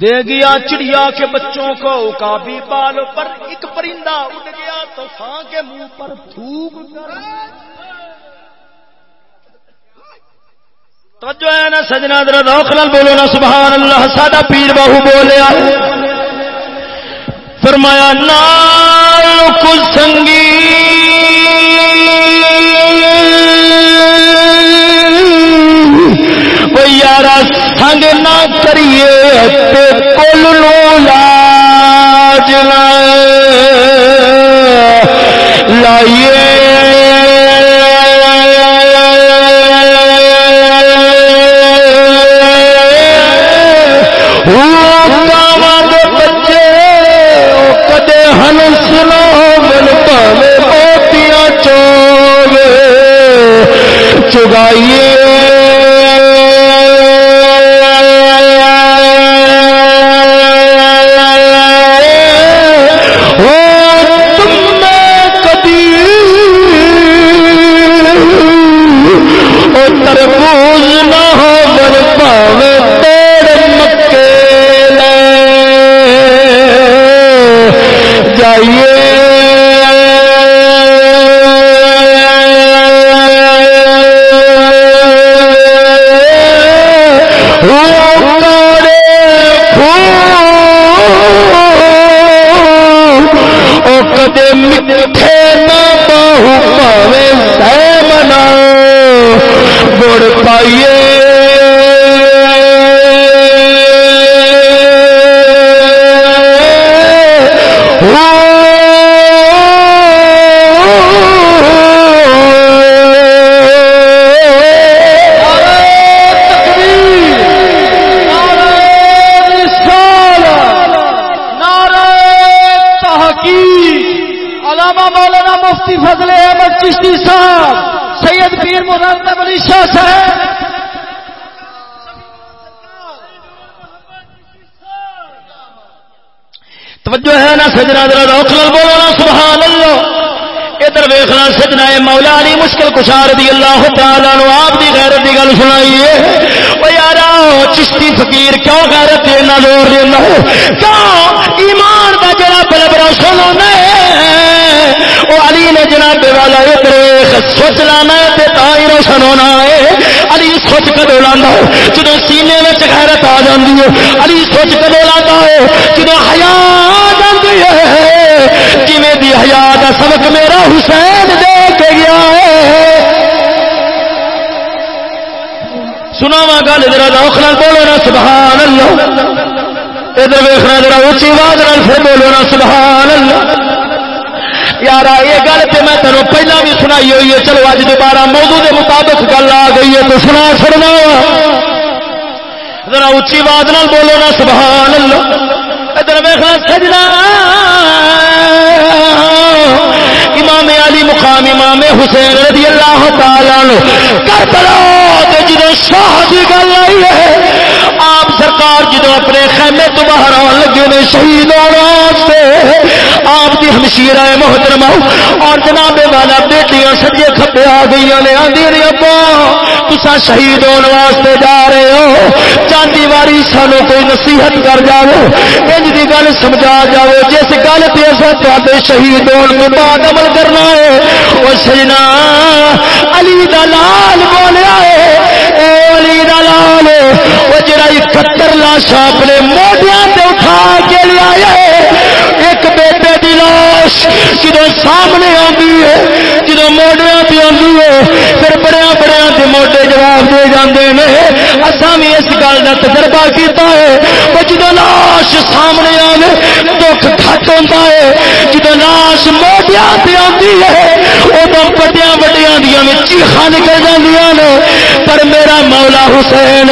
دے گیا چڑیا کے بچوں کو کافی بال پر ایک پرندہ اڑ گیا تو خاں کے منہ پر تھوک توجہ ہے نا سجنا در روکل بولو نا، سبحان اللہ، ساڈا پیر باہو بولیا فرمایا، نال کل سنگی۔ سنگ نہ کریے کل لاج لائیے۔ بچے کدے میٹھے نہ بہو پاوے سہ منا گڑ پائیے احمد صاحب، سید پیر مرتب علی شاہ صاحب۔ توجہ ہے نا سجنا ذرا روک لال بولو نا سبحان اللہ ادھر ویخنا سجنا ہے مولا علی مشکل کشار دی اللہ تعالیٰ نو آپ دی غیرت دی گل سنائیے۔ او یارا، چشتی فقیر کیوں غیرت دینا زور دینا کیوں ایمان دا جڑا بلب روشن ہونا ہے او علی نے جناب والا ادھر سوچ لانا ہے تے تا ہی روشن ہونا ہے۔ علی سوچ کدو لانا جدو سینے میں غیرت آ جاندی ہے، علی سوچ کدو لانا ہے؟ جدو حیا آ جاندی ہے، کیویں دی حیا دا سبق میرا حسین دے کے گیا ہے؟ سناوا گل ذرا روخ نال بولو نا، سبحان اللہ۔ ادھر ویخنا ذرا اچھی آواز نال پھر بولو نا، سبحان اللہ۔ یار یہ گل تو میں تینوں پہلے بھی سنائی ہوئی ہے۔ چلو اج دوبارہ موضوع دے مطابق گل آ گئی ہے تو سنا چھڑنا ذرا اچھی آواز نال بولو نا سبحان اللہ ادھر ویخنا سجنا۔ امام علی مقام، امام حسین رضی اللہ تعالی کربلا! جدو شاہ کی گل آئی ہے، آپ سرکار جدو اپنے خیمے تو باہر آن لگے نے شہید واسطے، آپ کی ہمشیر ہے محترم اور جناب والا بیٹیاں سجے کھپے آ گئی نے آدھی نے، ابا تسا شہید ہونے واسطے جا رہے ہو۔ چاندی واری سانو کوئی نصیحت کر جاؤ انج کی گل سمجھا جاؤ جس گل پہ اصل تے شہید ہونے کے بعد عمل کرنا ہے۔ وہ سجنا علی دلال بولیا ہے دلال وہ جڑا اکہتر لاشا اپنے موڈیا سے اٹھا کے لیا ایک بیٹے لاش جدو سامنے آتی ہے جدو موڈیا پہ آتی ہے، پھر بڑے بڑے کے موڈے جواب دے جاندے نے۔ اساں بھی اس گل کا تجربہ کیتا ہے۔ وہ جدو لاش سامنے آنے دکھ گھٹ ہوتا ہے۔ جدو لاش موڈیا پہ آتی ہے ادو بڑیا بڑیا دیا چیخا نکل جاندیاں نے۔ پر میرا مولا حسین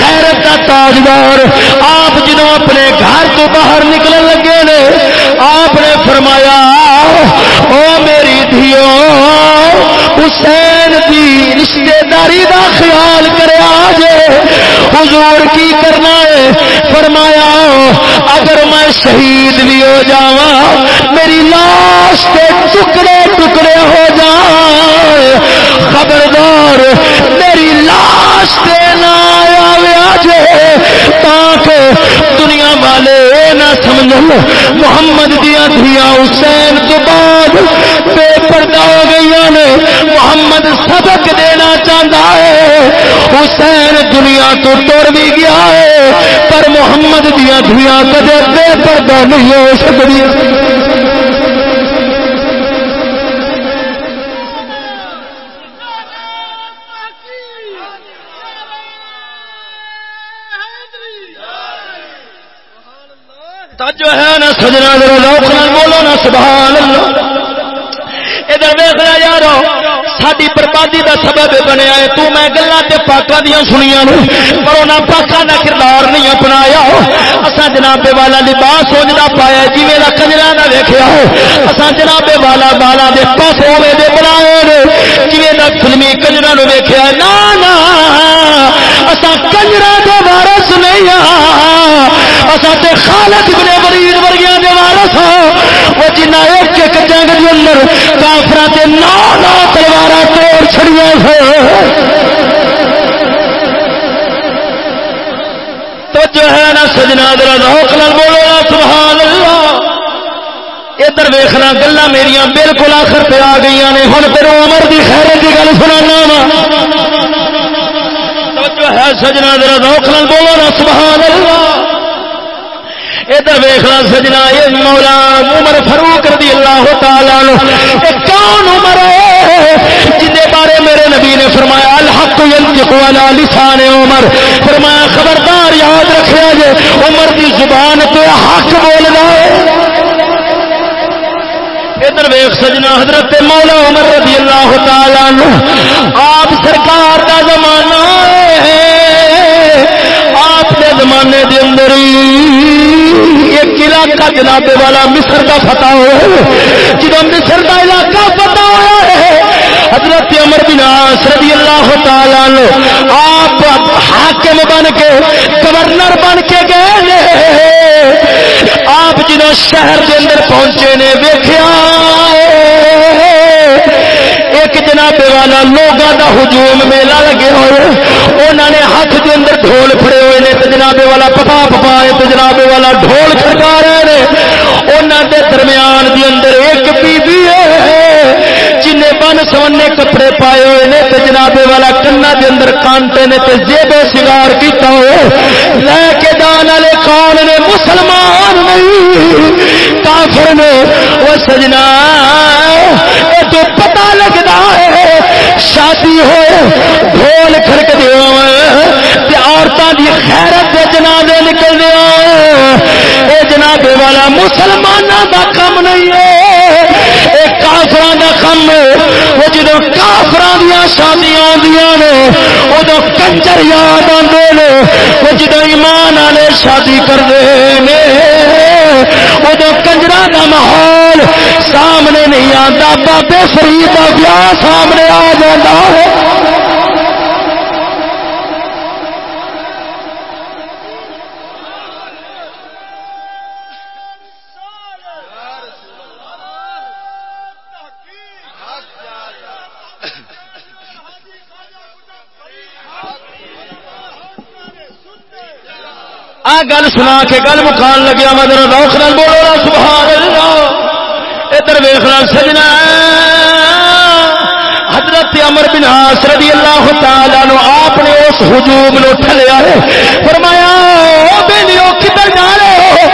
غیرت کا تاجدار، آپ جدو اپنے گھر تو باہر نکلن لگے نے آپ نے فرمایا، او میری دھیو، حسین دی رشتے داری دا خیال کرے آجے حضور کی کرنا ہے؟ فرمایا، اگر میں شہید بھی ہو جاواں، میری لاش کے ٹکڑے ٹکڑے ہو جائیں خبردار، میری لاش تے نہ آجے تاکہ دنیا والے نہ سمجھن، محمد دیا دیا حسین تو بعد بے پردہ ہو گئی نے، محمد سبق دینا چاہتا ہے۔ حسین دنیا تو ٹر بھی گیا ہے، پر محمد دیا دیا کدے بے پردہ نہیں ہو سکتی جو ہے نا سجنا بولو نا سبحان اللہ۔ ادھر ویخنا یارو ساری بربادی کا سبب بنیا ہے۔ تو میں گلا پاکا دیا سنیا پر انہیں پاکا کا کردار نہیں اپنایا۔ اصا جناب والا لباس سوچنا پایا جی میرا کنجرا نہ ویکیا ہو۔ اصا جناب والا بالا دے پاس ہوے دے بنائے جی فلمی کنجرا نو ویکیا نہ اصا کنجرا دے وارس نہیں اصا تے خالد بنے ولید ورگیا دے وارس ہوں ایک ایک جنگ اندر کافرا نو نو تلوار توڑ تو جو ہے نا سجنا دل روک بولو نا سبحان اللہ ادھر ویخنا گلا میرا بالکل آخر پہ آ گئی نے۔ ہوں پھر عمر کی خیر کی گل سنا وا۔ ہے سجنا ذرا روک بولو نا سبحان اللہ ادھر ویخنا سجنا، یہ مولا عمر فروخ رضی اللہ تعالی کون عمر جن بارے میرے نبی نے فرمایا، الحق والا لسان عمر۔ فرمایا، خبردار یاد رکھا جے، عمر کی زبان پہ حق بول رہا ادھر ویخ سجنا، حضرت مولا عمر رضی اللہ تعالی آپ سرکار کا زمانہ آپ کے زمانے کے اندر ایک علاقہ جناب والا مصر کا فتح ہو جب مصر کا علاقہ فتح ہوا ہے، حضرت عمر بن عاص رضی اللہ تعالی آپ حاکم بن کے، گورنر بن کے گئے آپ جدو شہر کے اندر پہنچے نے دیکھا جناب والا لوگوں کا ہجوم میلہ لگے ہوئے انہوں نے ہاتھ کے اندر ڈھول پڑے ہوئے نے تو جناب والا پپا پپا تو جناب والا ڈھول کھڑکا رہے ہیں انہوں کے درمیان کے اندر ایک بی بی ہے جن بن سونے کپڑے پائے ہوئے نے تو جناب والا کنا کے اندر کانٹے نے تو جیب سگار کیتا ہوئے۔ لے کے جان والے کون نے؟ مسلمان نہیں۔ کافر نے۔ وہ سجنا ہے ہو ڈھول کھڑک دیا عورتوں کی خیرت کے جنابے نکل دیا اے جنابے والا مسلمانوں کا کم نہیں ہے کافران کافر کا کم وہ جدو کافر دیا شادیاں آدی نے ادو کنجر یاد آتے وہ جدو ایمان والے شادی کرتے ہیں ادو کنجر کا ماحول سامنے نہیں آتا بابے فرید کا بیاہ سامنے آ جاتا ہے۔ گل سنا کے گل مکان لگیا میں ذرا روخ نال بولو نا سبحان اللہ ادھر ویخنا سجنا۔ حضرت امر بن عاص رضی اللہ تعالی نو آپ نے اس ہجوم نو ٹھلیا ہے۔ فرمایا، او بیلیو کدھر جا رہے ہو؟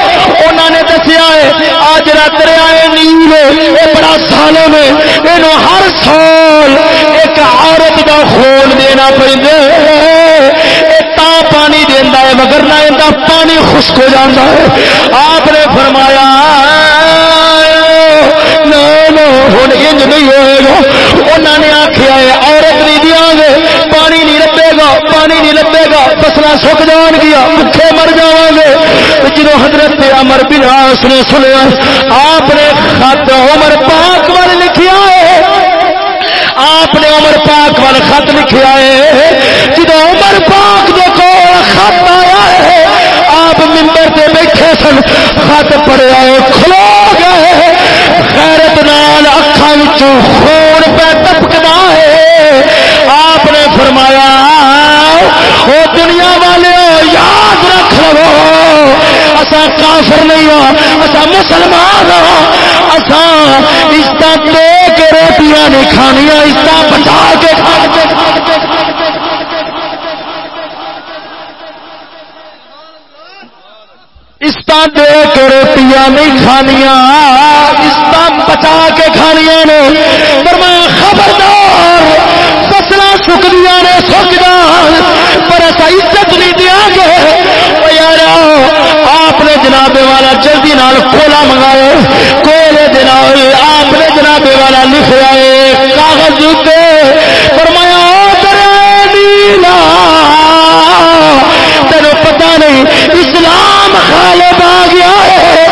انہوں نے دسیا ہے، آج رات دریا نیل اے بڑا سالم ہے۔ اینو ہر سال ایک عورت دا خون دینا پیندا ہے۔ پانی دینا ہے، مگر نہ پانی خشک ہو جاتا ہے۔ آپ نے فرمایا ہوں انج نہیں ہوئے گا۔ انہوں نے آخیا ہے عورت نہیں دیا گے پانی نہیں لبے گا، پانی نہیں لبے گا۔ فصل سک جان گیا بکھے مر جا گے۔ جدو حضرت امر بناس نے سنیا، آپ نے خط عمر پاک وال لکھیا ہے۔ آپ نے عمر پاک وال خط لکھیا ہے۔ جدو عمر پاک جو کو خط آیا ہے۔ آپ ممبر سے بیٹھے سن۔ خط پڑیا ہے کھلو گئے خیرت نال اکھان خون پہ ٹپکتا ہے۔ آپ نے فرمایا وہ دنیا والے یاد رکھ لو۔ اصا کافر نہیں ہوں اصا مسلمان ہوں اصا عزت دے کے روٹیاں نہیں کھانیاں عزت بچا کے کھا کے استا دے کے روٹیاں نہیں کھانیا استا بچا کے کھانیا نے۔ پر میں خبردار فصل سکدیا نے سک جان پر ایسا عزت نہیں دیا گے۔ یار آپ نے جناب والا جلدی نال کولا منگائے کولے دنال آپ نے جناب والا لکھا ہے، کاغذ دے فرمایا نیلا، تینوں پتا نہیں، اسلام غالب آ گیا ہے۔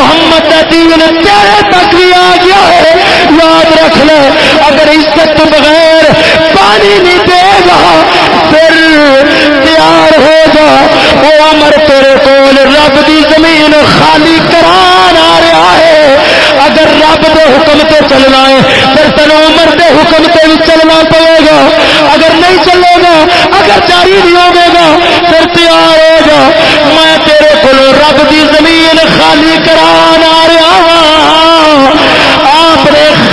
محمد دین تیرے تک بھی آ گیا ہے۔ یاد رکھ لے، اگر عزت بغیر پانی نہیں دے گا، پھر تیار ہو جا۔ وہ امر تیرے کول رب دی زمین خالی کرا اگر رب دے حکم تے چلنا ہے، پھر تینوں عمر دے حکم تے بھی چلنا پڑے گا۔ اگر نہیں چلے گا، اگر جاری نہیں ہوگے گا، پھر تیار ہو جا۔ میں تیرے کو رب دی زمین خالی کران آ رہا ہوں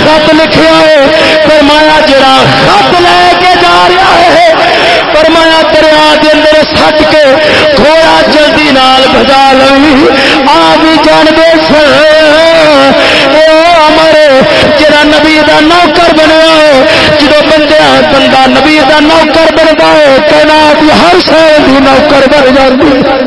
خط لکھیا ہے، فرمایا جڑا خط لے کے جا رہا ہے، فرمایا دریا کے اندر سٹ کے گھوڑا جلدی نال بجا لوی آ بھی جان دے امر جڑا نبی دا نوکر بنیا ہے جدو بندہ بندہ نبی دا نوکر بنتا ہے کہنا ہر شہر نوکر بن جاتی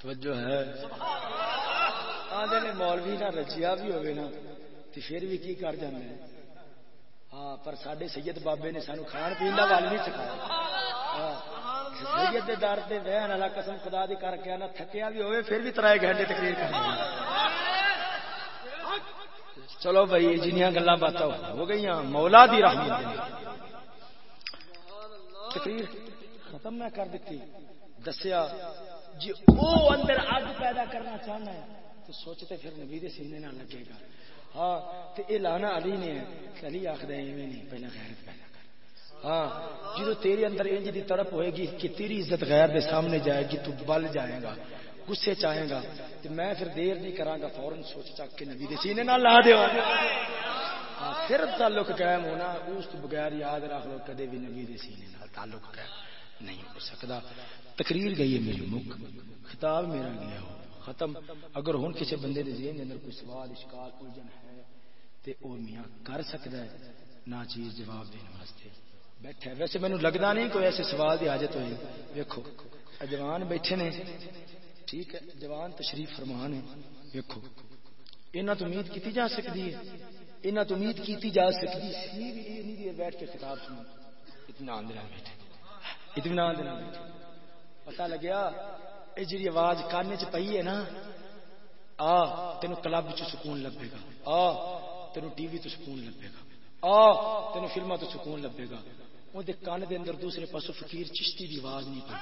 توجہ ہے آدھے نے مولوی نہ رچیا بھی ہوگی نا تو پھر بھی کی کر جانا ہاں پر سڈے سید بابے نے سانو کھان پین کا ول نہیں سکھایا۔ ہاں، سید دے در دے بہن والا قسم خدا دی کر کے آنا، تھکیا بھی ہوئے، پھر بھی ترائے گھنٹے تقریر کر چلو بھائی جنیاں گلا باتیں ہو گئی مولا دی رحمت تقریر ختم نہ کر دیتی۔ دسیا جی وہ اندر اگ پیدا کرنا چاہنا ہے، تو سوچتے پھر نبی دے سینے نہ لگے گا۔ ہاں تو یہ لانا علی نے علی آخر ایویں نہیں پہلے غیرت پیدا کر۔ ہاں جدو تیرے اندر انج دی طرف ہوئے گی کہ تیری عزت غیر دے سامنے جائے گی، تو بل جائے گا، غصے چاہے گا تو میں پھر دیر نہیں کراں گا، فوراً سوچ چک کے نبی دے سینے نہ لا دیو۔ ہاں، پھر تعلق قائم ہونا، اس تو بغیر یاد رکھ لو، کدے بھی نبی دے سینے نال تعلق قائم نہیں ہو سکتا تقریر گئی ہے میری مک خطاب میرا گیا ہو، ختم۔ اگر ہوں کسی بندے کے ذہن اندر کوئی سوال، اشکال الجھن ہے تو وہ میاں کر سکتا ہے؟ نہ چیز جواب دینے واسطے۔ بیٹھا ویسے مینو لگتا نہیں کوئی ایسے سوال کی حاجت ہوئی۔ ویکو جوان بیٹھے نے۔ ٹھیک ہے، جوان تشریف فرمان ہے۔ ویکو یہاں تو امید کی جا سکتی ہے۔ یہاں تو امید کی جا سکتی سی بیٹھ کے خطاب سنو۔ اطمینان دینا بیٹھے۔ اطمینان دینا بیٹھے۔ پتا لگیا یہ جی آواز کان چ پی ہے نا، آ تین کلب چ سکون لبے گا۔ آ تین ٹی وی تو سکون لبے گا۔ آ تین فلما تو سکون لبے گا۔ وہ کان دے اندر دوسرے پاسوں فقیر چشتی دی آواز نہیں پی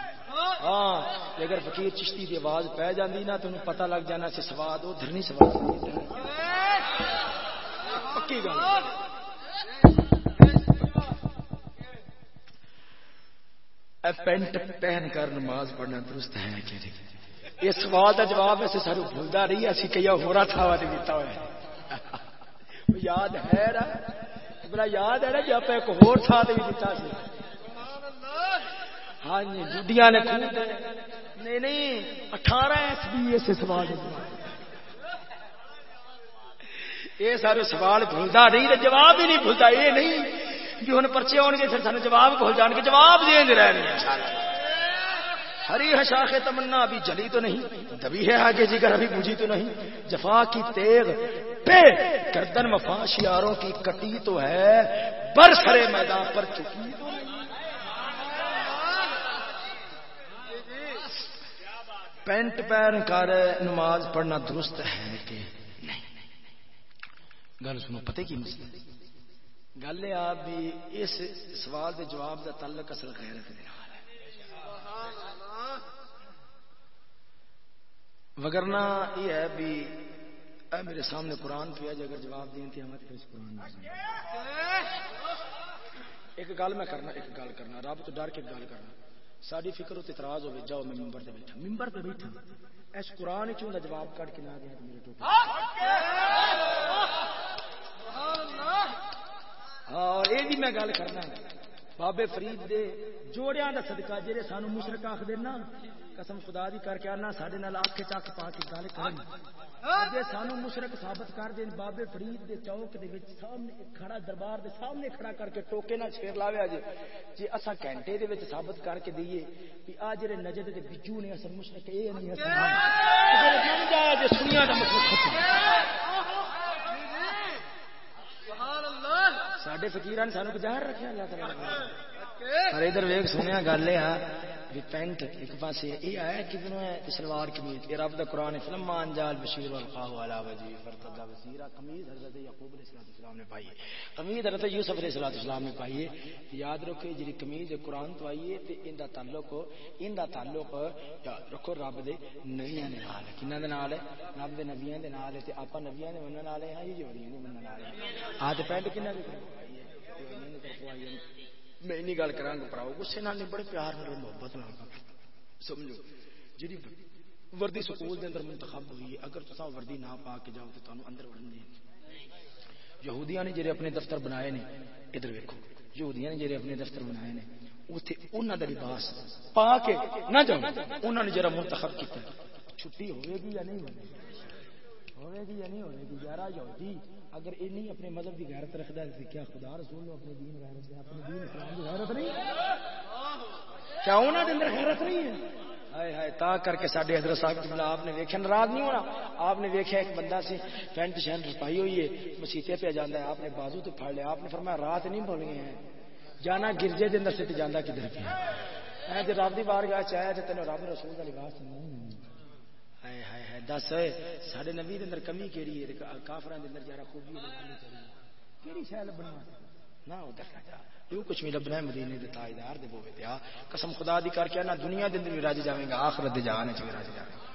ہاں اگر فقیر چشتی دی آواز پی جاندی نا تو پتہ لگ جانا سے سواد ادھر نہیں سواد پکی گل۔ پینٹ پہن کر نماز پڑھنا درست ہے کہ نہیں؟ یہ سوال کا جواب ایسے سارے بھولتا رہی اسی کئی ہو رہا تھا دیتا ہوا ہے یاد ہے نا؟ یاد ہے نا جی آپ ایک ہور بھی دیتا سی۔ ہاں جی بڈیاں نے نہیں نہیں، اٹھارہ ایس بی ایسے سوال یہ سارے سوال بھولتا رہی جواب ہی نہیں بھولتا یہ نہیں بھی ہوں پرچے آن گے پھر سانو جواب بھول جان گے، جواب دیں رہنے ہری شاخ تمنا، ابھی جلی تو نہیں، دبی ہے آگے جی، جگر ابھی بوجھی تو نہیں۔ جفا کی تیغ پہ گردن وفا شیاروں کی کٹی تو ہے، بر سرے میدان پر چکی تو پینٹ پیر کر نماز پڑھنا درست ہے کہ نہیں؟ گل سنو، پتہ کی مسئلہ؟ گل یہ آپ بھی اس سوال دے جواب دا تعلق اصل غیرت دے نال ہے۔ وگرنا یہ ہے بھی اے میرے سامنے قرآن پہ ہے اگر جواب دیں تو ہمیں اس قرآن ایک گل میں کرنا، ایک گل کرنا، رب تو ڈر کے گل کرنا۔ ساری فکر اتنے اعتراض ہوے جاؤ میں ممبر پہ بیٹھا۔ ممبر پہ بیٹھا۔ اس قرآن چوں دا جواب کٹ کے نہ دیا میرے ٹوٹے۔ ہاں، اور یہ بھی میں گل کرنا بابے فرید دے جوڑیا کا سدکا جہے سانو مشرق آخ دینا قسم خدا دی کر کے آنا سارے آخ چک پا کے گل کر سانو مشرق ثابت کر دین، بابے فرید دے چوک دے وچ سامنے کھڑا دربار دے سامنے کھڑا کر کے ٹوکے نہ چھیر لاویا جی جی اسا گھنٹے دے وچ ثابت کر کے دئیے کہ آ جڑے نجد دے بجو نے اصل مشرق اے نہیں اصل ہاں۔ جے سنیا دا مطلب ختم۔ سڈے فکیر نے سانو ظاہر رکھا اللہ تعالی۔ پر ادھر ویگ سنیا گل یہ ہاں۔ بھی پینٹ ایک پاس یہ آیا کتنا ہے سلوار قمیض. یہ رب دا قرآن ہے. فلم انجال بشیر والقاہ والا وجی فرتدہ وزیرہ قمیض حضرت یعقوب علیہ الصلوۃ والسلام نے پائی ہے. قمیض حضرت یوسف علیہ الصلوۃ والسلام نے پائی ہے. یاد رکھو جی قمیض قرآن تو آئی ہے تے ان دا تعلق ان دا تعلق یاد رکھو رب دے نبیاں دے نال ہے. کنا دے نال ہے؟ رب دے نبیاں دے نال ہے تے آپا نبیاں دے منن والے ہیں یہ جوڑیاں جی دے منن والے ہیں؟ تے پینٹ کنا دی پائی ہے۔ جی میں نہیں گل کرا پراؤ، غصے نال نہیں، بڑے پیار نال محبت نال۔ سمجھو جی وردی سکول دے اندر منتخب ہوئی ہے، اگر تصا وردی نہ پا کے جاؤ تو تمہیں اندر وڑن دیں یہودیاں نے جڑے اپنے دفتر بنائے نے، ادھر ویکھو، یہودیاں نے جڑے اپنے دفتر بنائے نے، اوتھے انہاں دا لباس پا کے نہ جاؤ، انہاں نے جڑا منتخب کیتا چھٹی ہوے گی یا نہیں ہوے ہوے گی یا نہیں ہوے گی؟ یارا یہودی اگر یہ نہیں اپنے مذہب کی غیرت رکھتا ہے کیا خدا رسول نے اپنے دین غیرت اپنے دین اسلام کی غیرت نہیں؟ کیا انہوں نے اندر غیرت نہیں ہے؟ ہائے ہائے تا کر کے سارے حضرت صاحب کی آپ نے ویکیا ناراض نہیں ہونا؟ آپ نے ویکیا ایک بندہ سی پینٹ شینٹ پائی ہوئی ہے مسیطے پہ جانا ہے آپ نے بازو تو پھڑ لیا آپ نے فرمایا رات نہیں بولنی ہے۔ جانا گرجے کے اندر سے جانا کدھر پہ ہے جب رب کی بار گاہ چاہیا تینوں رب رسول کا لباس نہیں دس سڈے نبی اندر کمی کہڑی ہے؟ کافر اندر جارا خوبی کہڑی شہ لبنا نہ چاہ جو کچھ بھی لبنا ہے، مدینے دے تاجدار دے بوے قسم خدا دی کر کے نہ دنیا دے اندر بھی راج جاویں گا آخرت دے جہان وچ بھی راج جاویں گا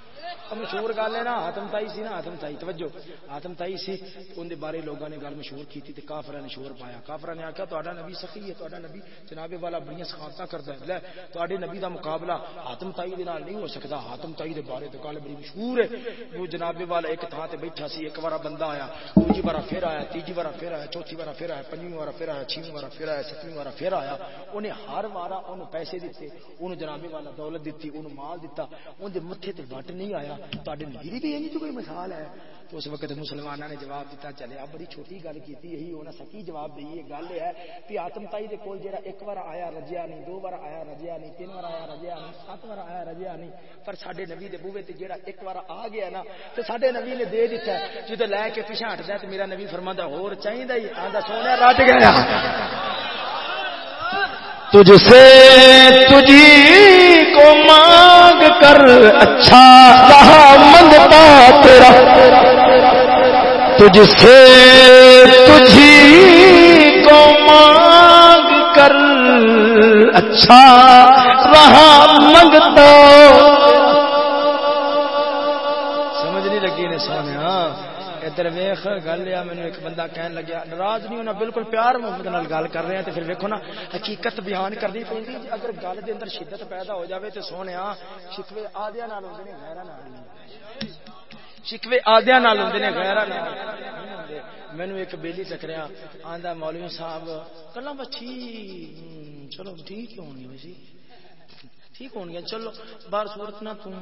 مشہور گل ہے نا آتم تائی سی نا آتم تائی توجہ آتم تائی سی ان دے بارے لوگوں نے گل مشہور کی تھی تے نے شور پایا۔ کافرہ نے آکھا تہاڈا نبی سخی ہے، تہاڈا نبی جناب والا بڑیاں سخاوتاں کردا ہے۔ لے، تہاڈے نبی دا مقابلہ آتم تائی دے نال نہیں ہو سکدا۔ آتم تائی دے بارے تے گل بڑی مشہور ہے۔ وہ جناب والا ایک تھاں تے بیٹھا سی، ایک بار بندہ آیا۔ دوجی بار پھر آیا، تیجی بار پھر آیا، چوتھی بار پھر آیا، پنجویں بار پھر آیا چھویں بار پھر آیا، ستویں بار پھر آیا۔ انہیں ہر وارا پیسے دیتے انہوں جناب والا دولت دیتی انہوں مال دیتا ان دے متھے تے وٹ نہیں آیا۔ تہاڈے نبی بھی یہ کوئی مثال ہے۔ تو اس وقت مسلمانوں نے جواب دیتا چلے اب بڑی چھوٹی گل کی یہی انہیں سکی جواب دی یہ ہے کہ آتم تائی دے کول جڑا ایک بار آیا رجیا نہیں، دو بار آیا رجیا نہیں، تین بار آیا رجیا نہیں، سات بار آیا رجیا نہیں، پر سڈے نبی دے بوے تے جڑا ایک بار آ گیا نا، تو سڈے نبی نے دے دیتا ہے۔ جدو لے کے پیچھے ہٹتا تو میرا نبی فرما ہور چاہیے ہی آدھا سونے رج گیا۔ تجھ سے تجھی کو مانگ کر اچھا رہا منگتا تیرا۔ تجھ سے تجھی کو مانگ کر اچھا رہا منگتا ادھر ویخ، گل یا مینو ایک بندہ کہن لگیا، ناراض نہیں ہونا، بالکل پیار محبت نال گل کر رہے ہیں تو پھر ویکو نا، حقیقت بیان کرنی پہ اگر گل دے اندر شدت پیدا ہو جاوے تو سونے شکوے آدیا نال ہوتے ہیں غیرہ نال شکوے آدیا نال ہوتے ہیں غیرہ نال مینو ایک بیلی چکریا آندا مولوی صاحب کلا بچی چلو ٹھیک ہی ہونی ویسی ٹھیک ہونگیا، چلو بار صورت نہ، تم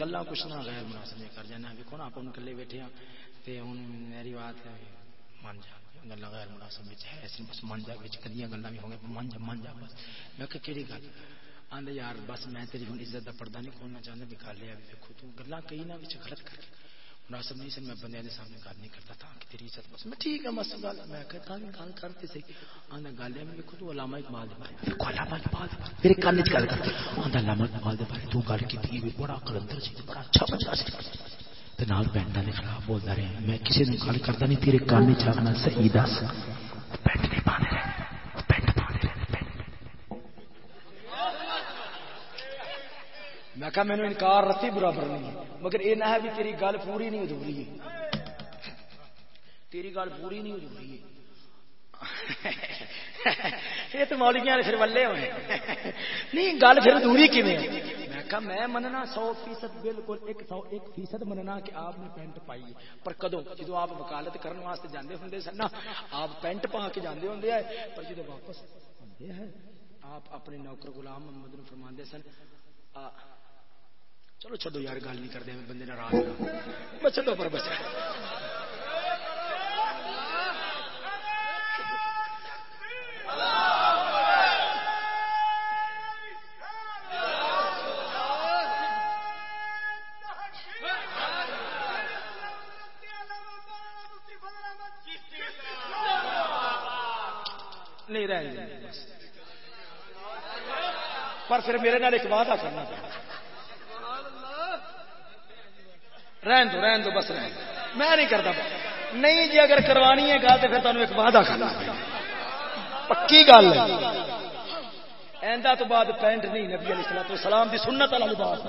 گلا کچھ نہ، غیر مناسب کر جانا۔ ویکو نا، آپ کلے بیٹھے ہاں ہیں تے ہوں میری بات ہے من جا گلا غیر مناسب ہے ایسی بس من جا کدیاں گلا بھی ہوں گے من جا من جا، بس۔ میں کہ کہڑی گل؟ آدھے یار، بس میں تیری ہوں عزت کا پردہ نہیں کھولنا چاہتا بھی کر لیا دیکھو تو۔ گلا کئی نہ وچ غلط کر کے۔ مناسب نہیں سن میں بندے کے سامنے گل نہیں کرتا تھا کہ تیری عزت بس۔ میں ٹھیک ہے بس گل۔ میں کہتا گل کرتے سی۔ آدھا گل ہے، میں دیکھو تو علامہ اقبال دے بارے۔ دیکھو علامہ اقبال دے بارے۔ میرے کان گل کر۔ آدھا علامہ اقبال دے بارے، تو گل کی بڑا کلندر سی، بڑا اچھا بندہ سی۔ پینٹا کے خلاف بولتا رہا میں کسی نے گل کرتا نہیں تیرے کان چاہنا صحیح دس پینٹ نہیں پانے رہے پینٹ پانے میں کہا مینو انکار رتی برابر نہیں مگر یہ نہ ہے بھی تیری گل پوری نہیں ادھوری ہے تیری گل پوری نہیں ادھوری ہے یہ تو مولویاں پھر ولے ہوئے نہیں گل پھر ادھوری کیویں میں کہا، میں مننا سو فیصد بالکل ایک سو ایک فیصد مننا کہ آپ نے پینٹ پائی ہے. پر کدو جدو آپ وکالت کرنے واسطے جانے ہوں سن نا، آپ پینٹ پا کے جانے ہوں پر جدو واپس آتے ہیں، آپ اپنے نوکر غلام محمد نے فرما سن چلو چڈو یار، گل نہیں کرتے بندے ناراض ہاں۔ بس چلو پر بس۔ نہیں رہ پر پھر میرے نال ایک وعدہ کرنا پڑا۔ رہن دو رہن دو، بس رہن دو۔ میں نہیں کرتا نہیں جی اگر کروانی ہے گل تو پھر تمہیں ایک وعدہ کرنا پکی گل ہے۔ ایندا تو بعد پینٹ نہیں نبی علیہ الصلوۃ والسلام دی سنت والا لباس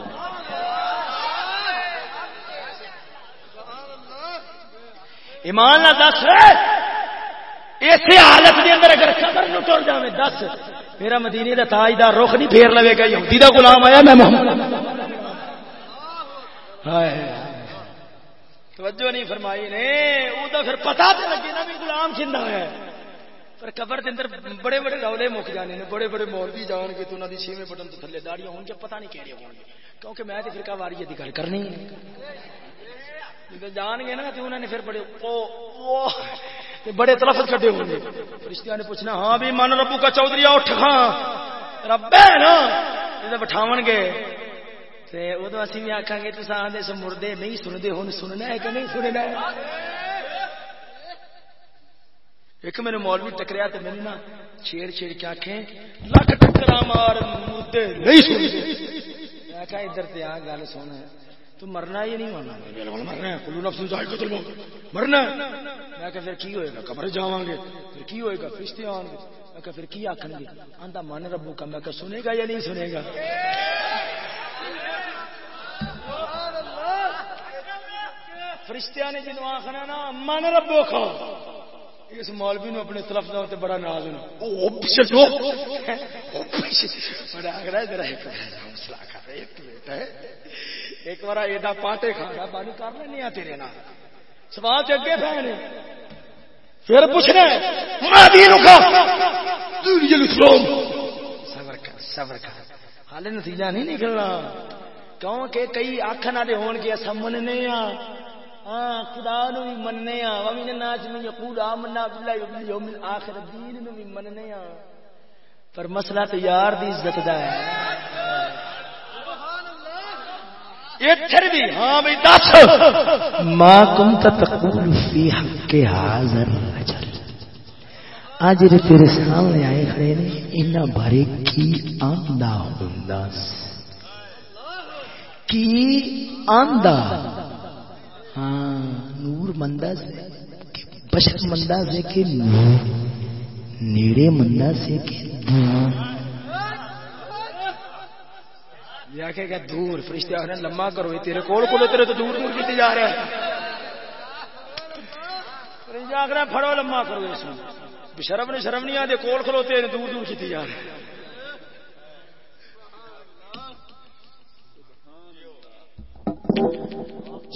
ایمان نہ دس۔ اسی حالت کے اندر اگر قبر نو ٹر جاوے، دس۔ میرا مدینے دا تاجدار رخ نہیں پھیر لوے گا، یہودی دا غلام آیا میں محمد۔ ہائے۔ توجہ نہیں فرمائی نے۔ وہ تو پھر پتا تو لگے نا بھی غلام کھندا ہے۔ پر قبر کے اندر بڑے بڑے رولے مک جانے نے، بڑے بڑے مولوی جان کے تو انہوں دی چھویں بٹن تو تھلے داڑیاں ہون کے پتہ نہیں کہڑے ہون گے۔ کیونکہ میں تے فرقہ واریہ دی گل کرنی ہے۔ جب جان گے نا تو انہوں نے پھر بڑے او بڑے تلفظ کڈے ہوں گے۔ فرشتیاں نے پوچھنا ہاں بھی من ربو کا چودھری اٹھ ہاں۔ رب ہے نا یہ بٹھاون گے۔ تے ادو اسی بھی آکھاں گے، تساں آندے سو مردے نہیں سندے ہن سننا ہے کہ نہیں سننا ہے؟ ایک میرے مولوی ٹکریا تو میری نا چھیڑ چھیڑ کے آخیں لکھ ٹکرا مار مردے نہیں سنتے آخا ادھر تے آ، گل سن۔ تو مرنا ہی نہیں مرنا؟ مرنا ہے کلو نفس ذائقہ الموت مرنا ہے۔ میں کہ پھر کی ہوئے گا؟ قبر جاواں گے۔ پھر کی ہوئے گا؟ فرشتے آن گے۔ میں کہ پھر کی آکھن گے؟ آندا من ربو کا؟ میں کہ سنے گا یا نہیں سنے گا؟ فرشتیاں نے جنوں آخنا نا من ربو کھا اس مولوی نو اپنے طرف نہ بڑا ناز ہونا۔ او پیچھے جو۔ بڑا اگرا ذرا ایک حوصلہ کر ایک منٹ ہے۔ ایک بار ایڈا پاٹے کھانا بانی کر لینی آ تیرے نال۔ سوال چ اگے پھینے پھر پوچھنا میں دین صبر کر صبر کر۔ حال نتیجہ نہیں نکلنا۔ کیونکہ کئی آکھنا دے ہون کے اسم مننے ہاں ہاں خدا نو بھی مننے ہاں ومن الناس من یقول آمنا بالله وبالیوم الاخر دین نو بھی مننے ہاں پر مسئلہ تو یار دی عزت دا ہے۔ اتھر بھی ہاں بھئی دس۔ ما كنت تقول في حق هذا الرجل۔ اج دے تیرے سامنے آئے کھڑے نے انہاں بارے کی آندا ہوندا کی آندا؟ ہاں نور مندہ سے کہ بشر مندہ سے کہ نیڑے مندہ سے کہ دور یہ کہ کہ دور، فرشتے آخر لمبا کرو تیرے کول کولو، تیرے تو دور دور کیتے جا رہا ہے۔ فرشتے آخر پھڑو لمبا کرو اس میں۔ شرم نے شرم نہیں آتے کول کھلوتے دور دور کیتے جا رہے ہیں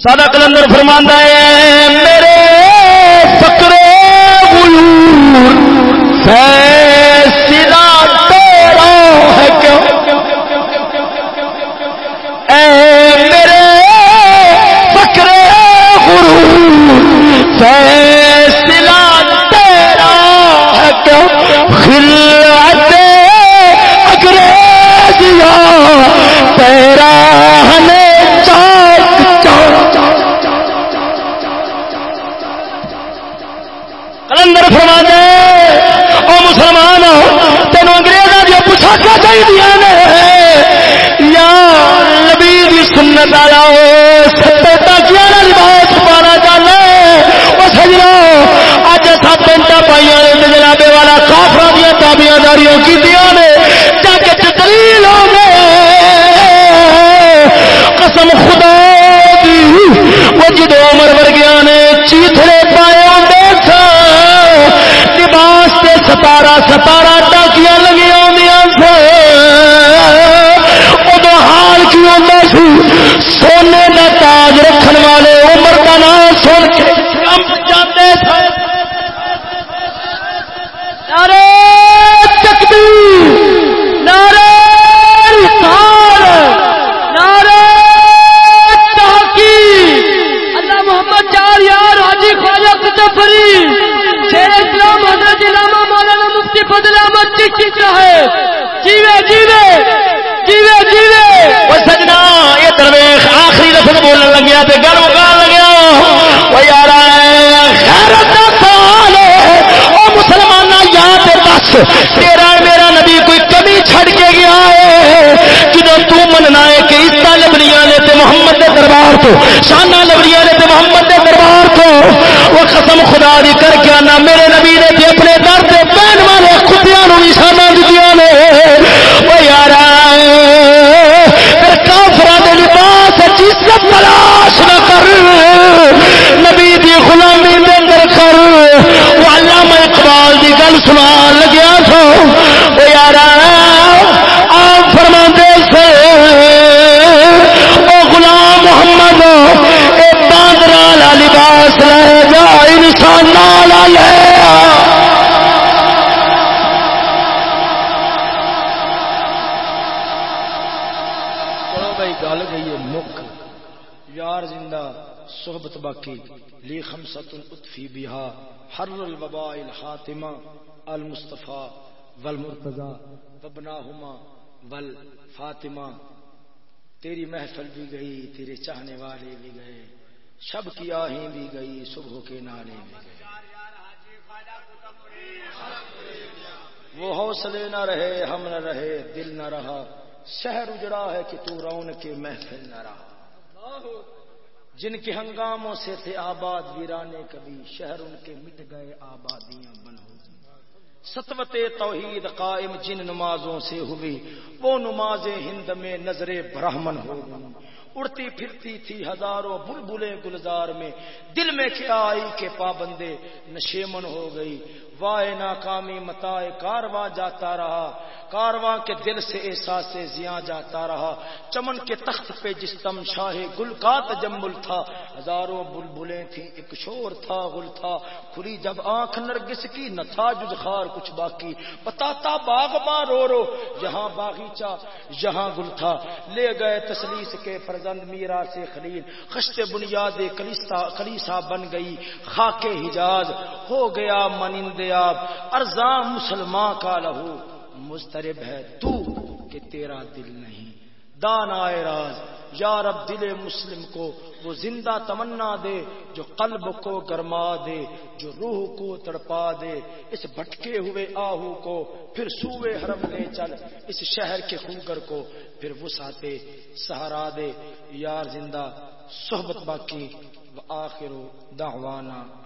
سادہ کلندر فرماندہ ہے، میرے فکر غیور ستارہ ستارہ چاہے جیوے جیوے جیوے جیوے۔ وہ سجنا، یہ درویش آخری لفظ لگیا تے لگیا۔ وہ یار غیرت او یاد تیرا میرا نبی کوئی کمی چھڑ کے گیا ہے۔ جدوں تو مننا ہے کہ اس طالب لبنیاں نے تے محمد دے دربار تو، شانہ لبنیاں نے تے محمد دے دربار تو، وہ قسم خدا دی کر کے انا میرے نبی نے انسانوں الوباء الحاتمہ المصطفى والمرتضى وابناهما والفاطمہ۔ تیری محفل بھی گئی، تیرے چاہنے والے بھی گئے۔ شب کی آہیں بھی گئی، صبح کے نالے بھی گئے۔ وہ حوصلے نہ رہے، ہم نہ رہے، دل نہ رہا۔ شہر اجڑا ہے کہ تو رون کے محفل نہ رہا۔ جن کے ہنگاموں سے تھے آباد ویرانے، کبھی شہر ان کے مٹ گئے، آبادیاں بن ہو ستوت توحید قائم جن نمازوں سے ہوئی، وہ نمازیں ہند میں نظر برہمن ہو گئی اڑتی پھرتی تھی ہزاروں بلبلیں گلزار میں، دل میں کیا آئی کے پابندے نشیمن ہو گئی وائے ناکامی متائے کارواں جاتا رہا، کارواں کے دل سے احساس سے زیاں جاتا رہا۔ چمن کے تخت پہ جس تم شاہ گل کا تجمل تھا، ہزاروں بلبلیں تھیں، ایک شور تھا گل تھا۔ کھلی جب آنکھ نرگس کی، نہ تھا جز خار کچھ باقی۔ بتاتا باغ باں رو رو جہاں باغیچہ جہاں گل تھا۔ لے گئے تسلیس کے فرزند میرا سے خلیل۔ خشت بنیاد کلیسا کلیسا بن گئی، خاک حجاز۔ ہو گیا منندیاب ارزاں مسلمان کا لہو مسترب ہے تو کہ تیرا دل نہیں۔ دان آئے راز، یا رب دل مسلم کو وہ زندہ تمنا دے جو قلب کو گرما دے، جو روح کو تڑپا دے۔ اس بھٹکے ہوئے آہو کو پھر سوئے حرم لے چل، اس شہر کے خوگر کو پھر وساتے سہارا دے۔ یار زندہ، صحبت باقی، و آخر دعوانا۔